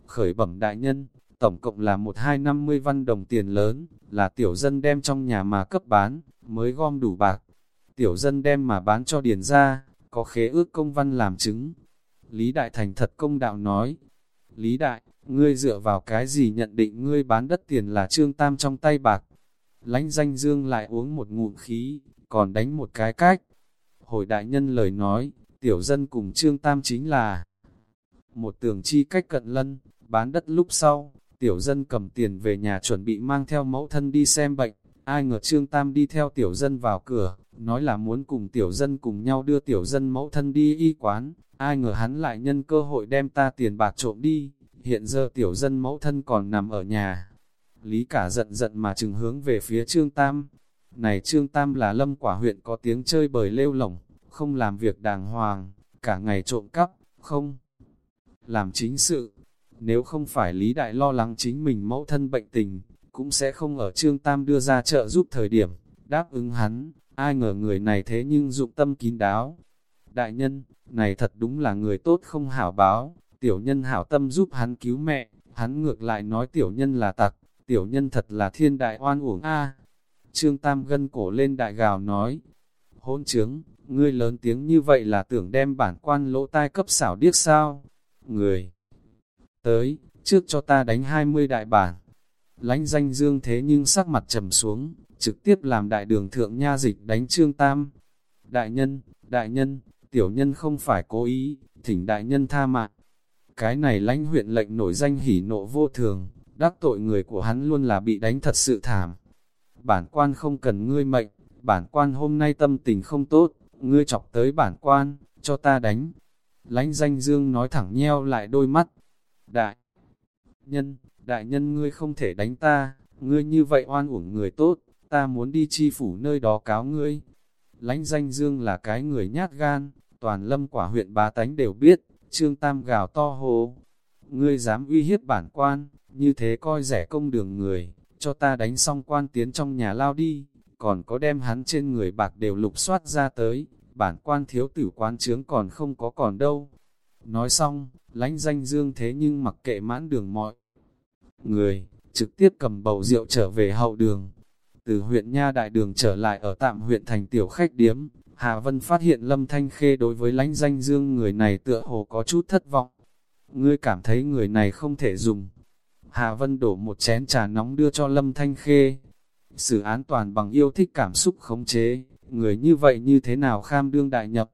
khởi bẩm đại nhân, tổng cộng là một hai năm mươi văn đồng tiền lớn, là tiểu dân đem trong nhà mà cấp bán, mới gom đủ bạc. Tiểu dân đem mà bán cho điền ra, có khế ước công văn làm chứng. Lý Đại Thành thật công đạo nói, Lý Đại, ngươi dựa vào cái gì nhận định ngươi bán đất tiền là trương tam trong tay bạc. Lánh danh dương lại uống một ngụm khí, còn đánh một cái cách. Hồi đại nhân lời nói, tiểu dân cùng trương tam chính là một tường chi cách cận lân, bán đất lúc sau, tiểu dân cầm tiền về nhà chuẩn bị mang theo mẫu thân đi xem bệnh, ai ngờ trương tam đi theo tiểu dân vào cửa, nói là muốn cùng tiểu dân cùng nhau đưa tiểu dân mẫu thân đi y quán, ai ngờ hắn lại nhân cơ hội đem ta tiền bạc trộm đi, hiện giờ tiểu dân mẫu thân còn nằm ở nhà. Lý cả giận giận mà chừng hướng về phía Trương Tam. Này Trương Tam là lâm quả huyện có tiếng chơi bời lêu lỏng, không làm việc đàng hoàng, cả ngày trộm cắp, không làm chính sự. Nếu không phải Lý Đại lo lắng chính mình mẫu thân bệnh tình, cũng sẽ không ở Trương Tam đưa ra trợ giúp thời điểm, đáp ứng hắn, ai ngờ người này thế nhưng dụng tâm kín đáo. Đại nhân, này thật đúng là người tốt không hảo báo, tiểu nhân hảo tâm giúp hắn cứu mẹ, hắn ngược lại nói tiểu nhân là tặc, tiểu nhân thật là thiên đại oan uổng a. Trương Tam gân cổ lên đại gào nói, hôn trướng, ngươi lớn tiếng như vậy là tưởng đem bản quan lỗ tai cấp xảo điếc sao? Người tới, trước cho ta đánh 20 đại bản. Lánh danh dương thế nhưng sắc mặt trầm xuống, trực tiếp làm đại đường thượng nha dịch đánh Trương Tam. Đại nhân, đại nhân, tiểu nhân không phải cố ý, thỉnh đại nhân tha mạng. Cái này lãnh huyện lệnh nổi danh hỉ nộ vô thường, đắc tội người của hắn luôn là bị đánh thật sự thảm. Bản quan không cần ngươi mệnh, bản quan hôm nay tâm tình không tốt, ngươi chọc tới bản quan, cho ta đánh. Lánh danh dương nói thẳng nheo lại đôi mắt. Đại nhân, đại nhân ngươi không thể đánh ta, ngươi như vậy oan uổng người tốt, ta muốn đi chi phủ nơi đó cáo ngươi. Lánh danh dương là cái người nhát gan, toàn lâm quả huyện bá tánh đều biết, trương tam gào to hồ. Ngươi dám uy hiếp bản quan, như thế coi rẻ công đường người, cho ta đánh xong quan tiến trong nhà lao đi, còn có đem hắn trên người bạc đều lục soát ra tới, bản quan thiếu tử quan trướng còn không có còn đâu. Nói xong, lánh danh dương thế nhưng mặc kệ mãn đường mọi người, trực tiếp cầm bầu rượu trở về hậu đường. Từ huyện Nha Đại Đường trở lại ở tạm huyện thành tiểu khách điếm, Hà Vân phát hiện Lâm Thanh Khê đối với lánh danh dương người này tựa hồ có chút thất vọng. Ngươi cảm thấy người này không thể dùng. Hà Vân đổ một chén trà nóng đưa cho Lâm Thanh Khê. Xử án toàn bằng yêu thích cảm xúc khống chế, người như vậy như thế nào kham đương đại nhập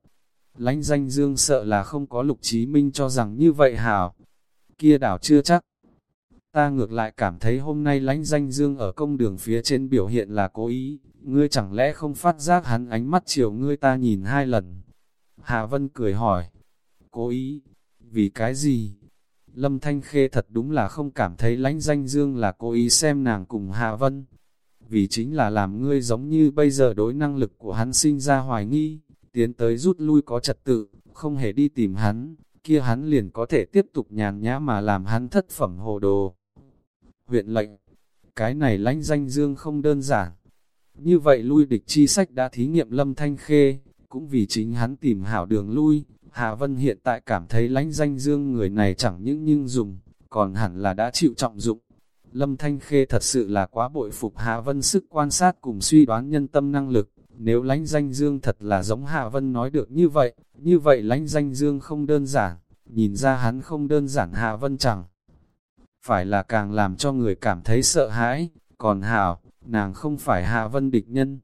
lãnh danh dương sợ là không có lục chí minh cho rằng như vậy hảo. Kia đảo chưa chắc. Ta ngược lại cảm thấy hôm nay lãnh danh dương ở công đường phía trên biểu hiện là cố ý, ngươi chẳng lẽ không phát giác hắn ánh mắt chiều ngươi ta nhìn hai lần. Hà Vân cười hỏi, cố ý, vì cái gì? Lâm Thanh Khê thật đúng là không cảm thấy lãnh danh dương là cố ý xem nàng cùng Hà Vân. Vì chính là làm ngươi giống như bây giờ đối năng lực của hắn sinh ra hoài nghi, tiến tới rút lui có trật tự, không hề đi tìm hắn, kia hắn liền có thể tiếp tục nhàn nhã mà làm hắn thất phẩm hồ đồ. Huyện lệnh, cái này lãnh danh dương không đơn giản. Như vậy lui địch chi sách đã thí nghiệm lâm thanh khê, cũng vì chính hắn tìm hảo đường lui, Hà Vân hiện tại cảm thấy lãnh danh dương người này chẳng những nhưng dùng, còn hẳn là đã chịu trọng dụng. Lâm Thanh Khê thật sự là quá bội phục Hà Vân sức quan sát cùng suy đoán nhân tâm năng lực. Nếu lánh danh dương thật là giống Hạ Vân nói được như vậy, như vậy lánh danh dương không đơn giản, nhìn ra hắn không đơn giản Hạ Vân chẳng. Phải là càng làm cho người cảm thấy sợ hãi, còn Hảo, nàng không phải Hạ Vân địch nhân.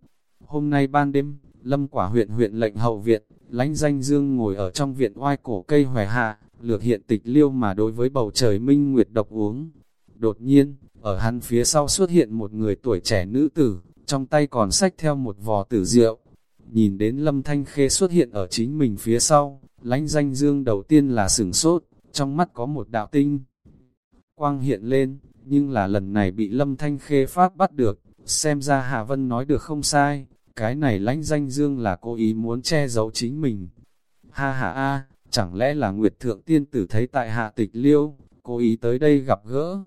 Hôm nay ban đêm, Lâm quả huyện huyện lệnh hậu viện, lánh danh dương ngồi ở trong viện oai cổ cây hòe hạ, lược hiện tịch liêu mà đối với bầu trời minh nguyệt độc uống. Đột nhiên, ở hắn phía sau xuất hiện một người tuổi trẻ nữ tử, trong tay còn xách theo một vò tử rượu. Nhìn đến lâm thanh khê xuất hiện ở chính mình phía sau, lánh danh dương đầu tiên là sửng sốt, trong mắt có một đạo tinh. Quang hiện lên, nhưng là lần này bị lâm thanh khê phát bắt được, xem ra Hạ Vân nói được không sai, cái này lãnh danh dương là cố ý muốn che giấu chính mình. Ha ha a, chẳng lẽ là Nguyệt Thượng Tiên Tử thấy tại hạ tịch liêu, cố ý tới đây gặp gỡ.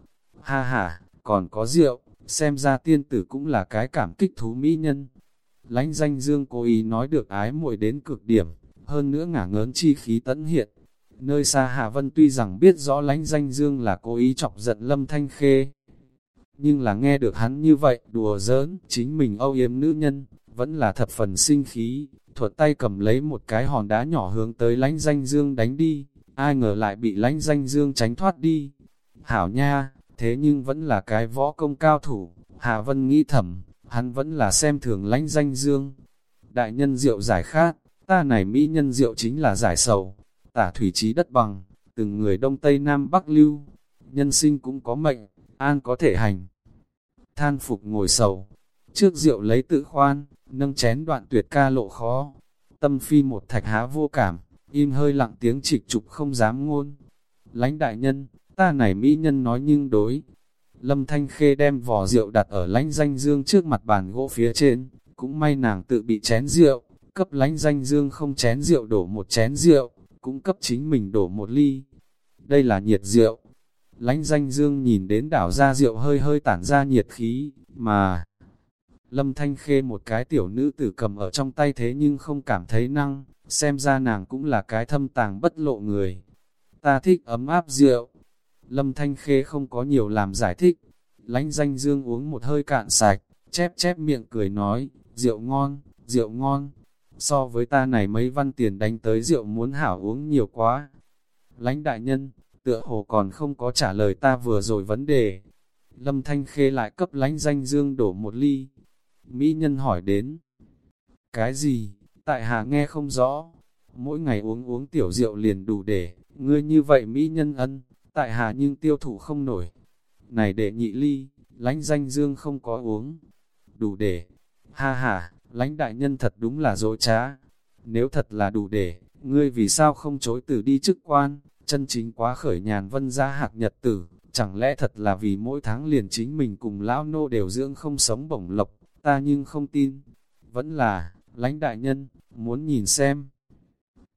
Ha ha, còn có rượu, xem ra tiên tử cũng là cái cảm kích thú mỹ nhân. Lánh danh dương cố ý nói được ái muội đến cực điểm, hơn nữa ngả ngớn chi khí tấn hiện. Nơi xa Hạ Vân tuy rằng biết rõ lánh danh dương là cố ý chọc giận lâm thanh khê, nhưng là nghe được hắn như vậy, đùa giỡn, chính mình âu yếm nữ nhân, vẫn là thập phần sinh khí, thuật tay cầm lấy một cái hòn đá nhỏ hướng tới lánh danh dương đánh đi, ai ngờ lại bị lánh danh dương tránh thoát đi. Hảo nha, thế nhưng vẫn là cái võ công cao thủ, Hạ Vân nghĩ thầm, hắn vẫn là xem thường lánh danh dương. Đại nhân rượu giải khát, ta này mỹ nhân rượu chính là giải sầu, tả thủy trí đất bằng, từng người đông tây nam bắc lưu, nhân sinh cũng có mệnh, an có thể hành. Than phục ngồi sầu, trước rượu lấy tự khoan, nâng chén đoạn tuyệt ca lộ khó. Tâm phi một thạch há vô cảm, im hơi lặng tiếng trịch trục không dám ngôn. Lánh đại nhân, ta này mỹ nhân nói nhưng đối. Lâm Thanh Khê đem vò rượu đặt ở lánh danh dương trước mặt bàn gỗ phía trên, cũng may nàng tự bị chén rượu, cấp lánh danh dương không chén rượu đổ một chén rượu, cũng cấp chính mình đổ một ly. Đây là nhiệt rượu. Lánh danh dương nhìn đến đảo ra rượu hơi hơi tản ra nhiệt khí, mà... Lâm Thanh Khê một cái tiểu nữ tử cầm ở trong tay thế nhưng không cảm thấy năng, xem ra nàng cũng là cái thâm tàng bất lộ người. Ta thích ấm áp rượu. Lâm Thanh Khê không có nhiều làm giải thích. Lánh danh dương uống một hơi cạn sạch, chép chép miệng cười nói, rượu ngon, rượu ngon. So với ta này mấy văn tiền đánh tới rượu muốn hảo uống nhiều quá. Lánh đại nhân, tựa hồ còn không có trả lời ta vừa rồi vấn đề. Lâm Thanh Khê lại cấp lánh danh dương đổ một ly, Mỹ nhân hỏi đến. Cái gì? Tại hạ nghe không rõ. Mỗi ngày uống uống tiểu rượu liền đủ để, ngươi như vậy Mỹ nhân ân, tại hà nhưng tiêu thụ không nổi. Này để nhị ly, lánh danh dương không có uống. Đủ để. Ha ha, lánh đại nhân thật đúng là dối trá. Nếu thật là đủ để, ngươi vì sao không chối từ đi chức quan, chân chính quá khởi nhàn vân gia hạc nhật tử, chẳng lẽ thật là vì mỗi tháng liền chính mình cùng lão nô đều dưỡng không sống bổng lộc, ta nhưng không tin. Vẫn là, lãnh đại nhân, muốn nhìn xem.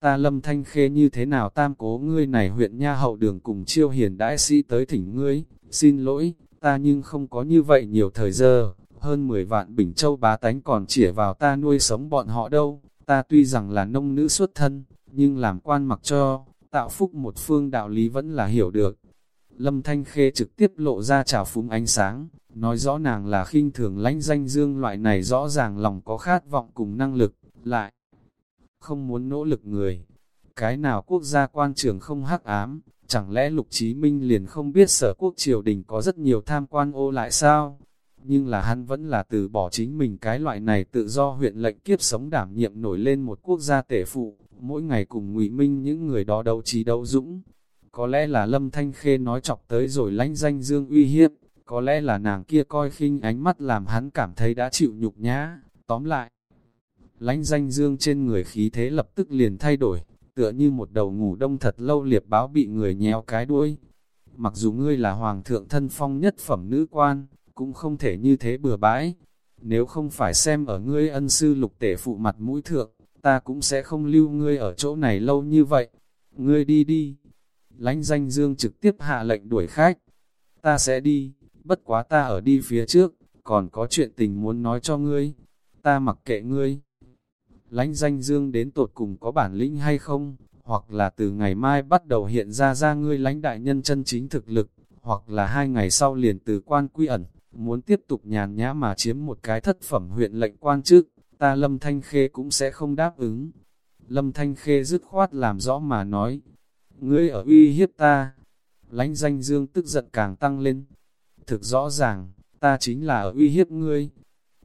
Ta lâm thanh khê như thế nào tam cố ngươi này huyện nha hậu đường cùng chiêu hiền đại sĩ tới thỉnh ngươi, xin lỗi, ta nhưng không có như vậy nhiều thời giờ, hơn 10 vạn bình châu bá tánh còn chỉa vào ta nuôi sống bọn họ đâu, ta tuy rằng là nông nữ xuất thân, nhưng làm quan mặc cho, tạo phúc một phương đạo lý vẫn là hiểu được. Lâm Thanh Khê trực tiếp lộ ra trào phúng ánh sáng, nói rõ nàng là khinh thường lãnh danh dương loại này rõ ràng lòng có khát vọng cùng năng lực, lại không muốn nỗ lực người. Cái nào quốc gia quan trường không hắc ám, chẳng lẽ Lục Chí Minh liền không biết sở quốc triều đình có rất nhiều tham quan ô lại sao? Nhưng là hắn vẫn là từ bỏ chính mình cái loại này tự do huyện lệnh kiếp sống đảm nhiệm nổi lên một quốc gia tể phụ, mỗi ngày cùng ngụy Minh những người đó đấu trí đấu dũng. Có lẽ là Lâm Thanh Khê nói chọc tới rồi lánh danh dương uy hiếp, có lẽ là nàng kia coi khinh ánh mắt làm hắn cảm thấy đã chịu nhục nhã, tóm lại lãnh danh dương trên người khí thế lập tức liền thay đổi, tựa như một đầu ngủ đông thật lâu liệp báo bị người nhéo cái đuôi. Mặc dù ngươi là hoàng thượng thân phong nhất phẩm nữ quan, cũng không thể như thế bừa bãi. Nếu không phải xem ở ngươi ân sư lục tể phụ mặt mũi thượng, ta cũng sẽ không lưu ngươi ở chỗ này lâu như vậy. Ngươi đi đi. Lánh danh dương trực tiếp hạ lệnh đuổi khách. Ta sẽ đi bất quá ta ở đi phía trước, còn có chuyện tình muốn nói cho ngươi, ta mặc kệ ngươi lãnh danh dương đến tột cùng có bản lĩnh hay không, hoặc là từ ngày mai bắt đầu hiện ra ra ngươi lãnh đại nhân chân chính thực lực, hoặc là hai ngày sau liền từ quan quy ẩn, muốn tiếp tục nhàn nhã mà chiếm một cái thất phẩm huyện lệnh quan chức, ta Lâm Thanh Khê cũng sẽ không đáp ứng. Lâm Thanh Khê dứt khoát làm rõ mà nói, ngươi ở uy hiếp ta. lãnh danh dương tức giận càng tăng lên, thực rõ ràng, ta chính là ở uy hiếp ngươi.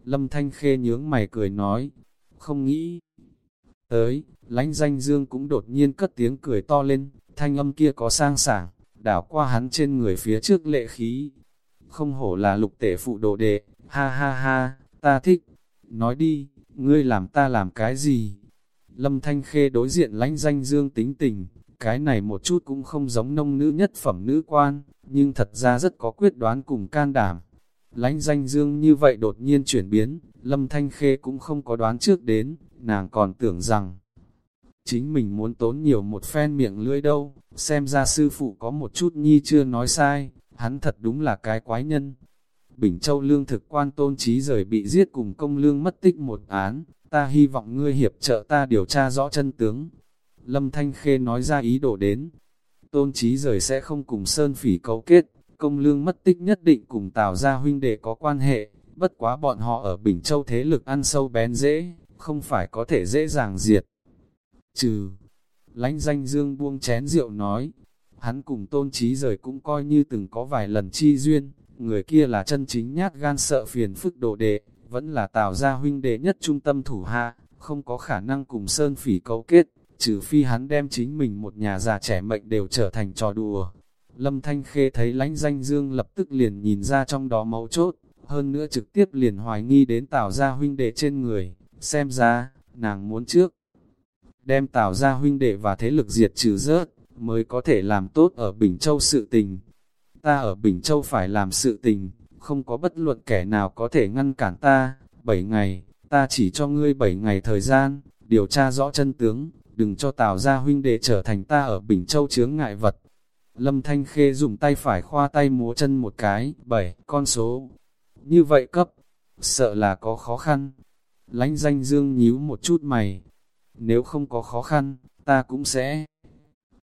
Lâm Thanh Khê nhướng mày cười nói, không nghĩ. Tới, lánh danh dương cũng đột nhiên cất tiếng cười to lên, thanh âm kia có sang sảng, đảo qua hắn trên người phía trước lệ khí. Không hổ là lục tể phụ đồ đệ, ha ha ha, ta thích. Nói đi, ngươi làm ta làm cái gì? Lâm Thanh Khê đối diện lánh danh dương tính tình, cái này một chút cũng không giống nông nữ nhất phẩm nữ quan, nhưng thật ra rất có quyết đoán cùng can đảm. Lánh danh dương như vậy đột nhiên chuyển biến, Lâm Thanh Khê cũng không có đoán trước đến, nàng còn tưởng rằng Chính mình muốn tốn nhiều một phen miệng lưỡi đâu, xem ra sư phụ có một chút nhi chưa nói sai, hắn thật đúng là cái quái nhân. Bình Châu lương thực quan tôn trí rời bị giết cùng công lương mất tích một án, ta hy vọng ngươi hiệp trợ ta điều tra rõ chân tướng. Lâm Thanh Khê nói ra ý đồ đến, tôn trí rời sẽ không cùng Sơn Phỉ cấu kết, công lương mất tích nhất định cùng Tào gia huynh đệ có quan hệ, bất quá bọn họ ở Bình Châu thế lực ăn sâu bén dễ, không phải có thể dễ dàng diệt. Trừ, lánh danh dương buông chén rượu nói, hắn cùng tôn trí rời cũng coi như từng có vài lần chi duyên, người kia là chân chính nhát gan sợ phiền phức đồ đệ, vẫn là Tào gia huynh đệ nhất trung tâm thủ hạ, không có khả năng cùng Sơn Phỉ cấu kết, trừ phi hắn đem chính mình một nhà già trẻ mệnh đều trở thành trò đùa. Lâm Thanh Khê thấy lãnh danh dương lập tức liền nhìn ra trong đó mấu chốt, hơn nữa trực tiếp liền hoài nghi đến Tào gia huynh đệ trên người, xem ra, nàng muốn trước. Đem Tào gia huynh đệ và thế lực diệt trừ rớt, mới có thể làm tốt ở Bình Châu sự tình. Ta ở Bình Châu phải làm sự tình, không có bất luận kẻ nào có thể ngăn cản ta. Bảy ngày, ta chỉ cho ngươi bảy ngày thời gian, điều tra rõ chân tướng, đừng cho Tào gia huynh đệ trở thành ta ở Bình Châu chướng ngại vật. Lâm Thanh Khê dùng tay phải khoa tay múa chân một cái, bảy, con số. Như vậy cấp, sợ là có khó khăn. Lánh danh dương nhíu một chút mày. Nếu không có khó khăn, ta cũng sẽ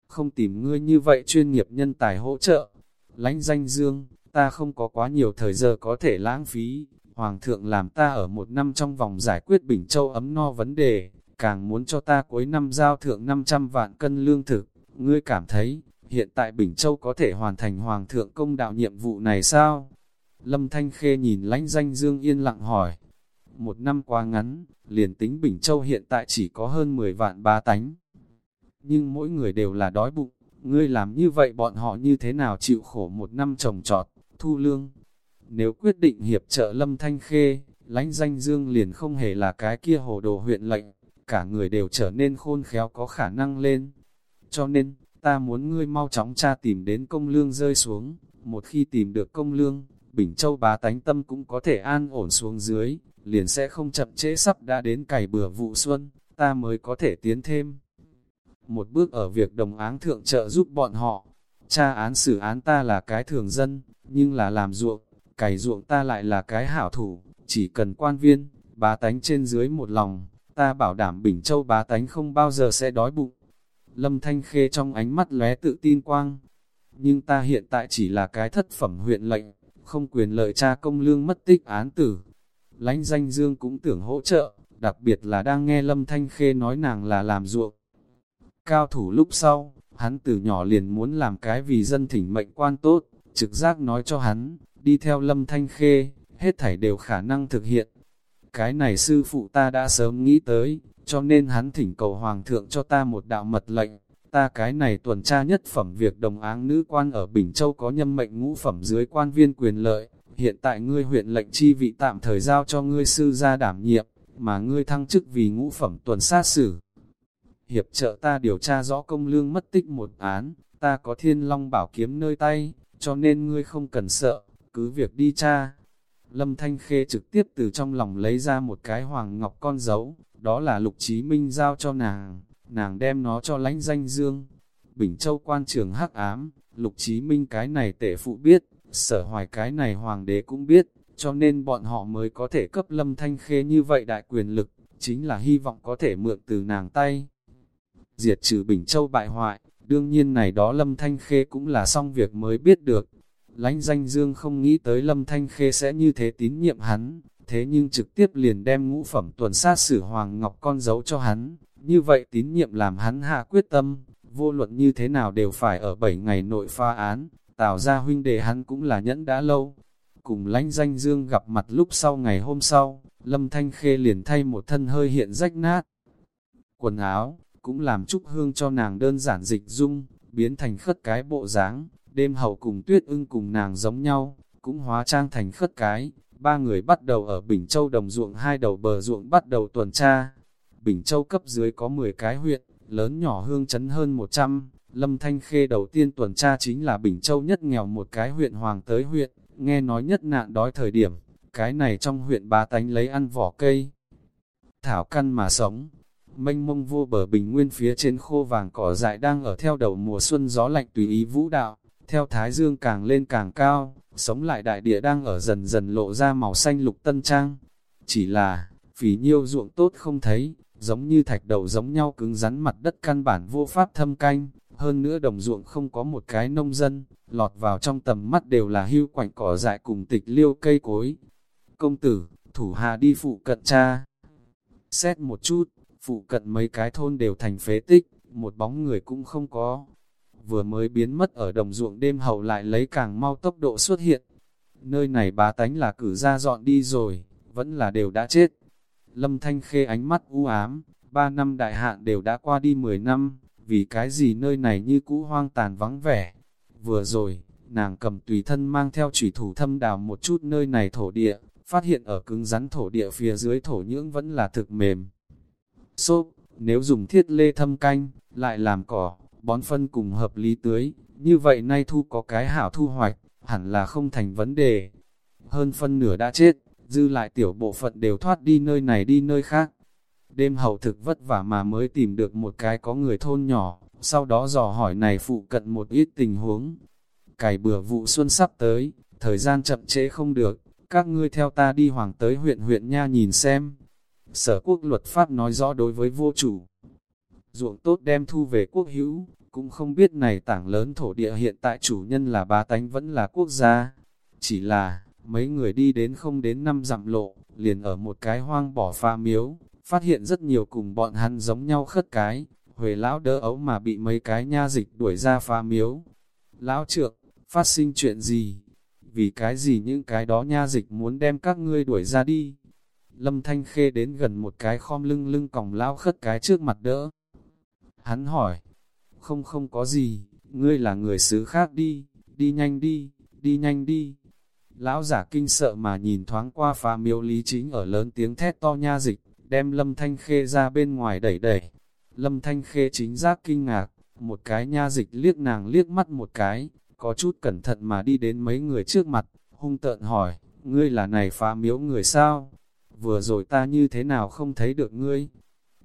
không tìm ngươi như vậy chuyên nghiệp nhân tài hỗ trợ. Lánh danh dương, ta không có quá nhiều thời giờ có thể lãng phí. Hoàng thượng làm ta ở một năm trong vòng giải quyết Bình Châu ấm no vấn đề, càng muốn cho ta cuối năm giao thượng 500 vạn cân lương thực. Ngươi cảm thấy, hiện tại Bình Châu có thể hoàn thành Hoàng thượng công đạo nhiệm vụ này sao? Lâm Thanh Khê nhìn lãnh danh Dương yên lặng hỏi. Một năm quá ngắn, liền tính Bình Châu hiện tại chỉ có hơn 10 vạn ba tánh. Nhưng mỗi người đều là đói bụng, ngươi làm như vậy bọn họ như thế nào chịu khổ một năm trồng trọt, thu lương. Nếu quyết định hiệp trợ Lâm Thanh Khê, lãnh danh Dương liền không hề là cái kia hồ đồ huyện lệnh, cả người đều trở nên khôn khéo có khả năng lên. Cho nên, ta muốn ngươi mau chóng tra tìm đến công lương rơi xuống, một khi tìm được công lương, Bình Châu bá tánh tâm cũng có thể an ổn xuống dưới, liền sẽ không chậm trễ sắp đã đến cày bừa vụ xuân, ta mới có thể tiến thêm. Một bước ở việc đồng áng thượng trợ giúp bọn họ, tra án xử án ta là cái thường dân, nhưng là làm ruộng, cày ruộng ta lại là cái hảo thủ, chỉ cần quan viên, bá tánh trên dưới một lòng, ta bảo đảm Bình Châu bá tánh không bao giờ sẽ đói bụng. Lâm Thanh Khê trong ánh mắt lóe tự tin quang, nhưng ta hiện tại chỉ là cái thất phẩm huyện lệnh, không quyền lợi cha công lương mất tích án tử. Lánh danh dương cũng tưởng hỗ trợ, đặc biệt là đang nghe Lâm Thanh Khê nói nàng là làm ruộng. Cao thủ lúc sau, hắn từ nhỏ liền muốn làm cái vì dân thỉnh mệnh quan tốt, trực giác nói cho hắn, đi theo Lâm Thanh Khê, hết thảy đều khả năng thực hiện. Cái này sư phụ ta đã sớm nghĩ tới, cho nên hắn thỉnh cầu Hoàng thượng cho ta một đạo mật lệnh, ta cái này tuần tra nhất phẩm việc đồng áng nữ quan ở Bình Châu có nhâm mệnh ngũ phẩm dưới quan viên quyền lợi, hiện tại ngươi huyện lệnh chi vị tạm thời giao cho ngươi sư gia đảm nhiệm, mà ngươi thăng chức vì ngũ phẩm tuần sát xử. Hiệp trợ ta điều tra rõ công lương mất tích một án, ta có thiên long bảo kiếm nơi tay, cho nên ngươi không cần sợ, cứ việc đi tra. Lâm Thanh Khê trực tiếp từ trong lòng lấy ra một cái hoàng ngọc con dấu, đó là lục chí minh giao cho nàng nàng đem nó cho lãnh danh dương. Bình Châu quan trường hắc ám, lục chí minh cái này tể phụ biết, sở hoài cái này hoàng đế cũng biết, cho nên bọn họ mới có thể cấp lâm thanh khê như vậy đại quyền lực, chính là hy vọng có thể mượn từ nàng tay. Diệt trừ Bình Châu bại hoại, đương nhiên này đó lâm thanh khê cũng là xong việc mới biết được. Lánh danh dương không nghĩ tới lâm thanh khê sẽ như thế tín nhiệm hắn, thế nhưng trực tiếp liền đem ngũ phẩm tuần sát xử Hoàng Ngọc con dấu cho hắn, như vậy tín nhiệm làm hắn hạ quyết tâm, vô luận như thế nào đều phải ở 7 ngày nội pha án, tạo ra huynh đệ hắn cũng là nhẫn đã lâu. Cùng lánh danh dương gặp mặt lúc sau ngày hôm sau, Lâm Thanh Khê liền thay một thân hơi hiện rách nát. Quần áo, cũng làm chúc hương cho nàng đơn giản dịch dung, biến thành khất cái bộ dáng đêm hậu cùng tuyết ưng cùng nàng giống nhau, cũng hóa trang thành khất cái. Ba người bắt đầu ở Bình Châu đồng ruộng hai đầu bờ ruộng bắt đầu tuần tra, Bình Châu cấp dưới có 10 cái huyện, lớn nhỏ hương chấn hơn 100, Lâm Thanh Khê đầu tiên tuần tra chính là Bình Châu nhất nghèo một cái huyện hoàng tới huyện, nghe nói nhất nạn đói thời điểm, cái này trong huyện ba tánh lấy ăn vỏ cây. Thảo căn mà sống, mênh mông vô bờ bình nguyên phía trên khô vàng cỏ dại đang ở theo đầu mùa xuân gió lạnh tùy ý vũ đạo, theo thái dương càng lên càng cao, sống lại đại địa đang ở dần dần lộ ra màu xanh lục tân trang. Chỉ là, vì nhiêu ruộng tốt không thấy, giống như thạch đầu giống nhau cứng rắn mặt đất căn bản vô pháp thâm canh, hơn nữa đồng ruộng không có một cái nông dân, lọt vào trong tầm mắt đều là hưu quạnh cỏ dại cùng tịch liêu cây cối. Công tử, thủ hà đi phụ cận cha. Xét một chút, phụ cận mấy cái thôn đều thành phế tích, một bóng người cũng không có. Vừa mới biến mất ở đồng ruộng đêm hậu lại lấy càng mau tốc độ xuất hiện. Nơi này bá tánh là cử ra dọn đi rồi, vẫn là đều đã chết. Lâm Thanh Khê ánh mắt u ám, ba năm đại hạn đều đã qua đi 10 năm, vì cái gì nơi này như cũ hoang tàn vắng vẻ. Vừa rồi, nàng cầm tùy thân mang theo chủy thủ thâm đào một chút nơi này thổ địa, phát hiện ở cứng rắn thổ địa phía dưới thổ nhưỡng vẫn là thực mềm. Xốp, nếu dùng thiết lê thâm canh, lại làm cỏ, bón phân cùng hợp lý tưới, như vậy nay thu có cái hảo thu hoạch, hẳn là không thành vấn đề. Hơn phân nửa đã chết, dư lại tiểu bộ phận đều thoát đi nơi này đi nơi khác. Đêm hậu thực vất vả mà mới tìm được một cái có người thôn nhỏ, sau đó dò hỏi này phụ cận một ít tình huống. Cải bừa vụ xuân sắp tới, thời gian chậm trễ không được, các ngươi theo ta đi hoàng tới huyện huyện nha nhìn xem. Sở quốc luật pháp nói rõ đối với vô chủ. Ruộng tốt đem thu về quốc hữu, cũng không biết này tảng lớn thổ địa hiện tại chủ nhân là bá tánh vẫn là quốc gia. Chỉ là, mấy người đi đến không đến năm dặm lộ, liền ở một cái hoang bỏ pha miếu, phát hiện rất nhiều cùng bọn hắn giống nhau khất cái, Huệ lão đỡ ấu mà bị mấy cái nha dịch đuổi ra pha miếu. Lão trượng, phát sinh chuyện gì? Vì cái gì những cái đó nha dịch muốn đem các ngươi đuổi ra đi? Lâm Thanh Khê đến gần một cái khom lưng lưng còng lão khất cái trước mặt đỡ. Hắn hỏi, không không có gì, ngươi là người xứ khác đi, đi nhanh đi, đi nhanh đi. Lão giả kinh sợ mà nhìn thoáng qua phá miếu lý chính ở lớn tiếng thét to nha dịch, đem lâm thanh khê ra bên ngoài đẩy đẩy. Lâm thanh khê chính giác kinh ngạc, một cái nha dịch liếc nàng liếc mắt một cái, có chút cẩn thận mà đi đến mấy người trước mặt, hung tợn hỏi, ngươi là này phá miếu người sao? Vừa rồi ta như thế nào không thấy được ngươi?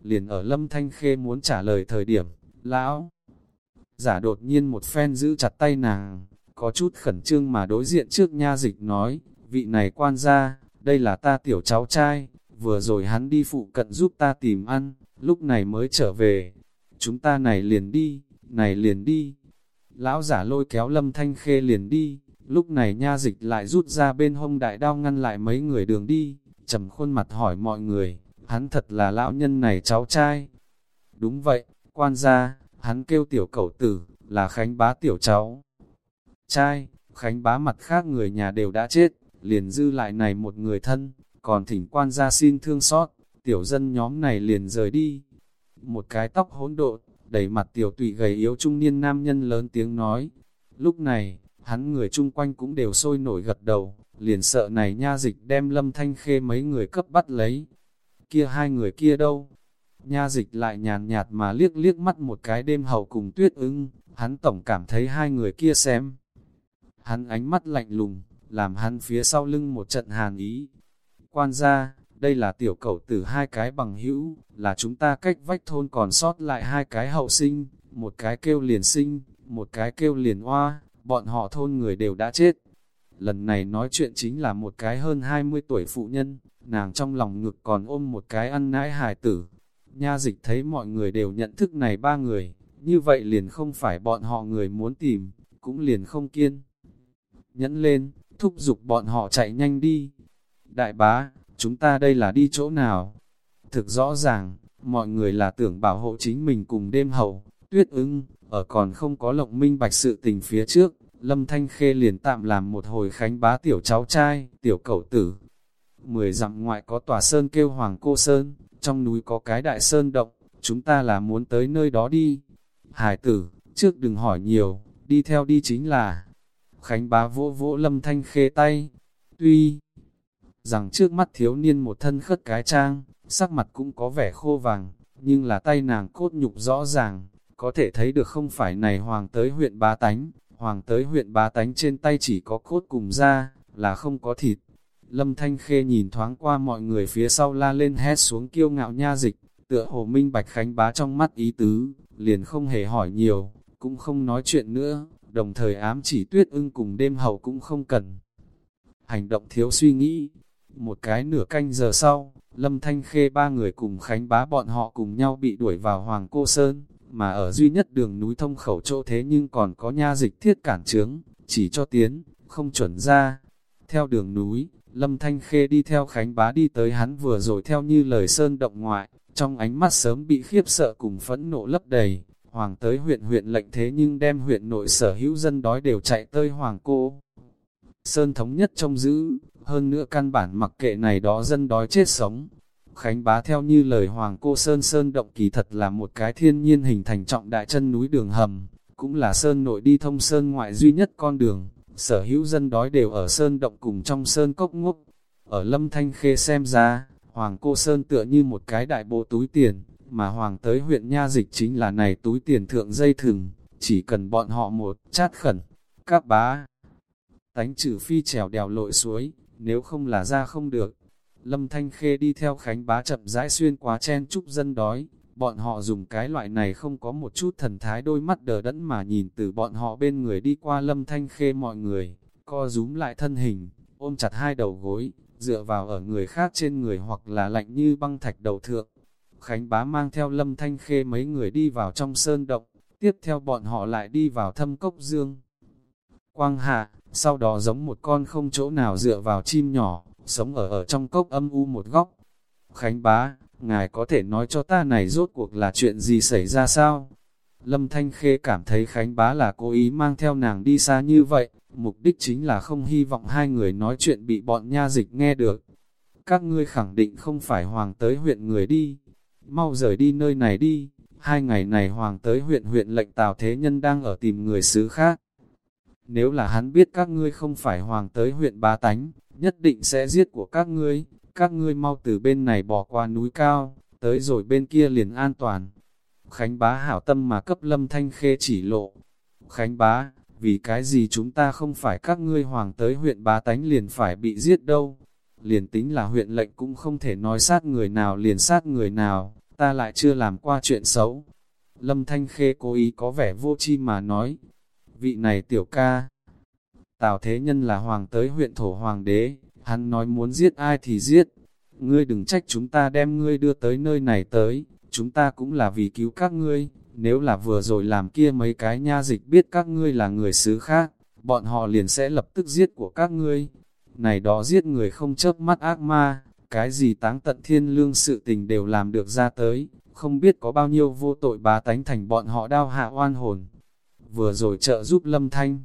Liền ở lâm thanh khê muốn trả lời thời điểm, lão giả đột nhiên một phen giữ chặt tay nàng, có chút khẩn trương mà đối diện trước nha dịch nói, vị này quan gia, đây là ta tiểu cháu trai, vừa rồi hắn đi phụ cận giúp ta tìm ăn, lúc này mới trở về, chúng ta này liền đi, này liền đi. Lão giả lôi kéo lâm thanh khê liền đi, lúc này nha dịch lại rút ra bên hông đại đao ngăn lại mấy người đường đi, trầm khuôn mặt hỏi mọi người, hắn thật là lão nhân này cháu trai. Đúng vậy, quan gia, hắn kêu tiểu cẩu tử, là Khánh bá tiểu cháu. Trai, Khánh bá mặt khác người nhà đều đã chết, liền dư lại này một người thân, còn thỉnh quan gia xin thương xót, tiểu dân nhóm này liền rời đi. Một cái tóc hỗn độn, đầy mặt tiểu tụy gầy yếu trung niên nam nhân lớn tiếng nói. Lúc này, hắn người chung quanh cũng đều sôi nổi gật đầu, liền sợ này nha dịch đem lâm thanh khê mấy người cấp bắt lấy. Kia hai người kia đâu? Nha dịch lại nhàn nhạt mà liếc liếc mắt một cái đêm hầu cùng tuyết ưng, hắn tổng cảm thấy hai người kia xem. Hắn ánh mắt lạnh lùng, làm hắn phía sau lưng một trận hàn ý. Quan ra đây là tiểu cậu tử hai cái bằng hữu, là chúng ta cách vách thôn còn sót lại hai cái hậu sinh, một cái kêu liền sinh, một cái kêu liền hoa, bọn họ thôn người đều đã chết. Lần này nói chuyện chính là một cái hơn 20 tuổi phụ nhân, nàng trong lòng ngực còn ôm một cái ăn nãi hài tử, Nha dịch thấy mọi người đều nhận thức này ba người, như vậy liền không phải bọn họ người muốn tìm, cũng liền không kiên. Nhẫn lên, thúc giục bọn họ chạy nhanh đi. Đại bá, chúng ta đây là đi chỗ nào? Thực rõ ràng, mọi người là tưởng bảo hộ chính mình cùng đêm hậu, tuyết ưng, ở còn không có lộng minh bạch sự tình phía trước, Lâm Thanh Khê liền tạm làm một hồi khánh bá tiểu cháu trai, tiểu cậu tử. Mười dặm ngoại có tòa sơn kêu Hoàng Cô Sơn, trong núi có cái đại sơn động, chúng ta là muốn tới nơi đó đi. Hải tử, trước đừng hỏi nhiều, đi theo đi chính là. Khánh bá vỗ vỗ lâm thanh khê tay, tuy rằng trước mắt thiếu niên một thân khất cái trang, sắc mặt cũng có vẻ khô vàng, nhưng là tay nàng cốt nhục rõ ràng, có thể thấy được không phải này hoàng tới huyện bá tánh, hoàng tới huyện bá tánh trên tay chỉ có cốt cùng da, là không có thịt. Lâm Thanh Khê nhìn thoáng qua mọi người phía sau la lên hét xuống kiêu ngạo nha dịch, tựa hồ minh bạch Khánh bá trong mắt ý tứ, liền không hề hỏi nhiều, cũng không nói chuyện nữa, đồng thời ám chỉ tuyết ưng cùng đêm hầu cũng không cần. Hành động thiếu suy nghĩ, một cái nửa canh giờ sau, Lâm Thanh Khê ba người cùng Khánh bá bọn họ cùng nhau bị đuổi vào Hoàng Cô Sơn, mà ở duy nhất đường núi thông khẩu chỗ thế nhưng còn có nha dịch thiết cản trướng, chỉ cho tiến, không chuẩn ra. Theo đường núi, Lâm Thanh Khê đi theo Khánh bá đi tới hắn vừa rồi theo như lời Sơn động ngoại, trong ánh mắt sớm bị khiếp sợ cùng phẫn nộ lấp đầy. Hoàng tới huyện huyện lệnh thế nhưng đem huyện nội sở hữu dân đói đều chạy tới Hoàng cô. Sơn thống nhất trong giữ, hơn nữa căn bản mặc kệ này đó dân đói chết sống. Khánh bá theo như lời Hoàng cô Sơn Sơn động kỳ thật là một cái thiên nhiên hình thành trọng đại chân núi đường hầm, cũng là Sơn nội đi thông Sơn ngoại duy nhất con đường, sở hữu dân đói đều ở Sơn động cùng trong Sơn cốc ngốc. Ở Lâm Thanh Khê xem ra, Hoàng cô Sơn tựa như một cái đại bộ túi tiền, mà Hoàng tới huyện Nha Dịch chính là này túi tiền thượng dây thừng, chỉ cần bọn họ một chát khẩn, các bá tánh trừ phi trèo đèo lội suối, nếu không là ra không được. Lâm Thanh Khê đi theo Khánh bá chậm rãi xuyên quá chen chúc dân đói, bọn họ dùng cái loại này không có một chút thần thái đôi mắt đờ đẫn mà nhìn từ bọn họ bên người đi qua Lâm Thanh Khê mọi người, co rúm lại thân hình, ôm chặt hai đầu gối, dựa vào ở người khác trên người hoặc là lạnh như băng thạch đầu thượng. Khánh bá mang theo Lâm Thanh Khê mấy người đi vào trong sơn động, tiếp theo bọn họ lại đi vào thâm cốc dương. Quang hạ, sau đó giống một con không chỗ nào dựa vào chim nhỏ, sống ở ở trong cốc âm u một góc. Khánh bá, ngài có thể nói cho ta này rốt cuộc là chuyện gì xảy ra sao? Lâm Thanh Khê cảm thấy Khánh bá là cố ý mang theo nàng đi xa như vậy, mục đích chính là không hy vọng hai người nói chuyện bị bọn nha dịch nghe được. Các ngươi khẳng định không phải hoàng tới huyện người đi, mau rời đi nơi này đi, hai ngày này hoàng tới huyện huyện lệnh Tào Thế Nhân đang ở tìm người xứ khác. Nếu là hắn biết các ngươi không phải hoàng tới huyện bá tánh, nhất định sẽ giết của các ngươi, các ngươi mau từ bên này bỏ qua núi cao, tới rồi bên kia liền an toàn. Khánh bá hảo tâm mà cấp lâm thanh khê chỉ lộ. Khánh bá, vì cái gì chúng ta không phải các ngươi hoàng tới huyện bá tánh liền phải bị giết đâu. Liền tính là huyện lệnh cũng không thể nói sát người nào liền sát người nào, ta lại chưa làm qua chuyện xấu. Lâm Thanh Khê cố ý có vẻ vô chi mà nói, vị này tiểu ca. Tào Thế Nhân là hoàng tới huyện thổ hoàng đế, hắn nói muốn giết ai thì giết. Ngươi đừng trách chúng ta đem ngươi đưa tới nơi này tới, chúng ta cũng là vì cứu các ngươi, nếu là vừa rồi làm kia mấy cái nha dịch biết các ngươi là người xứ khác, bọn họ liền sẽ lập tức giết của các ngươi. Này đó giết người không chớp mắt ác ma, cái gì táng tận thiên lương sự tình đều làm được ra tới, không biết có bao nhiêu vô tội bá tánh thành bọn họ đau hạ oan hồn. Vừa rồi trợ giúp lâm thanh.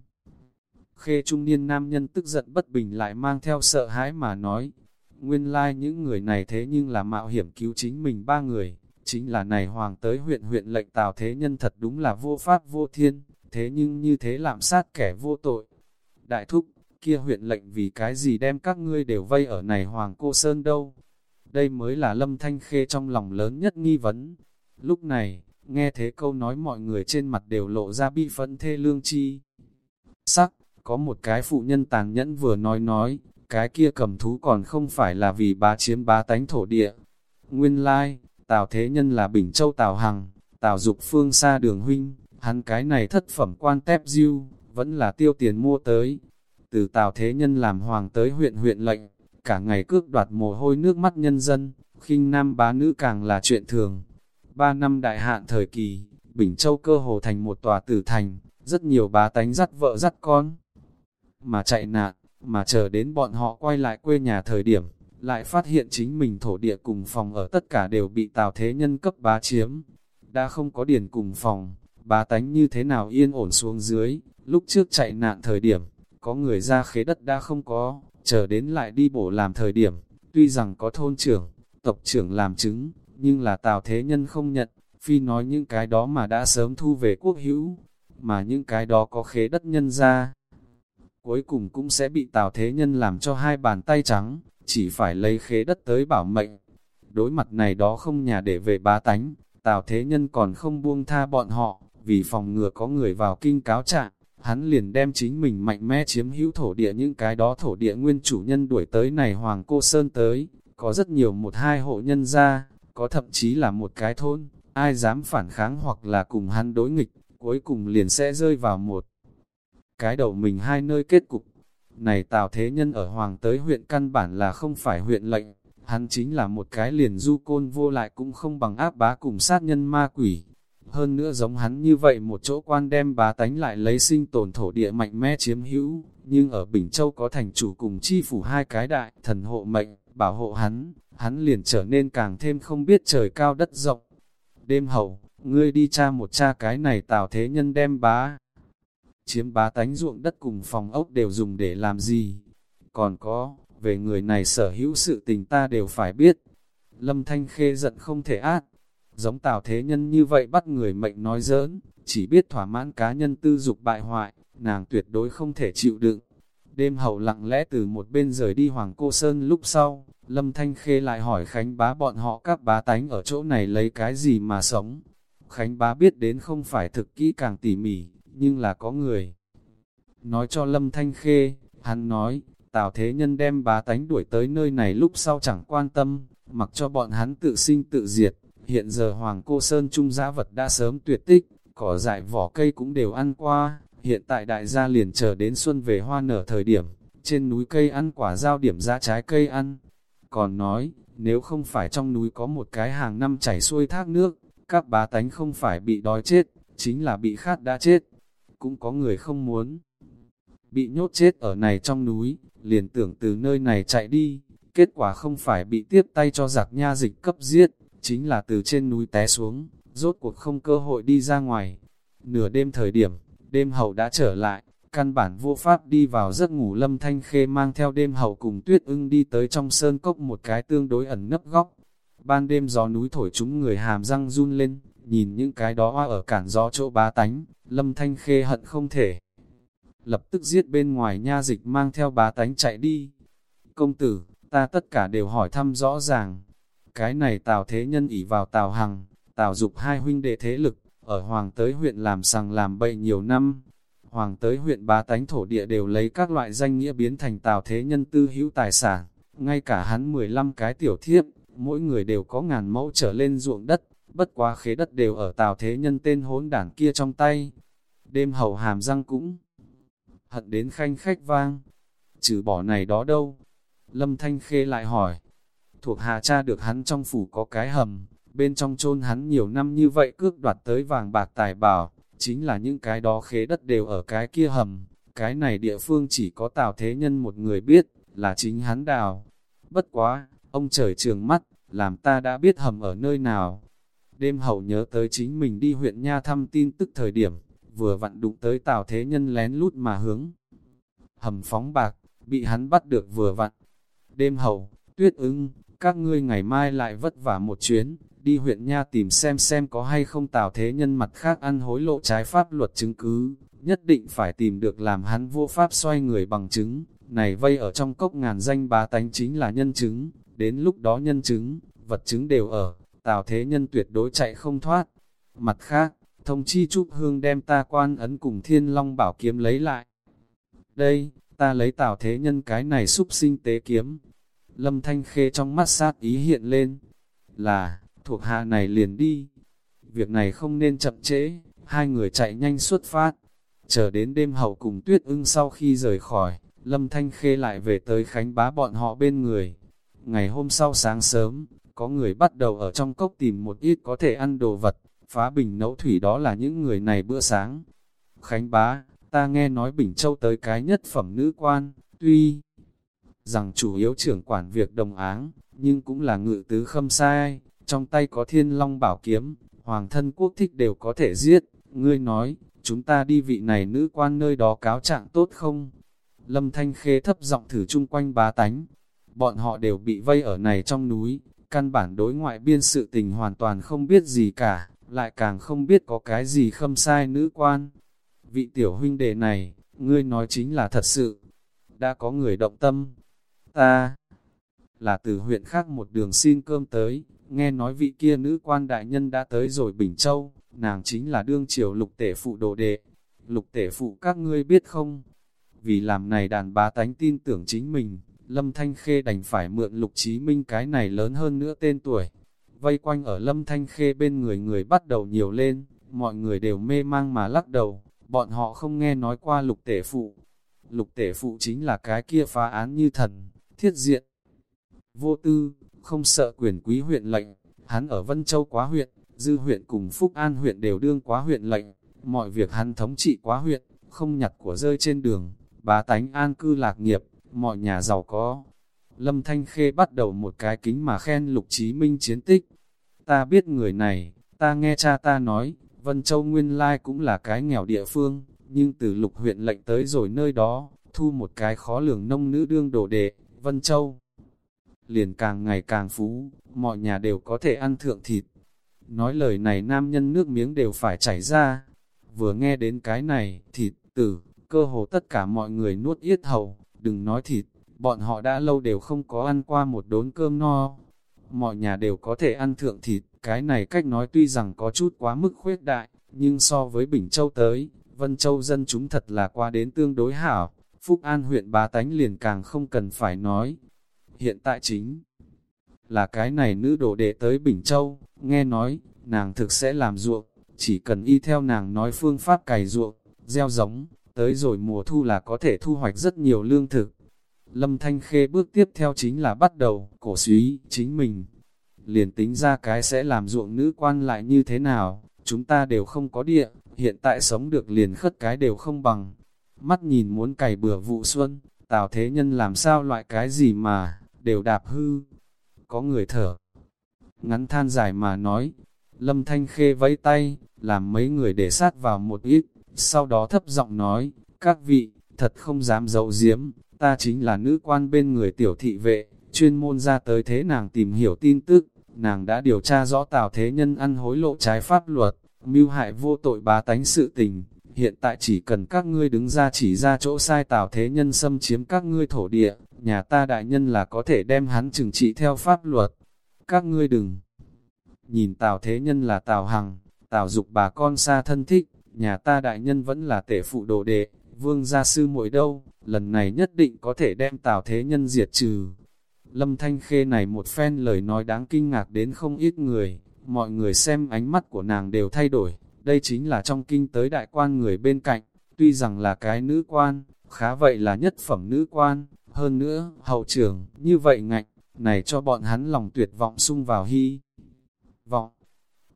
Khê trung niên nam nhân tức giận bất bình lại mang theo sợ hãi mà nói, nguyên lai like những người này thế nhưng là mạo hiểm cứu chính mình ba người, chính là này hoàng tới huyện huyện lệnh tào thế nhân thật đúng là vô pháp vô thiên, thế nhưng như thế làm sát kẻ vô tội. Đại thúc, kia huyện lệnh vì cái gì đem các ngươi đều vây ở này hoàng cô sơn đâu? Đây mới là lâm thanh khê trong lòng lớn nhất nghi vấn. Lúc này, nghe thế câu nói mọi người trên mặt đều lộ ra bi phẫn thê lương chi. Sắc, có một cái phụ nhân tàn nhẫn vừa nói nói, cái kia cầm thú còn không phải là vì bá chiếm bá tánh thổ địa. Nguyên lai, Tào Thế Nhân là Bình Châu Tào Hằng, Tào Dục Phương xa đường huynh, hắn cái này thất phẩm quan tép diêu, vẫn là tiêu tiền mua tới. Từ Tào Thế Nhân làm hoàng tới huyện huyện lệnh, cả ngày cước đoạt mồ hôi nước mắt nhân dân, khinh nam bá nữ càng là chuyện thường. Ba năm đại hạn thời kỳ, Bình Châu cơ hồ thành một tòa tử thành, rất nhiều bá tánh dắt vợ dắt con. Mà chạy nạn, mà chờ đến bọn họ quay lại quê nhà thời điểm, lại phát hiện chính mình thổ địa cùng phòng ở tất cả đều bị Tào Thế Nhân cấp bá chiếm. Đã không có điền cùng phòng, bá tánh như thế nào yên ổn xuống dưới, lúc trước chạy nạn thời điểm, có người ra khế đất đã không có, chờ đến lại đi bổ làm thời điểm, tuy rằng có thôn trưởng, tộc trưởng làm chứng, nhưng là Tào Thế Nhân không nhận, phi nói những cái đó mà đã sớm thu về quốc hữu, mà những cái đó có khế đất nhân ra. Cuối cùng cũng sẽ bị Tào Thế Nhân làm cho hai bàn tay trắng, chỉ phải lấy khế đất tới bảo mệnh. Đối mặt này đó không nhà để về bá tánh, Tào Thế Nhân còn không buông tha bọn họ, vì phòng ngừa có người vào kinh cáo trạng, hắn liền đem chính mình mạnh mẽ chiếm hữu thổ địa những cái đó thổ địa nguyên chủ nhân đuổi tới này Hoàng Cô Sơn tới, có rất nhiều một hai hộ nhân ra, có thậm chí là một cái thôn, ai dám phản kháng hoặc là cùng hắn đối nghịch, cuối cùng liền sẽ rơi vào một cái đầu mình hai nơi kết cục. Này Tào Thế Nhân ở Hoàng tới huyện căn bản là không phải huyện lệnh, hắn chính là một cái liền du côn vô lại cũng không bằng áp bá cùng sát nhân ma quỷ. Hơn nữa giống hắn như vậy một chỗ quan đem bá tánh lại lấy sinh tồn thổ địa mạnh mẽ chiếm hữu, nhưng ở Bình Châu có thành chủ cùng chi phủ hai cái đại thần hộ mệnh, bảo hộ hắn, hắn liền trở nên càng thêm không biết trời cao đất rộng. Đêm hậu, ngươi đi tra một cha cái này tào thế nhân đem bá. Chiếm bá tánh ruộng đất cùng phòng ốc đều dùng để làm gì? Còn có, về người này sở hữu sự tình ta đều phải biết. Lâm Thanh Khê giận không thể át. Giống tào thế nhân như vậy bắt người mệnh nói giỡn, chỉ biết thỏa mãn cá nhân tư dục bại hoại, nàng tuyệt đối không thể chịu đựng. Đêm hậu lặng lẽ từ một bên rời đi Hoàng Cô Sơn lúc sau, Lâm Thanh Khê lại hỏi Khánh bá bọn họ các bá tánh ở chỗ này lấy cái gì mà sống. Khánh bá biết đến không phải thực kỹ càng tỉ mỉ, nhưng là có người. Nói cho Lâm Thanh Khê, hắn nói, Tào Thế Nhân đem bá tánh đuổi tới nơi này lúc sau chẳng quan tâm, mặc cho bọn hắn tự sinh tự diệt. Hiện giờ Hoàng Cô Sơn Trung giá vật đã sớm tuyệt tích, cỏ dại vỏ cây cũng đều ăn qua, hiện tại đại gia liền chờ đến xuân về hoa nở thời điểm, trên núi cây ăn quả giao điểm ra trái cây ăn. Còn nói, nếu không phải trong núi có một cái hàng năm chảy xuôi thác nước, các bá tánh không phải bị đói chết, chính là bị khát đã chết. Cũng có người không muốn bị nhốt chết ở này trong núi, liền tưởng từ nơi này chạy đi, kết quả không phải bị tiếp tay cho giặc nha dịch cấp giết, chính là từ trên núi té xuống, rốt cuộc không cơ hội đi ra ngoài. Nửa đêm thời điểm, đêm hậu đã trở lại, căn bản vô pháp đi vào giấc ngủ lâm thanh khê mang theo đêm hậu cùng tuyết ưng đi tới trong sơn cốc một cái tương đối ẩn nấp góc. Ban đêm gió núi thổi chúng người hàm răng run lên, nhìn những cái đó hoa ở cản gió chỗ bá tánh, lâm thanh khê hận không thể. Lập tức giết bên ngoài nha dịch mang theo bá tánh chạy đi. Công tử, ta tất cả đều hỏi thăm rõ ràng. Cái này tào thế nhân ỉ vào tào hằng, tào dục hai huynh đệ thế lực, ở Hoàng tới huyện làm sằng làm bậy nhiều năm. Hoàng tới huyện bá tánh thổ địa đều lấy các loại danh nghĩa biến thành tào thế nhân tư hữu tài sản, ngay cả hắn 15 cái tiểu thiếp, mỗi người đều có ngàn mẫu trở lên ruộng đất, bất quá khế đất đều ở tào thế nhân tên hốn đảng kia trong tay. Đêm hầu hàm răng cũng hận đến khanh khách vang, trừ bỏ này đó đâu. Lâm Thanh Khê lại hỏi, thuộc hạ cha được hắn trong phủ có cái hầm, bên trong chôn hắn nhiều năm như vậy cước đoạt tới vàng bạc tài bảo, chính là những cái đó khế đất đều ở cái kia hầm, cái này địa phương chỉ có Tào Thế Nhân một người biết, là chính hắn đào. Bất quá, ông trời trường mắt, làm ta đã biết hầm ở nơi nào. Đêm hậu nhớ tới chính mình đi huyện Nha thăm tin tức thời điểm, vừa vặn đụng tới Tào Thế Nhân lén lút mà hướng. Hầm phóng bạc, bị hắn bắt được vừa vặn. Đêm hậu, tuyết ưng, các ngươi ngày mai lại vất vả một chuyến, đi huyện Nha tìm xem xem có hay không tào thế nhân mặt khác ăn hối lộ trái pháp luật chứng cứ, nhất định phải tìm được làm hắn vô pháp xoay người bằng chứng, này vây ở trong cốc ngàn danh bá tánh chính là nhân chứng, đến lúc đó nhân chứng, vật chứng đều ở, tào thế nhân tuyệt đối chạy không thoát. Mặt khác, thông chi trúc hương đem ta quan ấn cùng thiên long bảo kiếm lấy lại. Đây, ta lấy tào thế nhân cái này xúc sinh tế kiếm. Lâm Thanh Khê trong mắt sát ý hiện lên, là, thuộc hạ này liền đi. Việc này không nên chậm trễ, hai người chạy nhanh xuất phát. Chờ đến đêm hậu cùng tuyết ưng sau khi rời khỏi, Lâm Thanh Khê lại về tới Khánh bá bọn họ bên người. Ngày hôm sau sáng sớm, có người bắt đầu ở trong cốc tìm một ít có thể ăn đồ vật, phá bình nấu thủy đó là những người này bữa sáng. Khánh bá, ta nghe nói Bình Châu tới cái nhất phẩm nữ quan, tuy rằng chủ yếu trưởng quản việc đồng áng, nhưng cũng là ngự tứ khâm sai, trong tay có thiên long bảo kiếm, hoàng thân quốc thích đều có thể giết, ngươi nói, chúng ta đi vị này nữ quan nơi đó cáo trạng tốt không? Lâm Thanh Khê thấp giọng thử chung quanh bá tánh, bọn họ đều bị vây ở này trong núi, căn bản đối ngoại biên sự tình hoàn toàn không biết gì cả, lại càng không biết có cái gì khâm sai nữ quan. Vị tiểu huynh đệ này, ngươi nói chính là thật sự, đã có người động tâm, ta là từ huyện khác một đường xin cơm tới, nghe nói vị kia nữ quan đại nhân đã tới rồi Bình Châu, nàng chính là đương triều lục tể phụ đồ đệ. Lục tể phụ các ngươi biết không? Vì làm này đàn bá tánh tin tưởng chính mình, Lâm Thanh Khê đành phải mượn lục chí minh cái này lớn hơn nữa tên tuổi. vây quanh ở lâm thanh khê bên người người bắt đầu nhiều lên, mọi người đều mê mang mà lắc đầu, bọn họ không nghe nói qua lục tể phụ. Lục tể phụ chính là cái kia phá án như thần, thiết diện. Vô tư, không sợ quyền quý huyện lệnh, hắn ở Vân Châu quá huyện, Dư huyện cùng Phúc An huyện đều đương quá huyện lệnh, mọi việc hắn thống trị quá huyện, không nhặt của rơi trên đường, bá tánh an cư lạc nghiệp, mọi nhà giàu có. Lâm Thanh Khê bắt đầu một cái kính mà khen Lục Chí Minh chiến tích. Ta biết người này, ta nghe cha ta nói, Vân Châu nguyên lai cũng là cái nghèo địa phương, nhưng từ lục huyện lệnh tới rồi nơi đó, thu một cái khó lường nông nữ đương đồ đệ, Vân Châu. Liền càng ngày càng phú, mọi nhà đều có thể ăn thượng thịt. Nói lời này nam nhân nước miếng đều phải chảy ra. Vừa nghe đến cái này, thịt, tử, cơ hồ tất cả mọi người nuốt yết hầu, đừng nói thịt, bọn họ đã lâu đều không có ăn qua một đốn cơm no. Mọi nhà đều có thể ăn thượng thịt, cái này cách nói tuy rằng có chút quá mức khuyết đại, nhưng so với Bình Châu tới, Vân Châu dân chúng thật là qua đến tương đối hảo, Phúc An huyện bá tánh liền càng không cần phải nói. Hiện tại chính là cái này nữ đồ đệ tới Bình Châu, nghe nói, nàng thực sẽ làm ruộng, chỉ cần y theo nàng nói phương pháp cày ruộng, gieo giống, tới rồi mùa thu là có thể thu hoạch rất nhiều lương thực. Lâm Thanh Khê bước tiếp theo chính là bắt đầu cổ suý chính mình. Liền tính ra cái sẽ làm ruộng nữ quan lại như thế nào, chúng ta đều không có địa, hiện tại sống được liền khất cái đều không bằng. Mắt nhìn muốn cày bừa vụ xuân, Tào Thế Nhân làm sao loại cái gì mà, đều đạp hư. Có người thở, ngắn than dài mà nói, Lâm Thanh Khê vẫy tay, làm mấy người để sát vào một ít, sau đó thấp giọng nói, các vị, thật không dám giấu giếm, ta chính là nữ quan bên người tiểu thị vệ, chuyên môn ra tới thế nàng tìm hiểu tin tức, nàng đã điều tra rõ Tào Thế Nhân ăn hối lộ trái pháp luật, mưu hại vô tội bá tánh sự tình, hiện tại chỉ cần các ngươi đứng ra chỉ ra chỗ sai Tào Thế Nhân xâm chiếm các ngươi thổ địa, nhà ta đại nhân là có thể đem hắn trừng trị theo pháp luật. Các ngươi đừng nhìn Tào Thế Nhân là Tào Hằng, Tào Dục bà con xa thân thích, nhà ta đại nhân vẫn là tể phụ đồ đệ, vương gia sư muội đâu, lần này nhất định có thể đem Tào Thế Nhân diệt trừ. Lâm Thanh Khê này một phen lời nói đáng kinh ngạc đến không ít người, mọi người xem ánh mắt của nàng đều thay đổi, đây chính là trong kinh tới đại quan người bên cạnh, tuy rằng là cái nữ quan, khá vậy là nhất phẩm nữ quan, hơn nữa, hậu trưởng, như vậy ngạnh, này cho bọn hắn lòng tuyệt vọng sung vào hy. Vọng,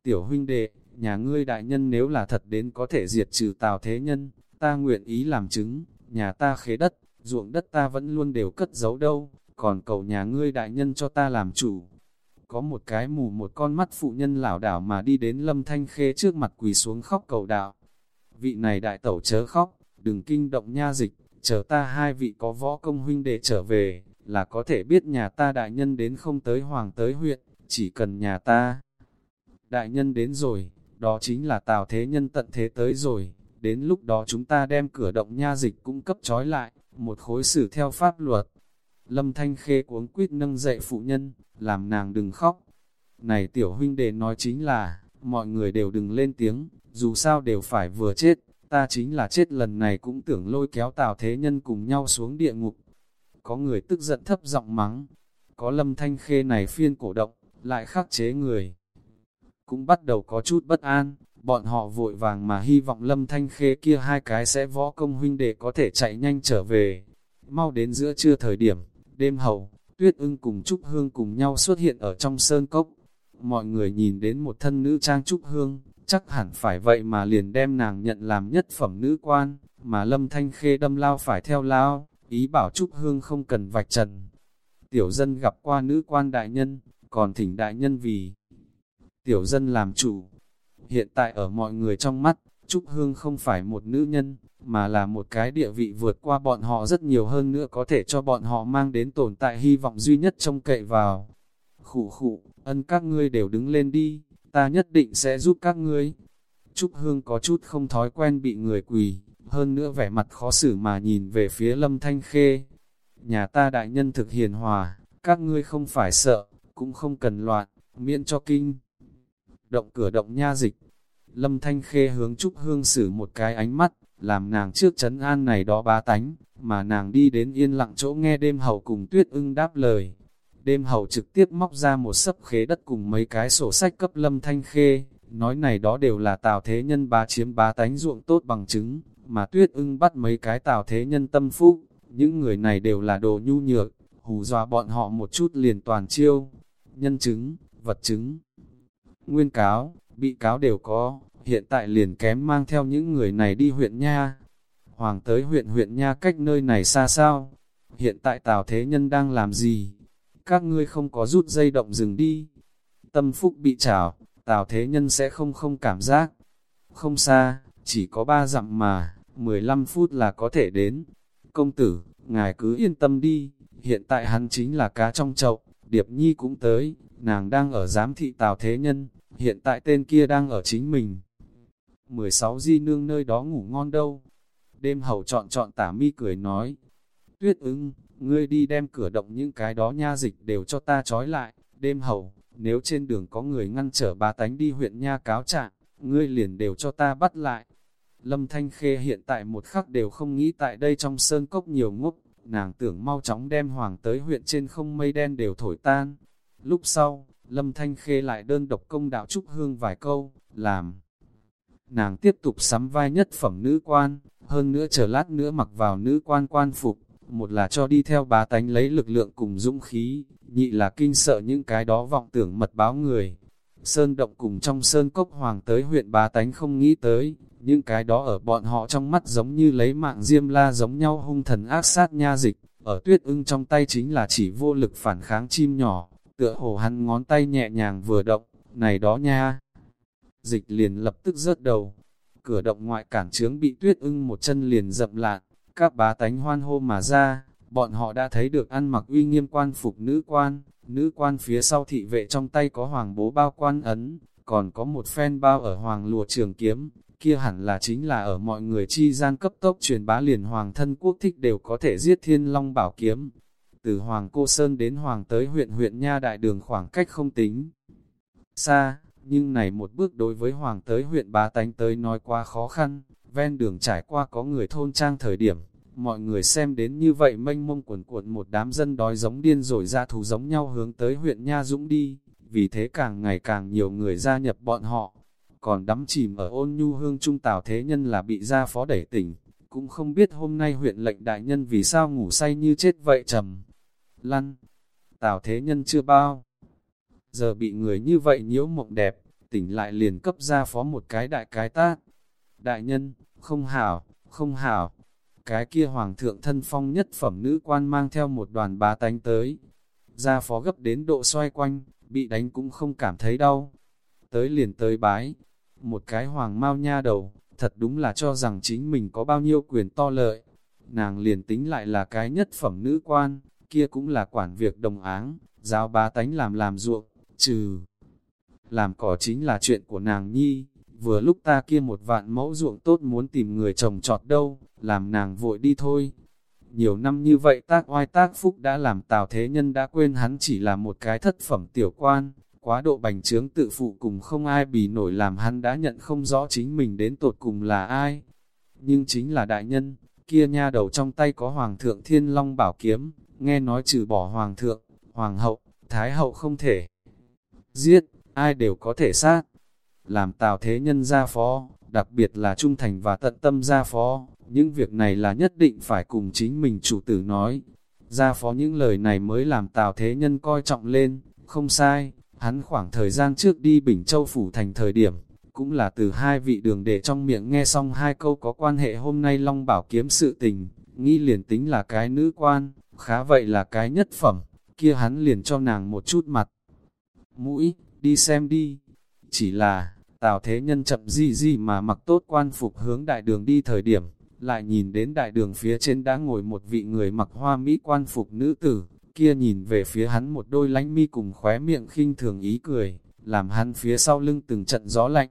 tiểu huynh đệ, nhà ngươi đại nhân nếu là thật đến có thể diệt trừ tào thế nhân, ta nguyện ý làm chứng, nhà ta khế đất, ruộng đất ta vẫn luôn đều cất giấu đâu, còn cầu nhà ngươi đại nhân cho ta làm chủ. Có một cái mù một con mắt phụ nhân lảo đảo mà đi đến lâm thanh khê trước mặt quỳ xuống khóc cầu đạo. Vị này đại tẩu chớ khóc, đừng kinh động nha dịch, chờ ta hai vị có võ công huynh để trở về, là có thể biết nhà ta đại nhân đến không tới hoàng tới huyện, chỉ cần nhà ta. Đại nhân đến rồi, đó chính là tào thế nhân tận thế tới rồi, đến lúc đó chúng ta đem cửa động nha dịch cung cấp trói lại, một khối xử theo pháp luật. Lâm Thanh Khê cuống quýt nâng dậy phụ nhân, làm nàng đừng khóc. Này tiểu huynh đệ nói chính là, mọi người đều đừng lên tiếng, dù sao đều phải vừa chết, ta chính là chết lần này cũng tưởng lôi kéo tào thế nhân cùng nhau xuống địa ngục. Có người tức giận thấp giọng mắng, có lâm thanh khê này phiên cổ động, lại khắc chế người. Cũng bắt đầu có chút bất an, bọn họ vội vàng mà hy vọng lâm thanh khê kia hai cái sẽ võ công huynh đệ có thể chạy nhanh trở về. Mau đến giữa trưa thời điểm, đêm hậu, tuyết ưng cùng Trúc Hương cùng nhau xuất hiện ở trong sơn cốc. Mọi người nhìn đến một thân nữ trang Trúc Hương, chắc hẳn phải vậy mà liền đem nàng nhận làm nhất phẩm nữ quan, mà lâm thanh khê đâm lao phải theo lao, ý bảo Trúc Hương không cần vạch trần. Tiểu dân gặp qua nữ quan đại nhân, còn thỉnh đại nhân vì tiểu dân làm chủ. Hiện tại ở mọi người trong mắt, Trúc Hương không phải một nữ nhân, mà là một cái địa vị vượt qua bọn họ rất nhiều hơn nữa có thể cho bọn họ mang đến tồn tại hy vọng duy nhất trông cậy vào. Khủ khủ, ân các ngươi đều đứng lên đi, ta nhất định sẽ giúp các ngươi. Trúc Hương có chút không thói quen bị người quỳ, hơn nữa vẻ mặt khó xử mà nhìn về phía Lâm Thanh Khê. Nhà ta đại nhân thực hiền hòa, các ngươi không phải sợ, cũng không cần loạn, miễn cho kinh. Động cửa động nha dịch. Lâm Thanh Khê hướng Trúc Hương xử một cái ánh mắt, làm nàng trước chấn an này đó ba tánh, mà nàng đi đến yên lặng chỗ nghe đêm hầu cùng tuyết ưng đáp lời. đêm hầu trực tiếp móc ra một sấp khế đất cùng mấy cái sổ sách cấp lâm thanh khê, nói này đó đều là tào thế nhân bá chiếm bá tánh ruộng tốt bằng chứng, mà tuyết ưng bắt mấy cái tào thế nhân tâm phúc, những người này đều là đồ nhu nhược, hù dọa bọn họ một chút liền toàn chiêu, nhân chứng, vật chứng, nguyên cáo, bị cáo đều có, hiện tại liền kém mang theo những người này đi huyện Nha. Hoàng tới huyện huyện Nha cách nơi này xa sao? Hiện tại Tào Thế Nhân đang làm gì? Các ngươi không có rút dây động dừng đi. Tâm phúc bị trảo, Tào Thế Nhân sẽ không không cảm giác. Không xa, chỉ có ba dặm mà, 15 phút là có thể đến. Công tử, ngài cứ yên tâm đi, hiện tại hắn chính là cá trong chậu, Điệp Nhi cũng tới, nàng đang ở giám thị Tào Thế Nhân, hiện tại tên kia đang ở chính mình. 16 di nương nơi đó ngủ ngon đâu. Đêm hầu chọn chọn tả mi cười nói, tuyết ưng, ngươi đi đem cửa động những cái đó nha dịch đều cho ta trói lại, đêm hầu, nếu trên đường có người ngăn trở bà tánh đi huyện nha cáo trạng, ngươi liền đều cho ta bắt lại. Lâm Thanh Khê hiện tại một khắc đều không nghĩ tại đây trong sơn cốc nhiều ngốc, nàng tưởng mau chóng đem hoàng tới huyện trên không mây đen đều thổi tan. Lúc sau, Lâm Thanh Khê lại đơn độc công đạo Trúc Hương vài câu, làm. Nàng tiếp tục sắm vai nhất phẩm nữ quan, hơn nữa chờ lát nữa mặc vào nữ quan quan phục, một là cho đi theo bá tánh lấy lực lượng cùng dũng khí, nhị là kinh sợ những cái đó vọng tưởng mật báo người. Sơn động cùng trong sơn cốc hoàng tới huyện bá tánh không nghĩ tới, những cái đó ở bọn họ trong mắt giống như lấy mạng diêm la giống nhau hung thần ác sát nha dịch, ở tuyết ưng trong tay chính là chỉ vô lực phản kháng chim nhỏ, tựa hồ hắn ngón tay nhẹ nhàng vừa động, này đó nha. Dịch liền lập tức rớt đầu, cửa động ngoại cản trướng bị tuyết ưng một chân liền dậm lạn, các bá tánh hoan hô mà ra, bọn họ đã thấy được ăn mặc uy nghiêm quan phục nữ quan, nữ quan phía sau thị vệ trong tay có hoàng bố bao quan ấn, còn có một phen bao ở hoàng lùa trường kiếm, kia hẳn là chính là ở mọi người chi gian cấp tốc truyền bá liền hoàng thân quốc thích đều có thể giết thiên long bảo kiếm. Từ Hoàng Cô Sơn đến Hoàng tới huyện huyện Nha Đại Đường khoảng cách không tính. Xa, nhưng này một bước đối với Hoàng tới huyện bá tánh tới nói quá khó khăn, ven đường trải qua có người thôn trang thời điểm, mọi người xem đến như vậy mênh mông quần cuộn một đám dân đói giống điên rồi ra thú giống nhau hướng tới huyện Nha Dũng đi, vì thế càng ngày càng nhiều người gia nhập bọn họ, còn đắm chìm ở ôn nhu hương trung tào thế nhân là bị gia phó đẩy tỉnh, cũng không biết hôm nay huyện lệnh đại nhân vì sao ngủ say như chết vậy trầm. Lăn, tào thế nhân chưa bao, giờ bị người như vậy nhiễu mộng đẹp, tỉnh lại liền cấp gia phó một cái đại cái tát. Đại nhân, không hảo, không hảo, cái kia hoàng thượng thân phong nhất phẩm nữ quan mang theo một đoàn bá tánh tới. Gia phó gấp đến độ xoay quanh, bị đánh cũng không cảm thấy đau. Tới liền tới bái, một cái hoàng mau nha đầu, thật đúng là cho rằng chính mình có bao nhiêu quyền to lợi. Nàng liền tính lại là cái nhất phẩm nữ quan, kia cũng là quản việc đồng áng, giáo bá tánh làm làm ruộng, trừ. Làm cỏ chính là chuyện của nàng nhi, vừa lúc ta kia một vạn mẫu ruộng tốt muốn tìm người chồng trọt đâu, làm nàng vội đi thôi. Nhiều năm như vậy tác oai tác phúc đã làm Tào Thế Nhân đã quên hắn chỉ là một cái thất phẩm tiểu quan, quá độ bành trướng tự phụ cùng không ai bì nổi làm hắn đã nhận không rõ chính mình đến tột cùng là ai. Nhưng chính là đại nhân, kia nha đầu trong tay có Hoàng thượng Thiên Long bảo kiếm, nghe nói trừ bỏ Hoàng thượng, Hoàng hậu, Thái hậu không thể giết, ai đều có thể sát. Làm tào thế nhân gia phó, đặc biệt là trung thành và tận tâm gia phó, những việc này là nhất định phải cùng chính mình chủ tử nói. Gia phó những lời này mới làm tào thế nhân coi trọng lên, không sai, Hắn khoảng thời gian trước đi Bình Châu Phủ thành thời điểm, cũng là từ hai vị đường để trong miệng nghe xong hai câu có quan hệ hôm nay Long Bảo kiếm sự tình, nghĩ liền tính là cái nữ quan, khá vậy là cái nhất phẩm, kia hắn liền cho nàng một chút mặt. Mũi, đi xem đi. Chỉ là, Tào Thế Nhân chậm gì gì mà mặc tốt quan phục hướng đại đường đi thời điểm, lại nhìn đến đại đường phía trên đã ngồi một vị người mặc hoa mỹ quan phục nữ tử, kia nhìn về phía hắn một đôi lánh mi cùng khóe miệng khinh thường ý cười, làm hắn phía sau lưng từng trận gió lạnh.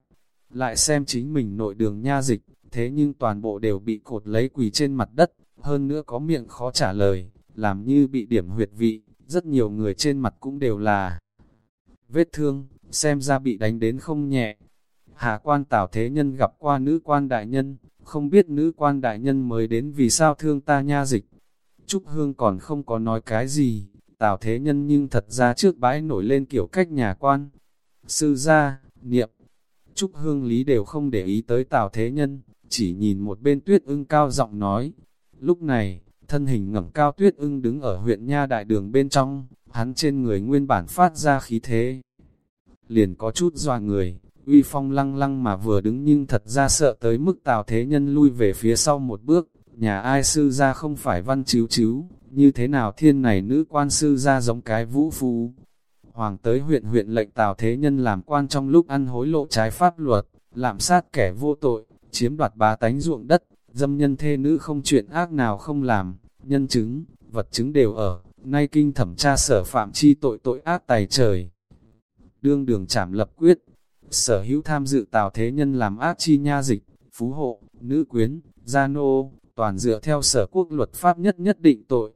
Lại xem chính mình nội đường nha dịch, thế nhưng toàn bộ đều bị cột lấy quỳ trên mặt đất, hơn nữa có miệng khó trả lời, làm như bị điểm huyệt vị, rất nhiều người trên mặt cũng đều là vết thương, xem ra bị đánh đến không nhẹ. Hạ quan tảo thế nhân gặp qua nữ quan đại nhân, không biết nữ quan đại nhân mới đến vì sao thương ta nha dịch. Trúc Hương còn không có nói cái gì, Tào Thế Nhân nhưng thật ra trước bãi nổi lên kiểu cách nhà quan. Sư gia, niệm, Trúc Hương Lý đều không để ý tới Tào Thế Nhân, chỉ nhìn một bên tuyết ưng cao giọng nói. Lúc này, thân hình ngẩng cao tuyết ưng đứng ở huyện Nha Đại Đường bên trong, hắn trên người nguyên bản phát ra khí thế. Liền có chút dọa người, uy phong lăng lăng mà vừa đứng nhưng thật ra sợ tới mức Tào Thế Nhân lui về phía sau một bước, nhà ai sư ra không phải văn chiếu chiếu, như thế nào thiên này nữ quan sư ra giống cái vũ phú. Hoàng tới huyện huyện lệnh Tào Thế Nhân làm quan trong lúc ăn hối lộ trái pháp luật, làm sát kẻ vô tội, chiếm đoạt bá tánh ruộng đất, dâm nhân thê nữ không chuyện ác nào không làm, nhân chứng, vật chứng đều ở, nay kinh thẩm tra sở phạm chi tội tội ác tài trời. Đương đường trảm lập quyết, sở hữu tham dự Tào Thế Nhân làm ác chi nha dịch, phú hộ, nữ quyến, gia nô, toàn dựa theo sở quốc luật pháp nhất nhất định tội.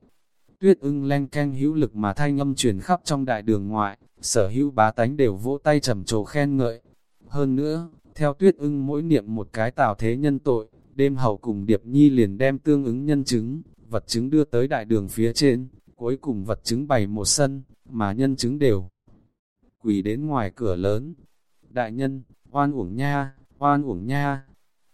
Tuyết ưng len canh hữu lực mà thanh âm truyền khắp trong đại đường ngoại, sở hữu bá tánh đều vỗ tay trầm trồ khen ngợi. Hơn nữa, theo tuyết ưng mỗi niệm một cái tào thế nhân tội, đêm hậu cùng Điệp Nhi liền đem tương ứng nhân chứng, vật chứng đưa tới đại đường phía trên, cuối cùng vật chứng bày một sân, mà nhân chứng đều quỳ đến ngoài cửa lớn. Đại nhân, oan uổng nha, oan uổng nha,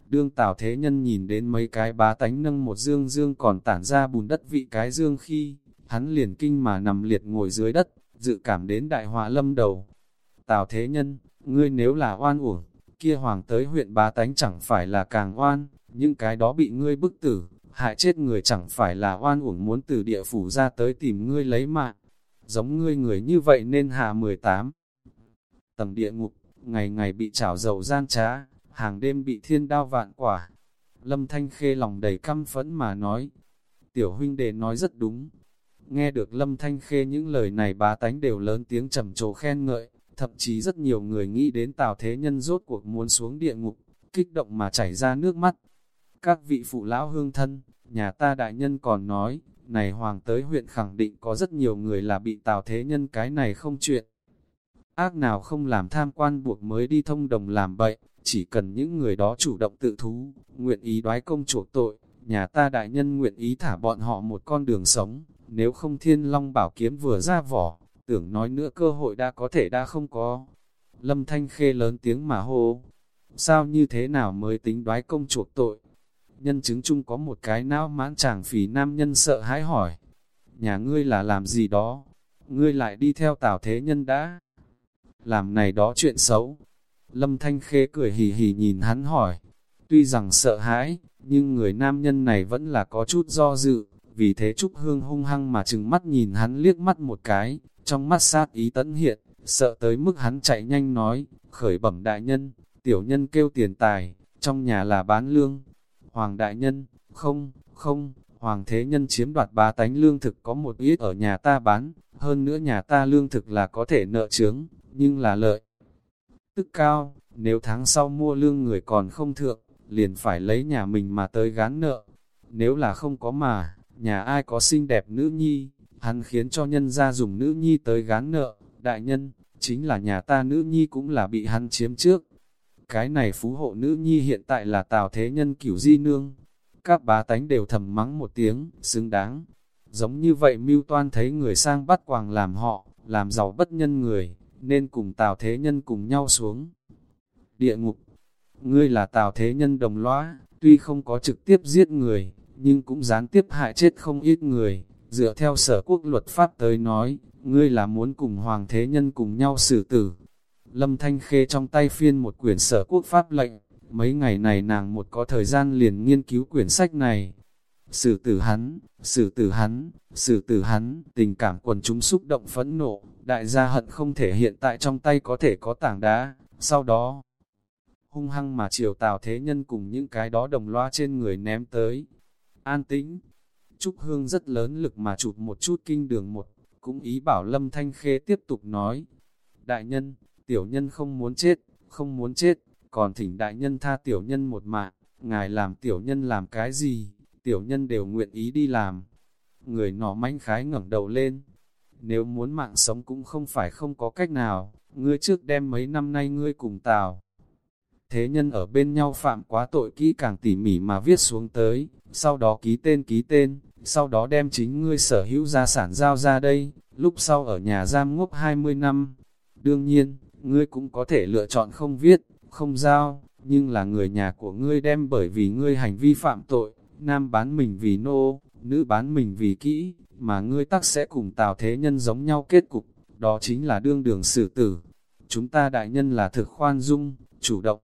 Đương Tào Thế Nhân nhìn đến mấy cái bá tánh nâng một dương dương còn tản ra bùn đất vị cái dương khi, hắn liền kinh mà nằm liệt ngồi dưới đất, dự cảm đến đại họa lâm đầu. Tào Thế Nhân, ngươi nếu là oan uổng, kia hoàng tới huyện bá tánh chẳng phải là càng oan, những cái đó bị ngươi bức tử, hại chết người chẳng phải là oan uổng muốn từ địa phủ ra tới tìm ngươi lấy mạng. Giống ngươi người như vậy nên hạ 18. Tầng địa ngục, ngày ngày bị chảo dầu gian trá, hàng đêm bị thiên đao vạn quả. Lâm Thanh Khê lòng đầy căm phẫn mà nói, tiểu huynh đệ nói rất đúng. Nghe được Lâm Thanh Khê những lời này bá tánh đều lớn tiếng trầm trồ khen ngợi, thậm chí rất nhiều người nghĩ đến Tào Thế Nhân rốt cuộc muốn xuống địa ngục, kích động mà chảy ra nước mắt. Các vị phụ lão hương thân, nhà ta đại nhân còn nói, này hoàng tới huyện khẳng định có rất nhiều người là bị Tào Thế Nhân cái này không chuyện. Ác nào không làm tham quan buộc mới đi thông đồng làm bậy, chỉ cần những người đó chủ động tự thú, nguyện ý đoái công chuộc tội, nhà ta đại nhân nguyện ý thả bọn họ một con đường sống, nếu không thiên long bảo kiếm vừa ra vỏ, tưởng nói nữa cơ hội đã có thể đã không có. Lâm Thanh Khê lớn tiếng mà hô, sao như thế nào mới tính đoái công chuộc tội? Nhân chứng chung có một cái não mãn chàng phì nam nhân sợ hãi hỏi, nhà ngươi là làm gì đó? Ngươi lại đi theo tào thế nhân đã? Làm này đó chuyện xấu, Lâm Thanh Khê cười hì hì nhìn hắn hỏi. Tuy rằng sợ hãi, nhưng người nam nhân này vẫn là có chút do dự, vì thế Trúc Hương hung hăng mà trừng mắt nhìn hắn liếc mắt một cái, trong mắt sát ý tấn hiện, sợ tới mức hắn chạy nhanh nói, khởi bẩm đại nhân, tiểu nhân kêu tiền tài, trong nhà là bán lương. Hoàng đại nhân, không, không, Hoàng thế nhân chiếm đoạt ba tánh lương thực có một ít ở nhà ta bán, hơn nữa nhà ta lương thực là có thể nợ chướng, nhưng là lợi tức cao, nếu tháng sau mua lương người còn không thượng, liền phải lấy nhà mình mà tới gán nợ. Nếu là không có mà, nhà ai có xinh đẹp nữ nhi, hắn khiến cho nhân ra dùng nữ nhi tới gán nợ, đại nhân, chính là nhà ta nữ nhi cũng là bị hắn chiếm trước. Cái này phú hộ nữ nhi hiện tại là tào thế nhân cửu di nương. Các bá tánh đều thầm mắng một tiếng, xứng đáng. Giống như vậy mưu toan thấy người sang bắt quàng làm họ, làm giàu bất nhân người, nên cùng Tào Thế Nhân cùng nhau xuống. Địa ngục, ngươi là Tào Thế Nhân đồng lõa, tuy không có trực tiếp giết người, nhưng cũng gián tiếp hại chết không ít người. Dựa theo sở quốc luật pháp tới nói, ngươi là muốn cùng Hoàng Thế Nhân cùng nhau xử tử. Lâm Thanh Khê trong tay phiên một quyển sở quốc pháp lệnh, mấy ngày này nàng một có thời gian liền nghiên cứu quyển sách này. sử tử hắn, sử tử hắn, sử tử hắn, tình cảm quần chúng xúc động phẫn nộ, đại gia hận không thể hiện tại trong tay có thể có tảng đá, sau đó hung hăng mà chiều tào thế nhân cùng những cái đó đồng loa trên người ném tới. An tĩnh, Trúc Hương rất lớn lực mà chụp một chút kinh đường một, cũng ý bảo Lâm Thanh Khê tiếp tục nói. Đại nhân, tiểu nhân không muốn chết, không muốn chết, còn thỉnh đại nhân tha tiểu nhân một mạng, ngài làm tiểu nhân làm cái gì, tiểu nhân đều nguyện ý đi làm. Người nọ manh khái ngẩng đầu lên, nếu muốn mạng sống cũng không phải không có cách nào, ngươi trước đem mấy năm nay ngươi cùng Tào. Thế nhân ở bên nhau phạm quá tội kỹ càng tỉ mỉ mà viết xuống tới, sau đó ký tên ký tên, sau đó đem chính ngươi sở hữu gia sản giao ra đây, lúc sau ở nhà giam ngốc 20 năm. Đương nhiên, ngươi cũng có thể lựa chọn không viết, không giao, nhưng là người nhà của ngươi đem bởi vì ngươi hành vi phạm tội, nam bán mình vì nô, nữ bán mình vì kỹ, mà ngươi tắc sẽ cùng Tào Thế Nhân giống nhau kết cục, đó chính là đương đường xử tử. Chúng ta đại nhân là thực khoan dung, chủ động.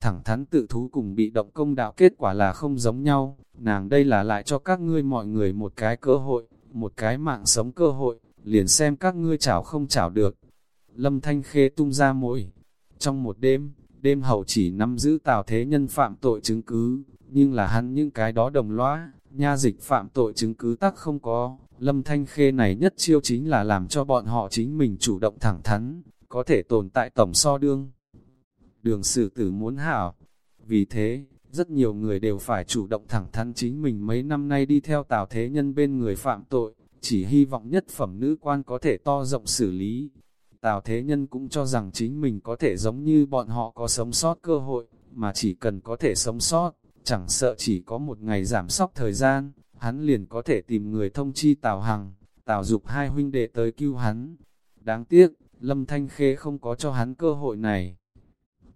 Thẳng thắn tự thú cùng bị động công đạo kết quả là không giống nhau, nàng đây là lại cho các ngươi mọi người một cái cơ hội, một cái mạng sống cơ hội, liền xem các ngươi chảo không chảo được. Lâm Thanh Khê tung ra mũi. Trong một đêm, đêm hậu chỉ nắm giữ Tào Thế Nhân phạm tội chứng cứ, nhưng là hắn những cái đó đồng lõa, nha dịch phạm tội chứng cứ tắc không có. Lâm Thanh Khê này nhất chiêu chính là làm cho bọn họ chính mình chủ động thẳng thắn, có thể tồn tại tổng so đương. Đường sử tử muốn hảo. Vì thế, rất nhiều người đều phải chủ động thẳng thắn chính mình mấy năm nay đi theo Tào Thế Nhân bên người phạm tội, chỉ hy vọng nhất phẩm nữ quan có thể to rộng xử lý. Tào Thế Nhân cũng cho rằng chính mình có thể giống như bọn họ có sống sót cơ hội, mà chỉ cần có thể sống sót, chẳng sợ chỉ có một ngày giảm sóc thời gian, hắn liền có thể tìm người thông chi Tào Hằng, Tào Dục hai huynh đệ tới cứu hắn. Đáng tiếc, Lâm Thanh Khê không có cho hắn cơ hội này.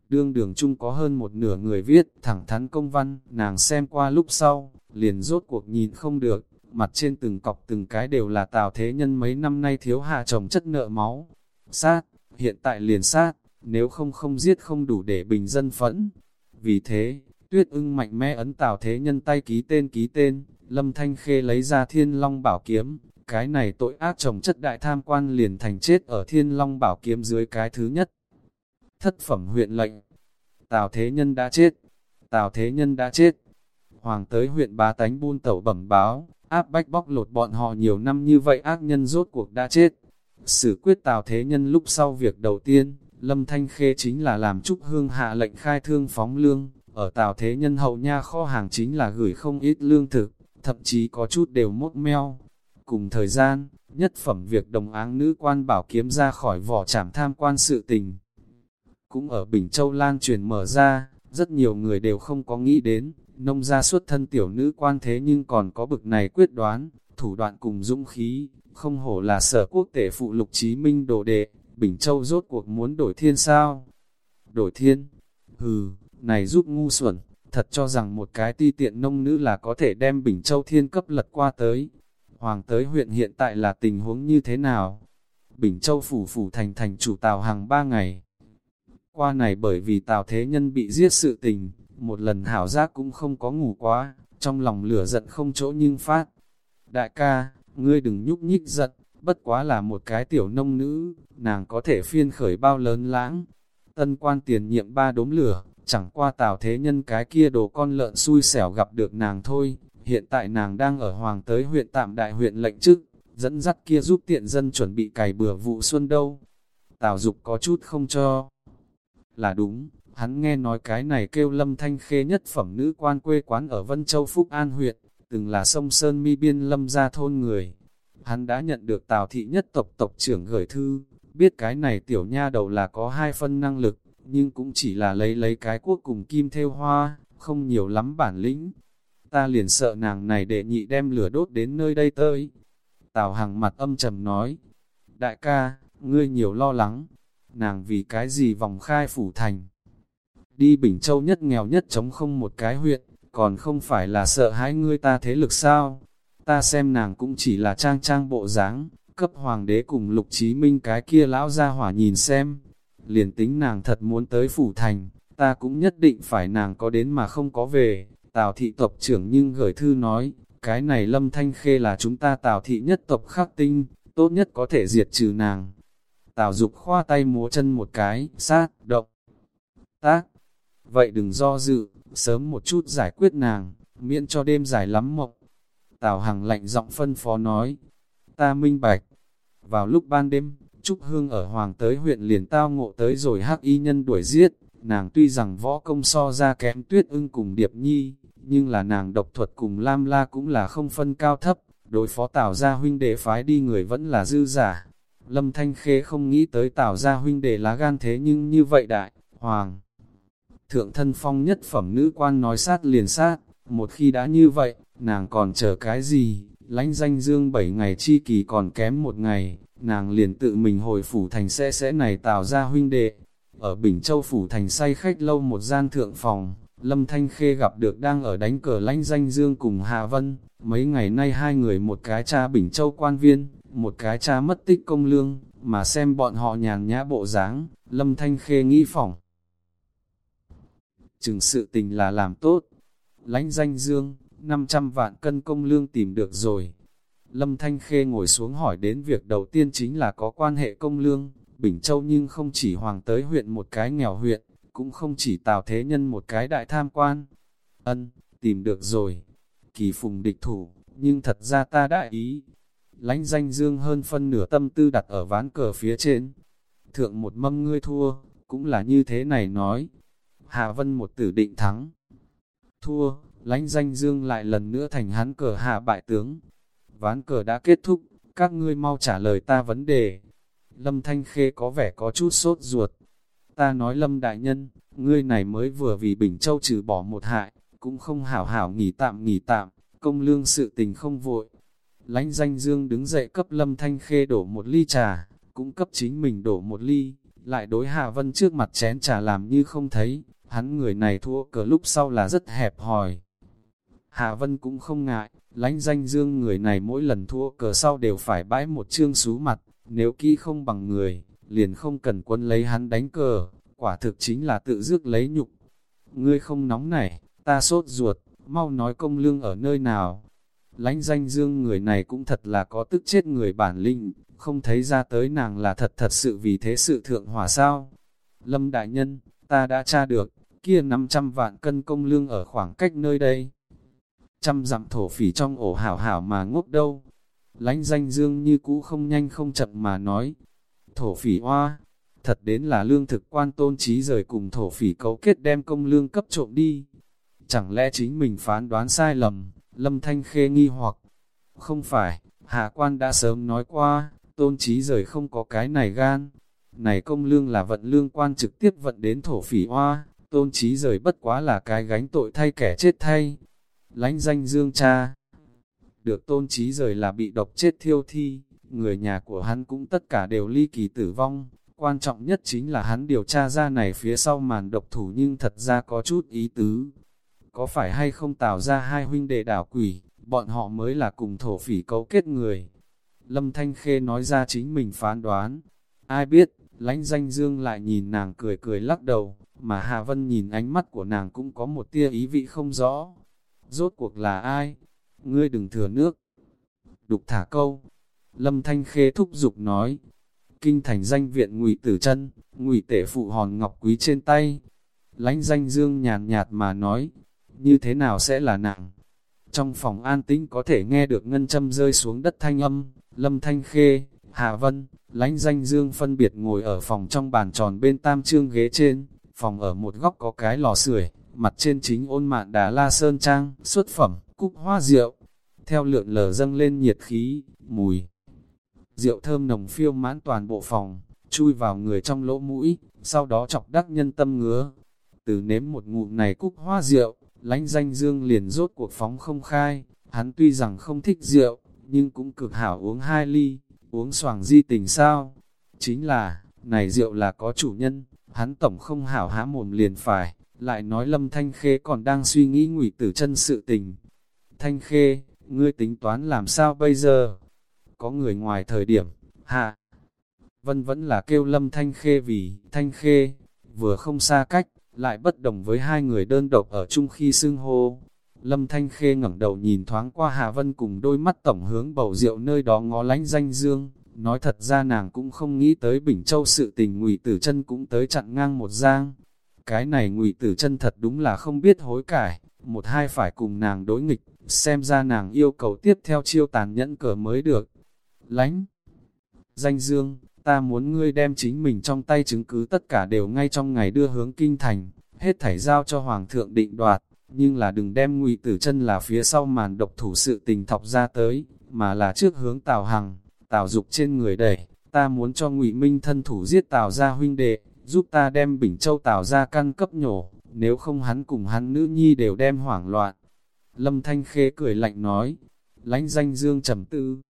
Đương đường chung có hơn một nửa người viết thẳng thắn công văn, nàng xem qua lúc sau, liền rốt cuộc nhìn không được, mặt trên từng cọc từng cái đều là Tào Thế Nhân mấy năm nay thiếu hạ chồng chất nợ máu. Sát, hiện tại liền sát, nếu không không giết không đủ để bình dân phẫn. Vì thế, tuyết ưng mạnh mẽ ấn Tào Thế Nhân tay ký tên ký tên, Lâm Thanh Khê lấy ra thiên long bảo kiếm, cái này tội ác chồng chất đại tham quan liền thành chết ở thiên long bảo kiếm dưới cái thứ nhất. Thất phẩm huyện lệnh, Tào Thế Nhân đã chết, Tào Thế Nhân đã chết. Hoàng tới huyện bá tánh buôn tẩu bẩm báo, áp bách bóc lột bọn họ nhiều năm như vậy ác nhân rốt cuộc đã chết sự quyết Tào Thế Nhân lúc sau việc đầu tiên, Lâm Thanh Khê chính là làm Trúc Hương hạ lệnh khai thương phóng lương, ở Tào Thế Nhân hậu nha kho hàng chính là gửi không ít lương thực, thậm chí có chút đều mốt meo. Cùng thời gian, nhất phẩm việc đồng áng nữ quan bảo kiếm ra khỏi vỏ trảm tham quan sự tình. Cũng ở Bình Châu lan truyền mở ra, rất nhiều người đều không có nghĩ đến, nông gia xuất thân tiểu nữ quan thế nhưng còn có bực này quyết đoán, thủ đoạn cùng dũng khí, không hổ là sở quốc tể phụ lục chí minh đồ đệ, Bình Châu rốt cuộc muốn đổi thiên sao? Đổi thiên? Hừ, này giúp ngu xuẩn, thật cho rằng một cái ti tiện nông nữ là có thể đem Bình Châu thiên cấp lật qua tới. Hoàng tới huyện hiện tại là tình huống như thế nào? Bình Châu phủ phủ thành thành chủ tào hàng ba ngày. Qua này bởi vì tào thế nhân bị giết sự tình, một lần hảo giác cũng không có ngủ quá, trong lòng lửa giận không chỗ nhưng phát. Đại ca, ngươi đừng nhúc nhích giận, bất quá là một cái tiểu nông nữ, nàng có thể phiên khởi bao lớn lãng. Tân quan tiền nhiệm ba đốm lửa, chẳng qua tào thế nhân cái kia đồ con lợn xui xẻo gặp được nàng thôi, hiện tại nàng đang ở hoàng tới huyện tạm đại huyện lệnh chức, dẫn dắt kia giúp tiện dân chuẩn bị cày bừa vụ xuân đâu. Tào dục có chút không cho. Là đúng, hắn nghe nói cái này kêu lâm thanh khê nhất phẩm nữ quan quê quán ở Vân Châu Phúc An huyện, từng là sông Sơn mi biên lâm gia thôn người. Hắn đã nhận được tào thị nhất tộc tộc trưởng gửi thư, biết cái này tiểu nha đầu là có hai phân năng lực, nhưng cũng chỉ là lấy lấy cái quốc cùng kim theo hoa, không nhiều lắm bản lĩnh. Ta liền sợ nàng này để nhị đem lửa đốt đến nơi đây tới. Tào Hằng mặt âm trầm nói, đại ca, ngươi nhiều lo lắng, nàng vì cái gì vòng khai phủ thành. Đi Bình Châu nhất nghèo nhất chống không một cái huyện, còn không phải là sợ hãi ngươi ta thế lực sao. Ta xem nàng cũng chỉ là trang trang bộ dáng cấp hoàng đế cùng lục chí minh cái kia lão ra hỏa nhìn xem, liền tính nàng thật muốn tới phủ thành, ta cũng nhất định phải nàng có đến mà không có về. Tào thị tộc trưởng nhưng gửi thư nói, cái này lâm thanh khê là chúng ta tào thị nhất tộc khắc tinh, tốt nhất có thể diệt trừ nàng. Tào dục khoa tay múa chân một cái, sát, động, tác. Vậy đừng do dự, sớm một chút giải quyết nàng, miễn cho đêm dài lắm mộng. Tào Hằng lạnh giọng phân phó nói, ta minh bạch. Vào lúc ban đêm, Trúc Hương ở Hoàng tới huyện liền tao ngộ tới rồi hắc y nhân đuổi giết, nàng tuy rằng võ công so ra kém tuyết ưng cùng Điệp Nhi, nhưng là nàng độc thuật cùng Lam La cũng là không phân cao thấp, đối phó Tào gia huynh đệ phái đi người vẫn là dư giả. Lâm Thanh Khê không nghĩ tới Tào gia huynh đệ lá gan thế nhưng như vậy đại, Hoàng. Thượng thân phong nhất phẩm nữ quan nói sát liền sát, một khi đã như vậy, nàng còn chờ cái gì, lãnh danh dương 7 ngày chi kỳ còn kém một ngày, nàng liền tự mình hồi phủ thành sẽ sẽ này tạo ra huynh đệ. Ở Bình Châu phủ thành say khách lâu một gian thượng phòng, Lâm Thanh Khê gặp được đang ở đánh cờ lãnh danh dương cùng Hà Vân, mấy ngày nay hai người một cái cha Bình Châu quan viên, một cái cha mất tích công lương, mà xem bọn họ nhàn nhã bộ dáng, Lâm Thanh Khê nghĩ phỏng. Chừng sự tình là làm tốt, lãnh danh dương, 500 vạn cân công lương tìm được rồi. Lâm Thanh Khê ngồi xuống hỏi đến việc đầu tiên chính là có quan hệ công lương, Bình Châu nhưng không chỉ hoàng tới huyện một cái nghèo huyện, cũng không chỉ tào thế nhân một cái đại tham quan. Ân, tìm được rồi. Kỳ phùng địch thủ, nhưng thật ra ta đã ý. Lánh danh dương hơn phân nửa tâm tư đặt ở ván cờ phía trên. Thượng một mâm ngươi thua, cũng là như thế này nói. Hạ Vân một tử định thắng. Thua, Lãnh danh dương lại lần nữa thành hắn cờ hạ bại tướng. Ván cờ đã kết thúc, các ngươi mau trả lời ta vấn đề. Lâm Thanh Khê có vẻ có chút sốt ruột. Ta nói Lâm Đại Nhân, ngươi này mới vừa vì Bình Châu trừ bỏ một hại, cũng không hảo hảo nghỉ tạm nghỉ tạm, công lương sự tình không vội. Lánh danh dương đứng dậy cấp Lâm Thanh Khê đổ một ly trà, cũng cấp chính mình đổ một ly, lại đối Hà Vân trước mặt chén trà làm như không thấy, hắn người này thua cờ lúc sau là rất hẹp hòi. hạ Vân cũng không ngại, lánh danh dương người này mỗi lần thua cờ sau đều phải bãi một chương xú mặt, nếu kỹ không bằng người, liền không cần quân lấy hắn đánh cờ, quả thực chính là tự dước lấy nhục. Ngươi không nóng nảy, ta sốt ruột, mau nói công lương ở nơi nào. Lánh danh dương người này cũng thật là có tức chết người bản linh, không thấy ra tới nàng là thật thật sự vì thế sự thượng hỏa sao. Lâm Đại Nhân, ta đã tra được, kia 500 vạn cân công lương ở khoảng cách nơi đây. Trăm dặm thổ phỉ trong ổ hảo hảo mà ngốc đâu. Lánh danh dương như cũ không nhanh không chậm mà nói. Thổ phỉ hoa, thật đến là lương thực quan tôn trí rời cùng thổ phỉ cấu kết đem công lương cấp trộm đi. Chẳng lẽ chính mình phán đoán sai lầm, lâm thanh khê nghi hoặc. Không phải, hạ quan đã sớm nói qua, tôn trí rời không có cái này gan. Này công lương là vận lương quan trực tiếp vận đến thổ phỉ hoa, tôn trí rời bất quá là cái gánh tội thay kẻ chết thay. Lánh danh dương cha. Được tôn trí rời là bị độc chết thiêu thi, người nhà của hắn cũng tất cả đều ly kỳ tử vong. Quan trọng nhất chính là hắn điều tra ra này phía sau màn độc thủ nhưng thật ra có chút ý tứ. Có phải hay không tạo ra hai huynh đệ đảo quỷ, bọn họ mới là cùng thổ phỉ cấu kết người. Lâm Thanh Khê nói ra chính mình phán đoán. Ai biết, lãnh danh dương lại nhìn nàng cười cười lắc đầu, mà Hà Vân nhìn ánh mắt của nàng cũng có một tia ý vị không rõ. Rốt cuộc là ai? Ngươi đừng thừa nước. Đục thả câu. Lâm Thanh Khê thúc giục nói. Kinh thành danh viện ngụy tử chân, ngụy tể phụ hòn ngọc quý trên tay. Lánh danh dương nhàn nhạt mà nói. Như thế nào sẽ là nặng? Trong phòng an tĩnh có thể nghe được ngân châm rơi xuống đất thanh âm. Lâm Thanh Khê, Hà Vân, lánh danh dương phân biệt ngồi ở phòng trong bàn tròn bên tam trương ghế trên phòng ở một góc có cái lò sưởi, mặt trên chính ôn mạn đá la sơn trang, xuất phẩm, cúc hoa rượu, theo lượn lờ dâng lên nhiệt khí, mùi. Rượu thơm nồng phiêu mãn toàn bộ phòng, chui vào người trong lỗ mũi, sau đó chọc đắc nhân tâm ngứa. Từ nếm một ngụm này cúc hoa rượu, lánh danh dương liền rốt cuộc phóng không khai, hắn tuy rằng không thích rượu, nhưng cũng cực hảo uống hai ly, uống xoàng di tình sao. Chính là, này rượu là có chủ nhân, hắn tổng không hảo há mồm liền phải, lại nói Lâm Thanh Khê còn đang suy nghĩ ngụy tử chân sự tình. Thanh Khê, ngươi tính toán làm sao bây giờ? Có người ngoài thời điểm, hạ. Vân vẫn là kêu Lâm Thanh Khê vì, Thanh Khê, vừa không xa cách, lại bất đồng với hai người đơn độc ở chung khi xưng hô. Lâm Thanh Khê ngẩng đầu nhìn thoáng qua Hà Vân cùng đôi mắt tổng hướng bầu rượu nơi đó ngó lánh danh dương, Nói thật ra nàng cũng không nghĩ tới Bình Châu sự tình ngụy Tử chân cũng tới chặn ngang một giang. Cái này ngụy Tử chân thật đúng là không biết hối cải, một hai phải cùng nàng đối nghịch, xem ra nàng yêu cầu tiếp theo chiêu tàn nhẫn cờ mới được. Lánh! Danh Dương, ta muốn ngươi đem chính mình trong tay chứng cứ tất cả đều ngay trong ngày đưa hướng kinh thành, hết thảy giao cho Hoàng thượng định đoạt, nhưng là đừng đem ngụy Tử chân là phía sau màn độc thủ sự tình thọc ra tới, mà là trước hướng Tào Hằng. Tào dục trên người đẩy, ta muốn cho ngụy Minh thân thủ giết Tào gia huynh đệ, giúp ta đem Bình Châu Tào gia căn cấp nhổ, nếu không hắn cùng hắn nữ nhi đều đem hoảng loạn. Lâm Thanh Khê cười lạnh nói, lãnh danh dương trầm tư.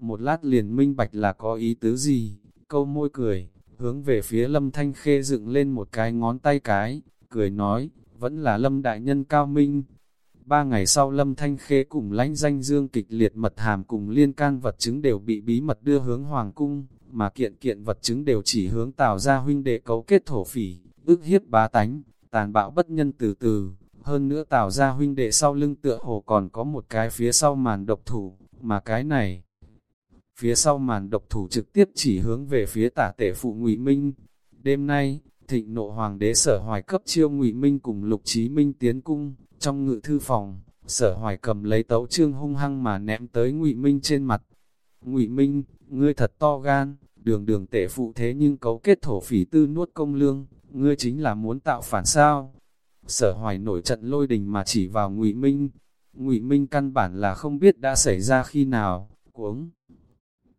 Một lát liền minh bạch là có ý tứ gì, câu môi cười, hướng về phía Lâm Thanh Khê dựng lên một cái ngón tay cái, cười nói, vẫn là Lâm Đại Nhân cao minh. Ba ngày sau Lâm Thanh khế cùng lãnh danh dương kịch liệt mật hàm cùng liên can vật chứng đều bị bí mật đưa hướng Hoàng Cung, mà kiện kiện vật chứng đều chỉ hướng tạo ra huynh đệ cấu kết thổ phỉ, ức hiếp bá tánh, tàn bạo bất nhân từ từ. Hơn nữa tạo ra huynh đệ sau lưng tựa hồ còn có một cái phía sau màn độc thủ, mà cái này phía sau màn độc thủ trực tiếp chỉ hướng về phía tả tể phụ ngụy Minh. Đêm nay, thịnh nộ hoàng đế sở hoài cấp chiêu ngụy Minh cùng lục trí Minh tiến cung, trong ngự thư phòng, sở hoài cầm lấy tấu trương hung hăng mà ném tới ngụy Minh trên mặt. ngụy Minh, ngươi thật to gan, đường đường tể phụ thế nhưng cấu kết thổ phỉ tư nuốt công lương, ngươi chính là muốn tạo phản sao. Sở hoài nổi trận lôi đình mà chỉ vào ngụy Minh, ngụy Minh căn bản là không biết đã xảy ra khi nào, cuống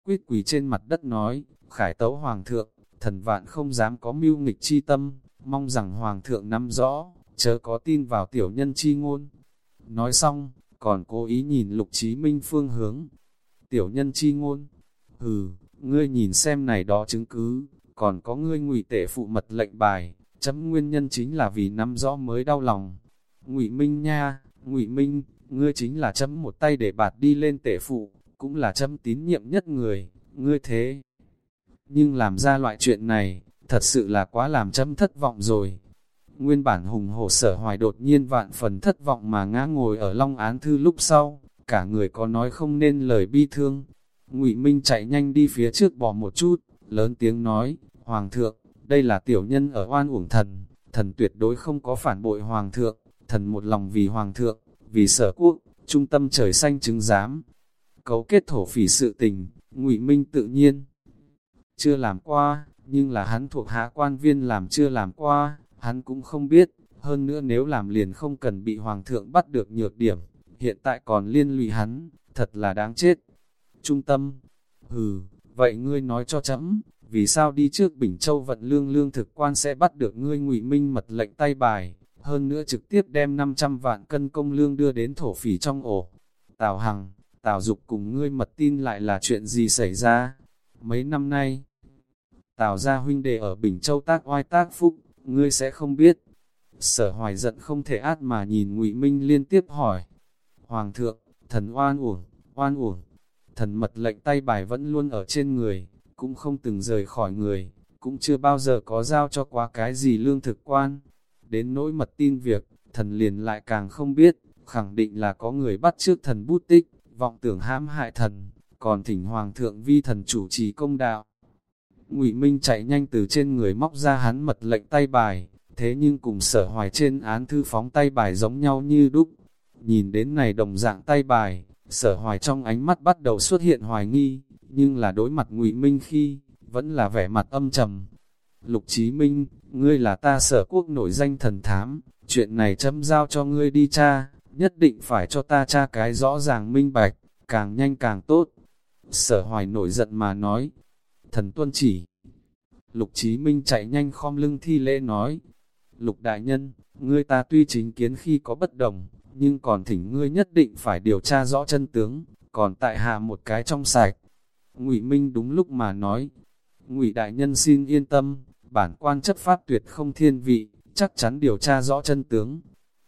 quyết quỳ trên mặt đất nói, khải tấu hoàng thượng, thần vạn không dám có mưu nghịch chi tâm, mong rằng hoàng thượng nắm rõ, chớ có tin vào tiểu nhân chi ngôn. Nói xong, còn cố ý nhìn lục trí minh phương hướng. Tiểu nhân chi ngôn, hừ, ngươi nhìn xem này đó chứng cứ, còn có ngươi ngụy tể phụ mật lệnh bài, chấm nguyên nhân chính là vì năm rõ mới đau lòng. Ngụy Minh nha, Ngụy Minh, ngươi chính là chấm một tay để bạt đi lên tể phụ, cũng là chấm tín nhiệm nhất người, ngươi thế. Nhưng làm ra loại chuyện này, thật sự là quá làm chấm thất vọng rồi. Nguyên bản hùng hổ sở hoài đột nhiên vạn phần thất vọng mà ngã ngồi ở long án thư lúc sau, cả người có nói không nên lời bi thương. ngụy Minh chạy nhanh đi phía trước bỏ một chút, lớn tiếng nói, Hoàng thượng, đây là tiểu nhân ở oan uổng thần, thần tuyệt đối không có phản bội Hoàng thượng, thần một lòng vì Hoàng thượng, vì sở quốc, trung tâm trời xanh chứng giám, cấu kết thổ phỉ sự tình, ngụy Minh tự nhiên chưa làm qua, nhưng là hắn thuộc hạ quan viên làm chưa làm qua, hắn cũng không biết, hơn nữa nếu làm liền không cần bị hoàng thượng bắt được nhược điểm, hiện tại còn liên lụy hắn, thật là đáng chết. Trung tâm, hừ, vậy ngươi nói cho chấm, vì sao đi trước Bình Châu vận lương lương thực quan sẽ bắt được ngươi ngụy Minh mật lệnh tay bài, hơn nữa trực tiếp đem 500 vạn cân công lương đưa đến thổ phỉ trong ổ. Tào Hằng, Tào Dục cùng ngươi mật tin lại là chuyện gì xảy ra? Mấy năm nay, Tào gia huynh đệ ở Bình Châu tác oai tác phúc, ngươi sẽ không biết. Sở hoài giận không thể át mà nhìn ngụy Minh liên tiếp hỏi. Hoàng thượng, thần oan uổng, oan uổng. Thần mật lệnh tay bài vẫn luôn ở trên người, cũng không từng rời khỏi người, cũng chưa bao giờ có giao cho quá cái gì lương thực quan. Đến nỗi mật tin việc, thần liền lại càng không biết, khẳng định là có người bắt trước thần bút tích vọng tưởng hãm hại thần, còn thỉnh hoàng thượng vi thần chủ trì công đạo. Ngụy Minh chạy nhanh từ trên người móc ra hắn mật lệnh tay bài, thế nhưng cùng sở hoài trên án thư phóng tay bài giống nhau như đúc. Nhìn đến này đồng dạng tay bài, sở hoài trong ánh mắt bắt đầu xuất hiện hoài nghi, nhưng là đối mặt Ngụy Minh khi, vẫn là vẻ mặt âm trầm. Lục Chí Minh, ngươi là ta sở quốc nổi danh thần thám, chuyện này chấm giao cho ngươi đi cha, nhất định phải cho ta tra cái rõ ràng minh bạch, càng nhanh càng tốt. Sở hoài nổi giận mà nói, thần tuân chỉ. Lục Chí Minh chạy nhanh khom lưng thi lễ nói, Lục Đại Nhân, ngươi ta tuy chính kiến khi có bất đồng, nhưng còn thỉnh ngươi nhất định phải điều tra rõ chân tướng, còn tại hạ một cái trong sạch. Ngụy Minh đúng lúc mà nói, Ngụy Đại Nhân xin yên tâm, bản quan chấp pháp tuyệt không thiên vị, chắc chắn điều tra rõ chân tướng.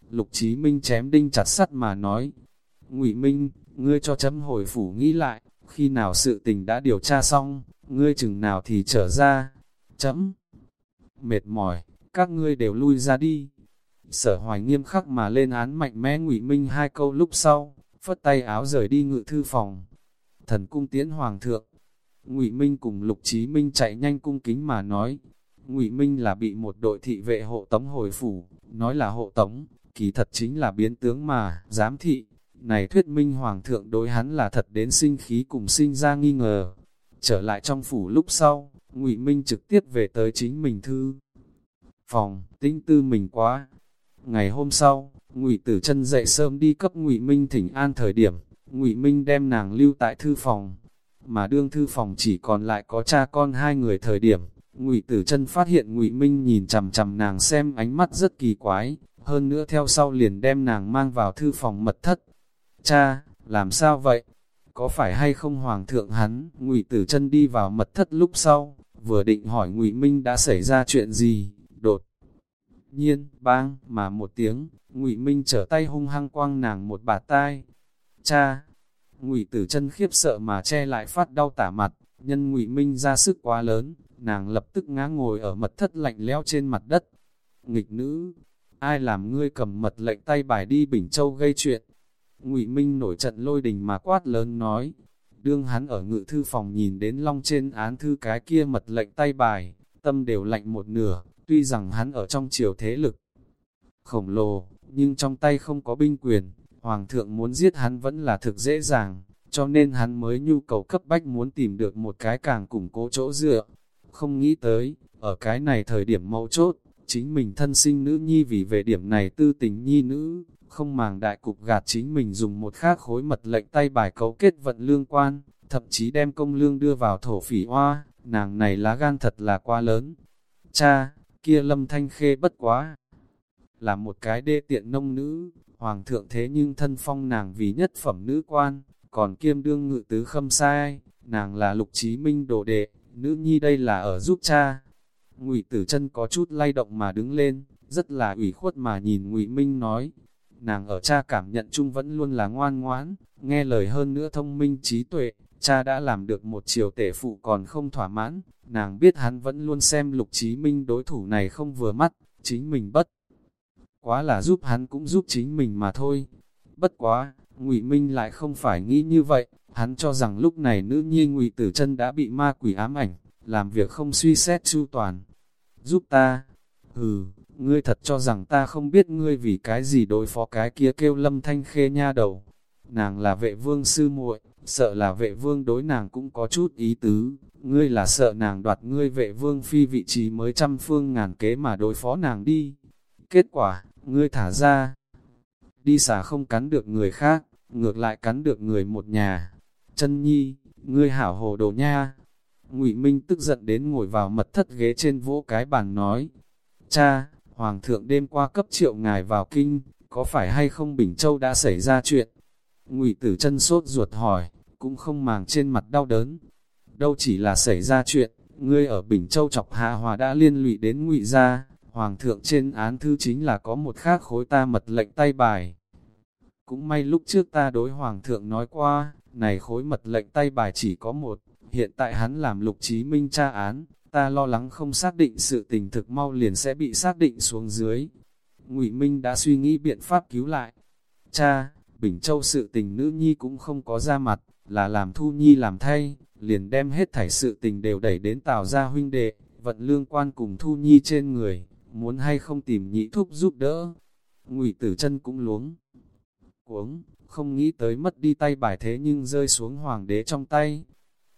Lục Chí Minh chém đinh chặt sắt mà nói, Ngụy Minh, ngươi cho chấm hồi phủ nghĩ lại, khi nào sự tình đã điều tra xong, ngươi chừng nào thì trở ra, chấm. Mệt mỏi, các ngươi đều lui ra đi. Sở hoài nghiêm khắc mà lên án mạnh mẽ Ngụy Minh hai câu lúc sau, phất tay áo rời đi ngự thư phòng. Thần cung tiễn hoàng thượng, Ngụy Minh cùng Lục Chí Minh chạy nhanh cung kính mà nói, Ngụy Minh là bị một đội thị vệ hộ tống hồi phủ, nói là hộ tống, kỳ thật chính là biến tướng mà, giám thị. Này thuyết minh hoàng thượng đối hắn là thật đến sinh khí cùng sinh ra nghi ngờ. Trở lại trong phủ lúc sau, ngụy Minh trực tiếp về tới chính mình thư. Phòng, tinh tư mình quá. Ngày hôm sau, ngụy Tử chân dậy sớm đi cấp ngụy Minh thỉnh an thời điểm, ngụy Minh đem nàng lưu tại thư phòng. Mà đương thư phòng chỉ còn lại có cha con hai người thời điểm, Ngụy Tử Chân phát hiện Ngụy Minh nhìn chằm chằm nàng xem ánh mắt rất kỳ quái, hơn nữa theo sau liền đem nàng mang vào thư phòng mật thất. Cha, làm sao vậy? Có phải hay không hoàng thượng hắn? Ngụy Tử Chân đi vào mật thất lúc sau, vừa định hỏi Ngụy Minh đã xảy ra chuyện gì, đột nhiên, bang, mà một tiếng, Ngụy Minh trở tay hung hăng quăng nàng một bà tai. Cha, Ngụy Tử Chân khiếp sợ mà che lại phát đau tả mặt, nhân Ngụy Minh ra sức quá lớn, nàng lập tức ngã ngồi ở mật thất lạnh lẽo trên mặt đất. Nghịch nữ, ai làm ngươi cầm mật lệnh tay bài đi Bình Châu gây chuyện? Ngụy Minh nổi trận lôi đình mà quát lớn nói, đương hắn ở ngự thư phòng nhìn đến long trên án thư cái kia mật lệnh tay bài, tâm đều lạnh một nửa, tuy rằng hắn ở trong triều thế lực khổng lồ, nhưng trong tay không có binh quyền, hoàng thượng muốn giết hắn vẫn là thực dễ dàng, cho nên hắn mới nhu cầu cấp bách muốn tìm được một cái càng củng cố chỗ dựa. Không nghĩ tới, ở cái này thời điểm mấu chốt, chính mình thân sinh nữ nhi vì về điểm này tư tình nhi nữ, không màng đại cục gạt chính mình dùng một khác khối mật lệnh tay bài cấu kết vận lương quan, thậm chí đem công lương đưa vào thổ phỉ hoa, nàng này lá gan thật là quá lớn. Cha, kia lâm thanh khê bất quá, là một cái đê tiện nông nữ, hoàng thượng thế nhưng thân phong nàng vì nhất phẩm nữ quan, còn kiêm đương ngự tứ khâm sai, nàng là lục trí minh đồ đệ, nữ nhi đây là ở giúp cha. Ngụy Tử Chân có chút lay động mà đứng lên, rất là ủy khuất mà nhìn Ngụy Minh nói, nàng ở cha cảm nhận chung vẫn luôn là ngoan ngoãn, nghe lời hơn nữa thông minh trí tuệ, cha đã làm được một chiều tể phụ còn không thỏa mãn, nàng biết hắn vẫn luôn xem lục trí minh đối thủ này không vừa mắt, chính mình bất. Quá là giúp hắn cũng giúp chính mình mà thôi. Bất quá, ngụy Minh lại không phải nghĩ như vậy, hắn cho rằng lúc này nữ nhi ngụy Tử chân đã bị ma quỷ ám ảnh, làm việc không suy xét chu toàn. Giúp ta, hừ, ngươi thật cho rằng ta không biết ngươi vì cái gì đối phó cái kia kêu lâm thanh khê nha đầu. Nàng là vệ vương sư muội, sợ là vệ vương đối nàng cũng có chút ý tứ, ngươi là sợ nàng đoạt ngươi vệ vương phi vị trí mới trăm phương ngàn kế mà đối phó nàng đi. Kết quả, ngươi thả ra, đi xả không cắn được người khác, ngược lại cắn được người một nhà. Chân nhi, ngươi hảo hồ đồ nha. Ngụy Minh tức giận đến ngồi vào mật thất ghế trên vỗ cái bàn nói, cha, Hoàng thượng đêm qua cấp triệu ngài vào kinh, có phải hay không Bình Châu đã xảy ra chuyện? Ngụy Tử chân sốt ruột hỏi, cũng không màng trên mặt đau đớn. Đâu chỉ là xảy ra chuyện, ngươi ở Bình Châu chọc hạ hòa đã liên lụy đến Ngụy gia, Hoàng thượng trên án thư chính là có một khác khối ta mật lệnh tay bài. Cũng may lúc trước ta đối Hoàng thượng nói qua, này khối mật lệnh tay bài chỉ có một, hiện tại hắn làm lục chí minh tra án, ta lo lắng không xác định sự tình thực mau liền sẽ bị xác định xuống dưới. Ngụy Minh đã suy nghĩ biện pháp cứu lại. Cha, Bình Châu sự tình nữ nhi cũng không có ra mặt, là làm Thu Nhi làm thay, liền đem hết thảy sự tình đều đẩy đến Tào gia huynh đệ, vận lương quan cùng Thu Nhi trên người, muốn hay không tìm nhị thúc giúp đỡ. Ngụy Tử Chân cũng luống cuống, không nghĩ tới mất đi tay bài thế nhưng rơi xuống hoàng đế trong tay,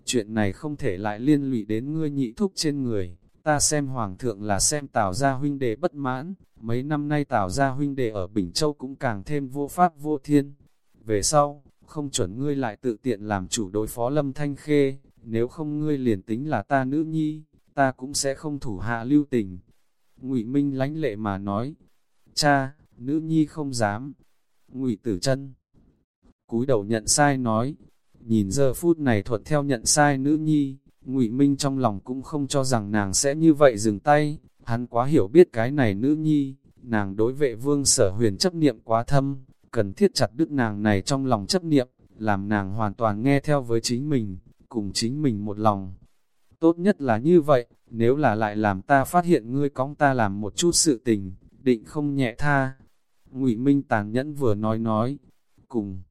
chuyện này không thể lại liên lụy đến ngươi nhị thúc trên người. Ta xem hoàng thượng là xem tào gia huynh đệ bất mãn, mấy năm nay tào gia huynh đệ ở Bình Châu cũng càng thêm vô pháp vô thiên. Về sau, không chuẩn ngươi lại tự tiện làm chủ đối phó lâm thanh khê, nếu không ngươi liền tính là ta nữ nhi, ta cũng sẽ không thủ hạ lưu tình. Ngụy Minh lánh lệ mà nói, cha, nữ nhi không dám. Ngụy Tử chân cúi đầu nhận sai nói, Nhìn giờ phút này thuận theo nhận sai nữ nhi, ngụy Minh trong lòng cũng không cho rằng nàng sẽ như vậy dừng tay, hắn quá hiểu biết cái này nữ nhi, nàng đối vệ vương sở huyền chấp niệm quá thâm, cần thiết chặt đứt nàng này trong lòng chấp niệm, làm nàng hoàn toàn nghe theo với chính mình, cùng chính mình một lòng. Tốt nhất là như vậy, nếu là lại làm ta phát hiện ngươi cóng ta làm một chút sự tình, định không nhẹ tha. Ngụy Minh tàn nhẫn vừa nói nói, cùng.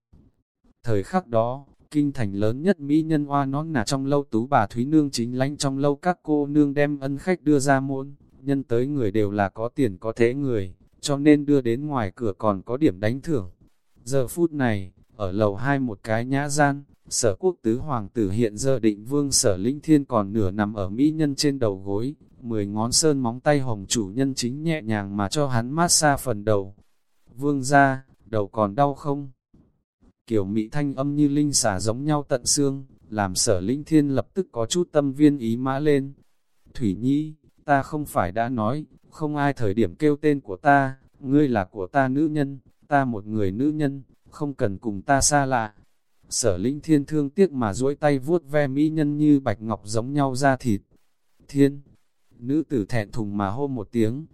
Thời khắc đó, kinh thành lớn nhất Mỹ nhân hoa nón nà trong lâu tú bà Thúy Nương chính lãnh trong lâu các cô nương đem ân khách đưa ra môn, nhân tới người đều là có tiền có thế người, cho nên đưa đến ngoài cửa còn có điểm đánh thưởng. Giờ phút này, ở lầu hai một cái nhã gian, sở quốc tứ hoàng tử hiện giờ định vương sở linh thiên còn nửa nằm ở Mỹ nhân trên đầu gối, mười ngón sơn móng tay hồng chủ nhân chính nhẹ nhàng mà cho hắn mát xa phần đầu. Vương ra, đầu còn đau không? Kiểu mỹ thanh âm như linh xả giống nhau tận xương, làm sở linh thiên lập tức có chút tâm viên ý mã lên. Thủy Nhi, ta không phải đã nói, không ai thời điểm kêu tên của ta, ngươi là của ta nữ nhân, ta một người nữ nhân, không cần cùng ta xa lạ. Sở linh thiên thương tiếc mà duỗi tay vuốt ve mỹ nhân như bạch ngọc giống nhau ra thịt. Thiên, nữ tử thẹn thùng mà hô một tiếng.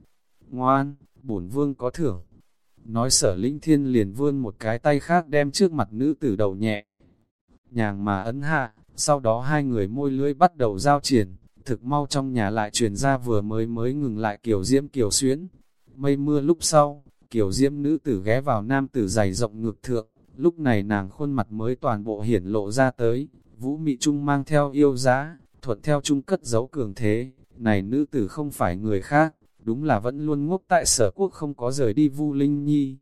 Ngoan, bổn vương có thưởng. Nói sở lĩnh thiên liền vươn một cái tay khác đem trước mặt nữ tử đầu nhẹ. Nhàng mà ấn hạ, sau đó hai người môi lưỡi bắt đầu giao triển, thực mau trong nhà lại truyền ra vừa mới mới ngừng lại kiểu diễm kiểu xuyến. Mây mưa lúc sau, kiểu diễm nữ tử ghé vào nam tử dày rộng ngược thượng, lúc này nàng khuôn mặt mới toàn bộ hiển lộ ra tới, vũ mị trung mang theo yêu giá, thuận theo trung cất giấu cường thế, này nữ tử không phải người khác, đúng là vẫn luôn ngốc tại sở quốc không có rời đi Vu Linh Nhi.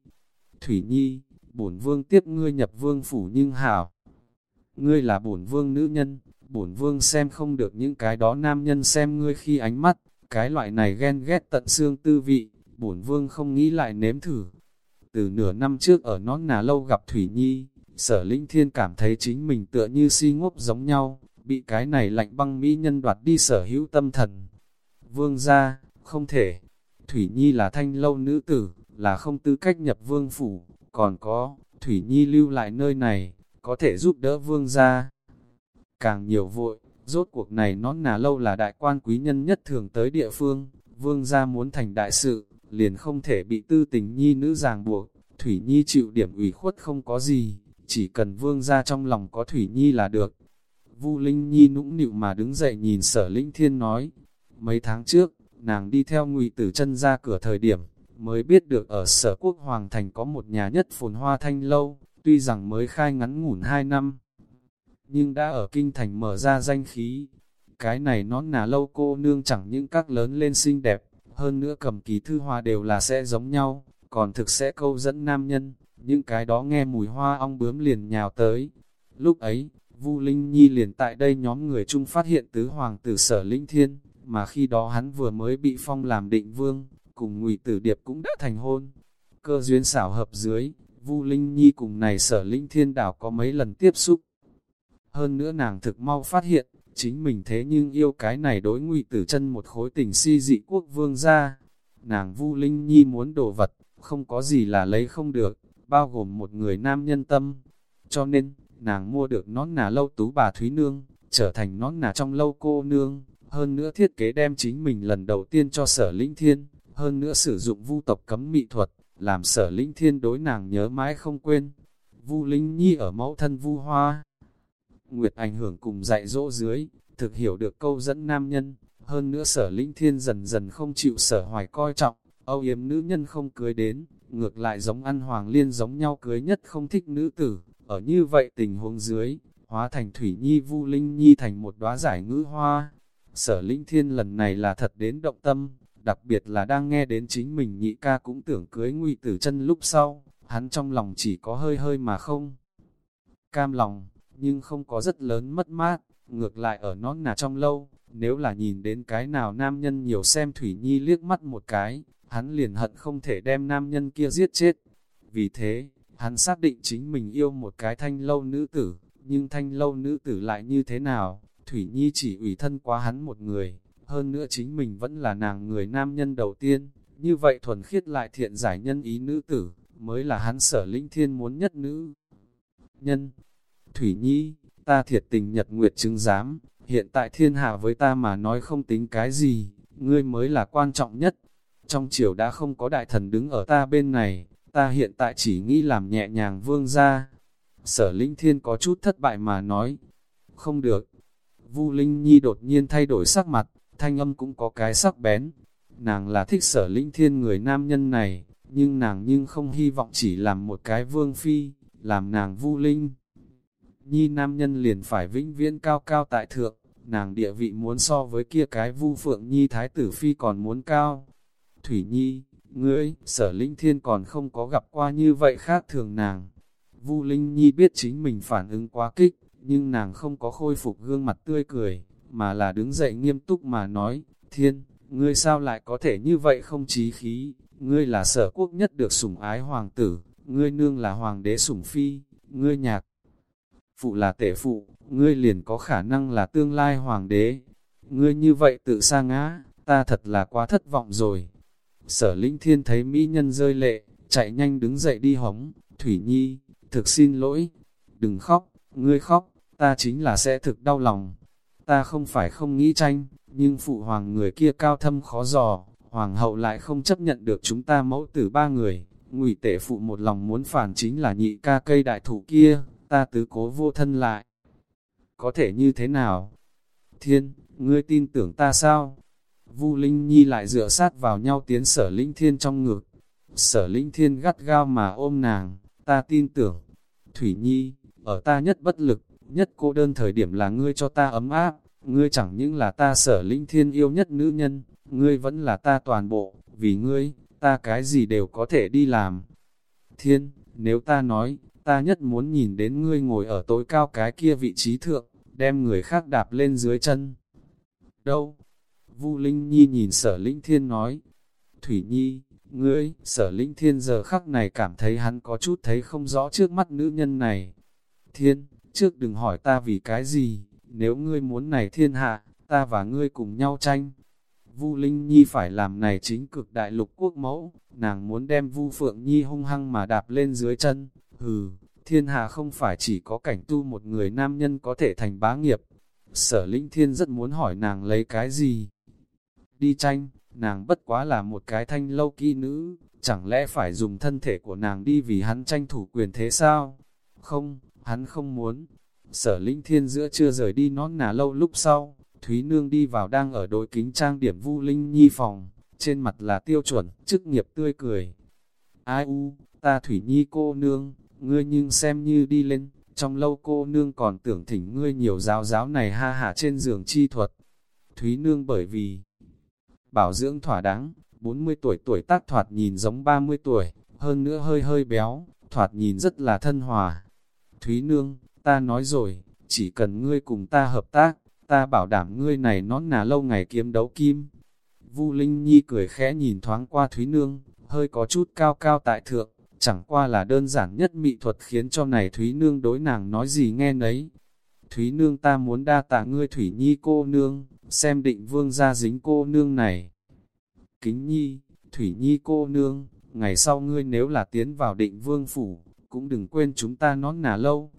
Thủy Nhi, bổn vương tiếp ngươi nhập vương phủ nhưng hảo. Ngươi là bổn vương nữ nhân, bổn vương xem không được những cái đó nam nhân xem ngươi khi ánh mắt, cái loại này ghen ghét tận xương tư vị, bổn vương không nghĩ lại nếm thử. Từ nửa năm trước ở nón nà lâu gặp Thủy Nhi, sở linh thiên cảm thấy chính mình tựa như si ngốc giống nhau, bị cái này lạnh băng mỹ nhân đoạt đi sở hữu tâm thần. Vương ra, không thể. Thủy Nhi là thanh lâu nữ tử, là không tư cách nhập vương phủ, còn có, Thủy Nhi lưu lại nơi này, có thể giúp đỡ vương ra. Càng nhiều vội, rốt cuộc này nón nà lâu là đại quan quý nhân nhất thường tới địa phương, vương ra muốn thành đại sự, liền không thể bị tư tình nhi nữ ràng buộc, Thủy Nhi chịu điểm ủy khuất không có gì, chỉ cần vương ra trong lòng có Thủy Nhi là được. Vu Linh Nhi nũng nịu mà đứng dậy nhìn sở linh thiên nói, mấy tháng trước, nàng đi theo ngụy tử chân ra cửa thời điểm, mới biết được ở sở quốc Hoàng Thành có một nhà nhất phồn hoa thanh lâu, tuy rằng mới khai ngắn ngủn hai năm, nhưng đã ở kinh thành mở ra danh khí. Cái này nón nà lâu cô nương chẳng những các lớn lên xinh đẹp, hơn nữa cầm ký thư hoa đều là sẽ giống nhau, còn thực sẽ câu dẫn nam nhân, những cái đó nghe mùi hoa ong bướm liền nhào tới. Lúc ấy, Vu Linh Nhi liền tại đây nhóm người chung phát hiện tứ hoàng tử sở linh thiên, mà khi đó hắn vừa mới bị phong làm định vương, cùng ngụy tử điệp cũng đã thành hôn. Cơ duyên xảo hợp dưới, Vu Linh Nhi cùng này sở linh thiên đảo có mấy lần tiếp xúc. Hơn nữa nàng thực mau phát hiện, chính mình thế nhưng yêu cái này đối ngụy tử chân một khối tình si dị quốc vương ra. Nàng Vu Linh Nhi muốn đồ vật, không có gì là lấy không được, bao gồm một người nam nhân tâm. Cho nên, nàng mua được nón nà lâu tú bà Thúy Nương, trở thành nón nà trong lâu cô nương, hơn nữa thiết kế đem chính mình lần đầu tiên cho sở lĩnh thiên, hơn nữa sử dụng vu tộc cấm mị thuật, làm sở lĩnh thiên đối nàng nhớ mãi không quên. Vu Linh Nhi ở mẫu thân Vu Hoa, Nguyệt ảnh hưởng cùng dạy dỗ dưới, thực hiểu được câu dẫn nam nhân, hơn nữa sở lĩnh thiên dần dần không chịu sở hoài coi trọng, âu yếm nữ nhân không cưới đến, ngược lại giống ăn hoàng liên giống nhau cưới nhất không thích nữ tử, ở như vậy tình huống dưới, hóa thành thủy nhi vu linh nhi thành một đóa giải ngữ hoa. Sở linh thiên lần này là thật đến động tâm, đặc biệt là đang nghe đến chính mình nhị ca cũng tưởng cưới nguy tử chân lúc sau, hắn trong lòng chỉ có hơi hơi mà không. Cam lòng, nhưng không có rất lớn mất mát, ngược lại ở nón nà trong lâu, nếu là nhìn đến cái nào nam nhân nhiều xem Thủy Nhi liếc mắt một cái, hắn liền hận không thể đem nam nhân kia giết chết. Vì thế, hắn xác định chính mình yêu một cái thanh lâu nữ tử, nhưng thanh lâu nữ tử lại như thế nào, Thủy Nhi chỉ ủy thân quá hắn một người, hơn nữa chính mình vẫn là nàng người nam nhân đầu tiên, như vậy thuần khiết lại thiện giải nhân ý nữ tử, mới là hắn sở linh thiên muốn nhất nữ. Nhân, Thủy Nhi, ta thiệt tình nhật nguyệt chứng giám, hiện tại thiên hạ với ta mà nói không tính cái gì, ngươi mới là quan trọng nhất. Trong triều đã không có đại thần đứng ở ta bên này, ta hiện tại chỉ nghĩ làm nhẹ nhàng vương ra. Sở Linh Thiên có chút thất bại mà nói, không được. Vu Linh Nhi đột nhiên thay đổi sắc mặt, thanh âm cũng có cái sắc bén. Nàng là thích sở Linh Thiên người nam nhân này, nhưng nàng nhưng không hy vọng chỉ làm một cái vương phi, làm nàng Vu Linh nhi nam nhân liền phải vĩnh viễn cao cao tại thượng, nàng địa vị muốn so với kia cái vu phượng nhi thái tử phi còn muốn cao. Thủy nhi, ngươi, sở linh thiên còn không có gặp qua như vậy khác thường nàng. Vu Linh Nhi biết chính mình phản ứng quá kích, nhưng nàng không có khôi phục gương mặt tươi cười, mà là đứng dậy nghiêm túc mà nói, Thiên, ngươi sao lại có thể như vậy không trí khí, ngươi là sở quốc nhất được sủng ái hoàng tử, ngươi nương là hoàng đế sủng phi, ngươi nhạc phụ là tể phụ, ngươi liền có khả năng là tương lai hoàng đế. Ngươi như vậy tự sa ngã, ta thật là quá thất vọng rồi. Sở lĩnh Thiên thấy mỹ nhân rơi lệ, chạy nhanh đứng dậy đi hóng Thủy Nhi, thực xin lỗi, đừng khóc, ngươi khóc, ta chính là sẽ thực đau lòng. Ta không phải không nghĩ tranh, nhưng phụ hoàng người kia cao thâm khó dò, hoàng hậu lại không chấp nhận được chúng ta mẫu tử ba người. Ngụy tể phụ một lòng muốn phản chính là nhị ca cây đại thủ kia, ta tứ cố vô thân lại. Có thể như thế nào? Thiên, ngươi tin tưởng ta sao? Vu Linh Nhi lại dựa sát vào nhau tiến sở linh thiên trong ngực. Sở linh thiên gắt gao mà ôm nàng, ta tin tưởng. Thủy Nhi, ở ta nhất bất lực, nhất cô đơn thời điểm là ngươi cho ta ấm áp, ngươi chẳng những là ta sở linh thiên yêu nhất nữ nhân, ngươi vẫn là ta toàn bộ, vì ngươi, ta cái gì đều có thể đi làm. Thiên, nếu ta nói, ta nhất muốn nhìn đến ngươi ngồi ở tối cao cái kia vị trí thượng, đem người khác đạp lên dưới chân. Đâu? Vu Linh Nhi nhìn sở linh thiên nói, Thủy Nhi, ngươi, sở linh thiên giờ khắc này cảm thấy hắn có chút thấy không rõ trước mắt nữ nhân này. Thiên, trước đừng hỏi ta vì cái gì, nếu ngươi muốn này thiên hạ, ta và ngươi cùng nhau tranh. Vu Linh Nhi phải làm này chính cực đại lục quốc mẫu, nàng muốn đem Vu Phượng Nhi hung hăng mà đạp lên dưới chân. Hừ, thiên hạ không phải chỉ có cảnh tu một người nam nhân có thể thành bá nghiệp. Sở Linh Thiên rất muốn hỏi nàng lấy cái gì. Đi tranh, nàng bất quá là một cái thanh lâu kỹ nữ, chẳng lẽ phải dùng thân thể của nàng đi vì hắn tranh thủ quyền thế sao? Không, hắn không muốn. Sở Linh Thiên giữa chưa rời đi nón nà lâu lúc sau, Thúy Nương đi vào đang ở đội kính trang điểm Vu Linh Nhi phòng, trên mặt là tiêu chuẩn, chức nghiệp tươi cười. Ai u, ta Thủy Nhi cô nương, ngươi nhưng xem như đi lên, trong lâu cô nương còn tưởng thỉnh ngươi nhiều giáo giáo này ha hả trên giường chi thuật. Thúy Nương bởi vì bảo dưỡng thỏa đáng, 40 tuổi tuổi tác thoạt nhìn giống 30 tuổi, hơn nữa hơi hơi béo, thoạt nhìn rất là thân hòa. Thúy Nương, ta nói rồi, chỉ cần ngươi cùng ta hợp tác, ta bảo đảm ngươi này nón nà lâu ngày kiếm đấu kim. Vu Linh Nhi cười khẽ nhìn thoáng qua Thúy Nương, hơi có chút cao cao tại thượng, chẳng qua là đơn giản nhất mỹ thuật khiến cho này Thúy Nương đối nàng nói gì nghe nấy. Thúy Nương ta muốn đa tạ ngươi Thủy Nhi cô nương, xem định vương ra dính cô nương này. Kính Nhi, Thủy Nhi cô nương, ngày sau ngươi nếu là tiến vào định vương phủ, cũng đừng quên chúng ta nón nà lâu.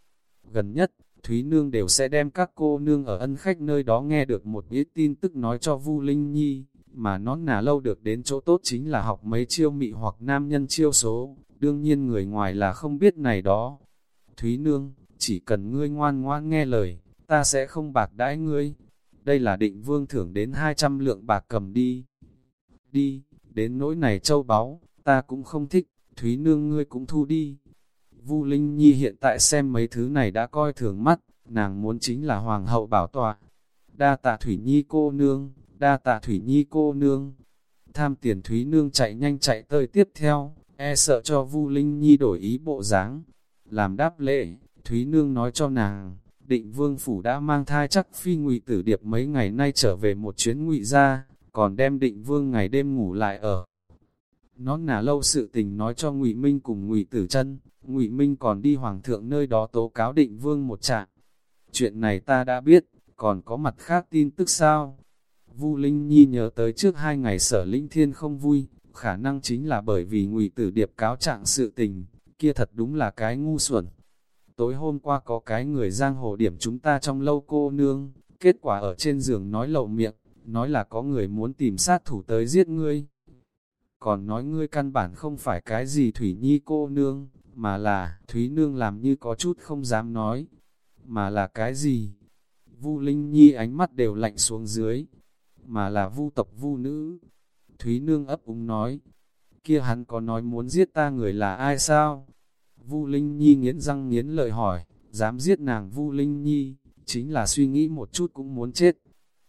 Gần nhất, Thúy Nương đều sẽ đem các cô nương ở ân khách nơi đó nghe được một ít tin tức nói cho Vu Linh Nhi, mà nón nà lâu được đến chỗ tốt chính là học mấy chiêu mị hoặc nam nhân chiêu số, đương nhiên người ngoài là không biết này đó. Thúy Nương, chỉ cần ngươi ngoan ngoan nghe lời, ta sẽ không bạc đãi ngươi. Đây là định vương thưởng đến 200 lượng bạc cầm đi. Đi, đến nỗi này châu báu, ta cũng không thích, Thúy Nương ngươi cũng thu đi. Vu Linh Nhi hiện tại xem mấy thứ này đã coi thường mắt, nàng muốn chính là hoàng hậu bảo tọa. Đa tạ Thủy Nhi cô nương, đa tạ Thủy Nhi cô nương. Tham tiền Thúy Nương chạy nhanh chạy tới tiếp theo, e sợ cho Vu Linh Nhi đổi ý bộ dáng. Làm đáp lễ, Thúy Nương nói cho nàng, định vương phủ đã mang thai chắc phi ngụy tử điệp mấy ngày nay trở về một chuyến ngụy ra, còn đem định vương ngày đêm ngủ lại ở. Nó nà lâu sự tình nói cho ngụy Minh cùng ngụy tử chân ngụy Minh còn đi hoàng thượng nơi đó tố cáo định vương một trạng. Chuyện này ta đã biết, còn có mặt khác tin tức sao? Vu Linh Nhi nhớ tới trước hai ngày sở linh thiên không vui, khả năng chính là bởi vì ngụy tử điệp cáo trạng sự tình, kia thật đúng là cái ngu xuẩn. Tối hôm qua có cái người giang hồ điểm chúng ta trong lâu cô nương, kết quả ở trên giường nói lậu miệng, nói là có người muốn tìm sát thủ tới giết ngươi. Còn nói ngươi căn bản không phải cái gì Thủy Nhi cô nương, mà là Thúy Nương làm như có chút không dám nói, mà là cái gì? Vu Linh Nhi ánh mắt đều lạnh xuống dưới, mà là vu tộc vu nữ. Thúy Nương ấp úng nói, kia hắn có nói muốn giết ta người là ai sao? Vu Linh Nhi nghiến răng nghiến lợi hỏi, dám giết nàng Vu Linh Nhi, chính là suy nghĩ một chút cũng muốn chết.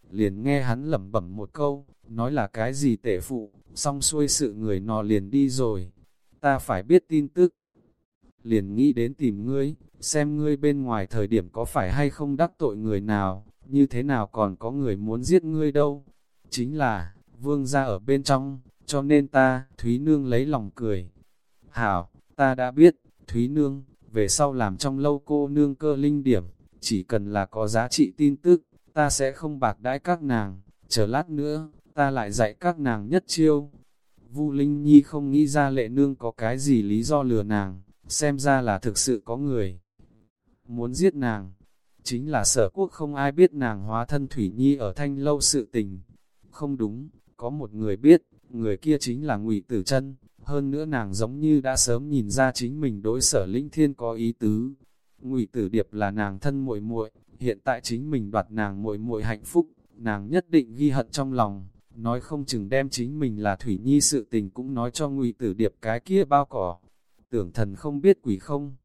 Liền nghe hắn lẩm bẩm một câu, nói là cái gì tể phụ, xong xuôi sự người nọ liền đi rồi. Ta phải biết tin tức, liền nghĩ đến tìm ngươi, xem ngươi bên ngoài thời điểm có phải hay không đắc tội người nào, như thế nào còn có người muốn giết ngươi đâu. Chính là, vương ra ở bên trong, cho nên ta, Thúy Nương lấy lòng cười. Hảo, ta đã biết, Thúy Nương, về sau làm trong lâu cô nương cơ linh điểm, chỉ cần là có giá trị tin tức, ta sẽ không bạc đãi các nàng, chờ lát nữa, ta lại dạy các nàng nhất chiêu. Vu Linh Nhi không nghĩ ra lệ nương có cái gì lý do lừa nàng, xem ra là thực sự có người muốn giết nàng. Chính là sở quốc không ai biết nàng hóa thân Thủy Nhi ở thanh lâu sự tình. Không đúng, có một người biết, người kia chính là ngụy Tử chân hơn nữa nàng giống như đã sớm nhìn ra chính mình đối sở linh thiên có ý tứ. Ngụy Tử Điệp là nàng thân muội muội, hiện tại chính mình đoạt nàng muội muội hạnh phúc, nàng nhất định ghi hận trong lòng, nói không chừng đem chính mình là Thủy Nhi sự tình cũng nói cho Ngụy Tử Điệp cái kia bao cỏ. Tưởng thần không biết quỷ không,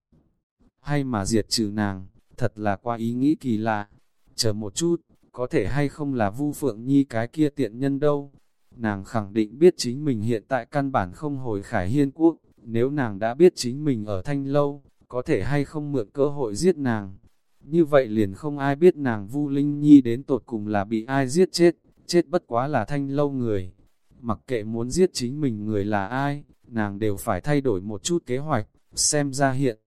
hay mà diệt trừ nàng, thật là qua ý nghĩ kỳ lạ. Chờ một chút, có thể hay không là Vu Phượng Nhi cái kia tiện nhân đâu. Nàng khẳng định biết chính mình hiện tại căn bản không hồi khải hiên quốc, nếu nàng đã biết chính mình ở thanh lâu, có thể hay không mượn cơ hội giết nàng. Như vậy liền không ai biết nàng Vu Linh Nhi đến tột cùng là bị ai giết chết, chết bất quá là thanh lâu người. Mặc kệ muốn giết chính mình người là ai, nàng đều phải thay đổi một chút kế hoạch, xem ra hiện.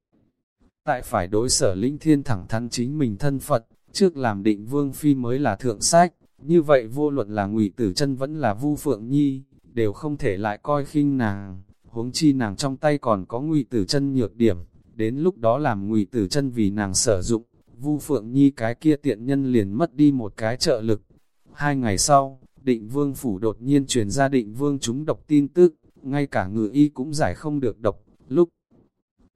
Tại phải đối sở linh thiên thẳng thắn chính mình thân Phật, trước làm định vương phi mới là thượng sách, như vậy vô luận là ngụy tử chân vẫn là vu phượng nhi, đều không thể lại coi khinh nàng, huống chi nàng trong tay còn có ngụy tử chân nhược điểm, đến lúc đó làm ngụy tử chân vì nàng sử dụng, vu phượng nhi cái kia tiện nhân liền mất đi một cái trợ lực. Hai ngày sau, định vương phủ đột nhiên truyền ra định vương chúng độc tin tức, ngay cả ngự y cũng giải không được độc, lúc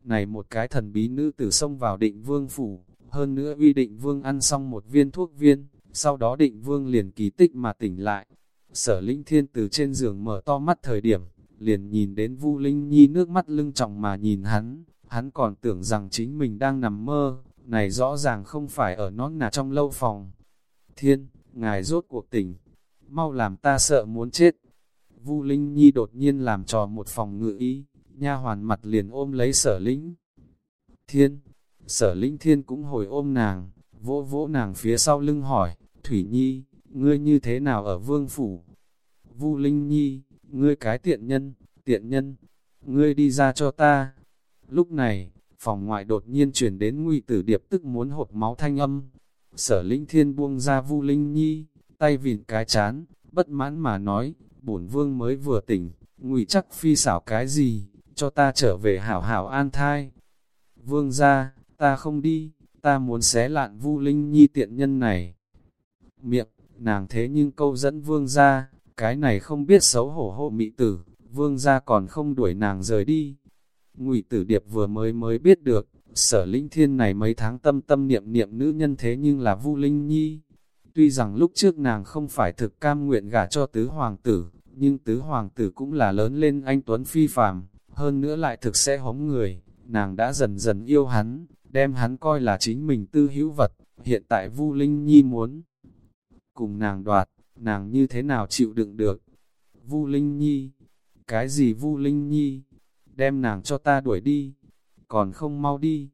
này một cái thần bí nữ tử xông vào định vương phủ, hơn nữa uy định vương ăn xong một viên thuốc viên, sau đó định vương liền kỳ tích mà tỉnh lại. Sở linh thiên từ trên giường mở to mắt thời điểm, liền nhìn đến Vu Linh Nhi nước mắt lưng trọng mà nhìn hắn, hắn còn tưởng rằng chính mình đang nằm mơ, này rõ ràng không phải ở nón nà trong lâu phòng. Thiên, ngài rốt cuộc tỉnh, mau làm ta sợ muốn chết. Vu Linh Nhi đột nhiên làm trò một phòng ngự ý, nha hoàn mặt liền ôm lấy sở lĩnh. Thiên, sở lĩnh thiên cũng hồi ôm nàng, vỗ vỗ nàng phía sau lưng hỏi, Thủy Nhi, ngươi như thế nào ở vương phủ? Vu Linh Nhi, ngươi cái tiện nhân, tiện nhân, ngươi đi ra cho ta. Lúc này, phòng ngoại đột nhiên chuyển đến nguy tử điệp tức muốn hột máu thanh âm. Sở Linh Thiên buông ra Vu Linh Nhi, tay vịn cái chán, bất mãn mà nói, bổn vương mới vừa tỉnh, ngụy chắc phi xảo cái gì, cho ta trở về hảo hảo an thai. Vương ra, ta không đi, ta muốn xé lạn Vu Linh Nhi tiện nhân này. Miệng, nàng thế nhưng câu dẫn vương ra, cái này không biết xấu hổ hộ mị tử, vương ra còn không đuổi nàng rời đi. Ngụy tử điệp vừa mới mới biết được, sở linh thiên này mấy tháng tâm tâm niệm niệm nữ nhân thế nhưng là Vu Linh Nhi. Tuy rằng lúc trước nàng không phải thực cam nguyện gả cho tứ hoàng tử, nhưng tứ hoàng tử cũng là lớn lên anh Tuấn Phi phàm, hơn nữa lại thực sẽ hống người, nàng đã dần dần yêu hắn, đem hắn coi là chính mình tư hữu vật, hiện tại Vu Linh Nhi muốn cùng nàng đoạt, nàng như thế nào chịu đựng được. Vu Linh Nhi, cái gì Vu Linh Nhi, đem nàng cho ta đuổi đi, còn không mau đi.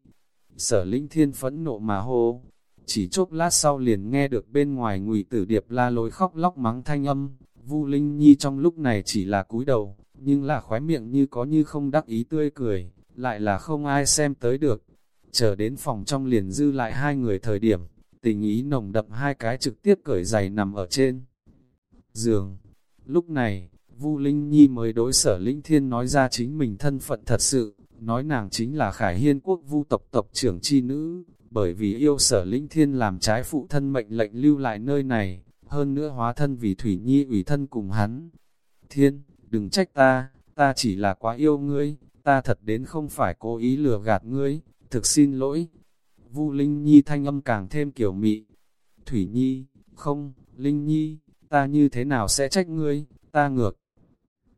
Sở Linh Thiên phẫn nộ mà hô, chỉ chốc lát sau liền nghe được bên ngoài ngụy tử điệp la lối khóc lóc mắng thanh âm, Vu Linh Nhi trong lúc này chỉ là cúi đầu, nhưng là khóe miệng như có như không đắc ý tươi cười, lại là không ai xem tới được. Chờ đến phòng trong liền dư lại hai người thời điểm, tình ý nồng đậm hai cái trực tiếp cởi giày nằm ở trên giường. Lúc này, Vu Linh Nhi mới đối sở Linh Thiên nói ra chính mình thân phận thật sự, nói nàng chính là Khải Hiên quốc Vu tộc tộc trưởng chi nữ, bởi vì yêu sở Linh Thiên làm trái phụ thân mệnh lệnh lưu lại nơi này, hơn nữa hóa thân vì Thủy Nhi ủy thân cùng hắn. Thiên, đừng trách ta, ta chỉ là quá yêu ngươi, ta thật đến không phải cố ý lừa gạt ngươi, thực xin lỗi. Vu Linh Nhi thanh âm càng thêm kiểu mị. Thủy Nhi, không, Linh Nhi, ta như thế nào sẽ trách ngươi, ta ngược.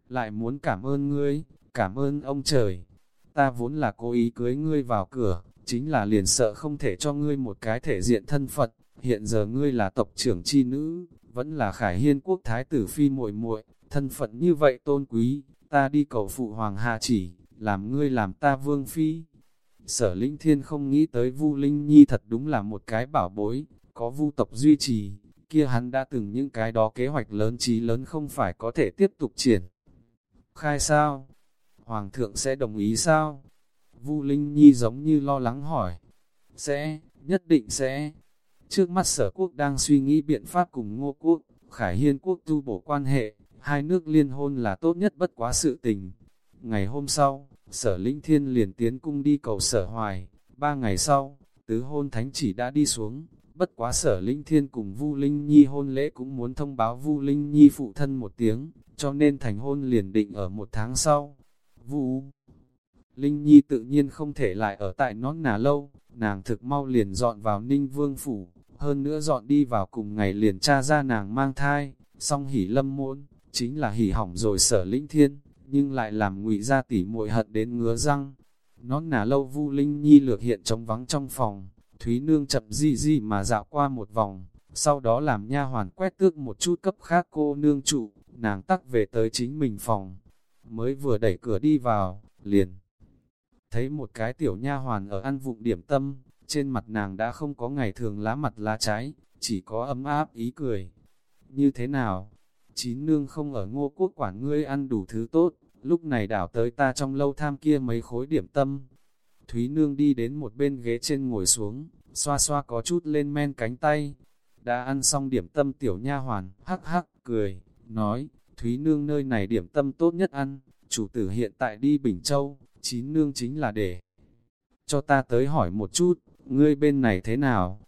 Lại muốn cảm ơn ngươi, cảm ơn ông trời. Ta vốn là cố ý cưới ngươi vào cửa, chính là liền sợ không thể cho ngươi một cái thể diện thân phận Hiện giờ ngươi là tộc trưởng chi nữ, vẫn là khải hiên quốc thái tử phi muội muội thân phận như vậy tôn quý, ta đi cầu phụ hoàng hạ chỉ, làm ngươi làm ta vương phi. Sở Linh Thiên không nghĩ tới Vu Linh Nhi thật đúng là một cái bảo bối, có Vu tộc duy trì, kia hắn đã từng những cái đó kế hoạch lớn trí lớn không phải có thể tiếp tục triển. Khai sao? Hoàng thượng sẽ đồng ý sao? Vu Linh Nhi giống như lo lắng hỏi. Sẽ, nhất định sẽ. Trước mắt sở quốc đang suy nghĩ biện pháp cùng ngô quốc, Khải Hiên quốc tu bổ quan hệ, hai nước liên hôn là tốt nhất bất quá sự tình. Ngày hôm sau, sở linh thiên liền tiến cung đi cầu sở hoài, ba ngày sau, tứ hôn thánh chỉ đã đi xuống, bất quá sở linh thiên cùng Vu Linh Nhi hôn lễ cũng muốn thông báo Vu Linh Nhi phụ thân một tiếng, cho nên thành hôn liền định ở một tháng sau. Vu Linh Nhi tự nhiên không thể lại ở tại nón nà lâu, nàng thực mau liền dọn vào Ninh Vương Phủ, hơn nữa dọn đi vào cùng ngày liền tra ra nàng mang thai, song hỉ lâm muôn chính là hỉ hỏng rồi sở lĩnh thiên, nhưng lại làm ngụy ra tỉ muội hận đến ngứa răng. Nón nà lâu Vu Linh Nhi lược hiện trống vắng trong phòng, Thúy Nương chậm di di mà dạo qua một vòng, sau đó làm nha hoàn quét tước một chút cấp khác cô nương trụ, nàng tắc về tới chính mình phòng. Mới vừa đẩy cửa đi vào, liền thấy một cái tiểu nha hoàn ở ăn vụng điểm tâm, trên mặt nàng đã không có ngày thường lá mặt lá trái, chỉ có ấm áp ý cười. Như thế nào? Chín nương không ở ngô quốc quản ngươi ăn đủ thứ tốt, lúc này đảo tới ta trong lâu tham kia mấy khối điểm tâm. Thúy nương đi đến một bên ghế trên ngồi xuống, xoa xoa có chút lên men cánh tay. Đã ăn xong điểm tâm tiểu nha hoàn, hắc hắc, cười, nói, Thúy nương nơi này điểm tâm tốt nhất ăn, chủ tử hiện tại đi Bình Châu, chín nương chính là để cho ta tới hỏi một chút, ngươi bên này thế nào?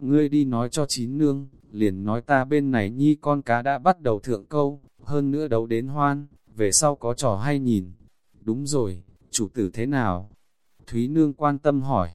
Ngươi đi nói cho chín nương, liền nói ta bên này nhi con cá đã bắt đầu thượng câu, hơn nữa đấu đến hoan, về sau có trò hay nhìn. Đúng rồi, chủ tử thế nào? Thúy nương quan tâm hỏi.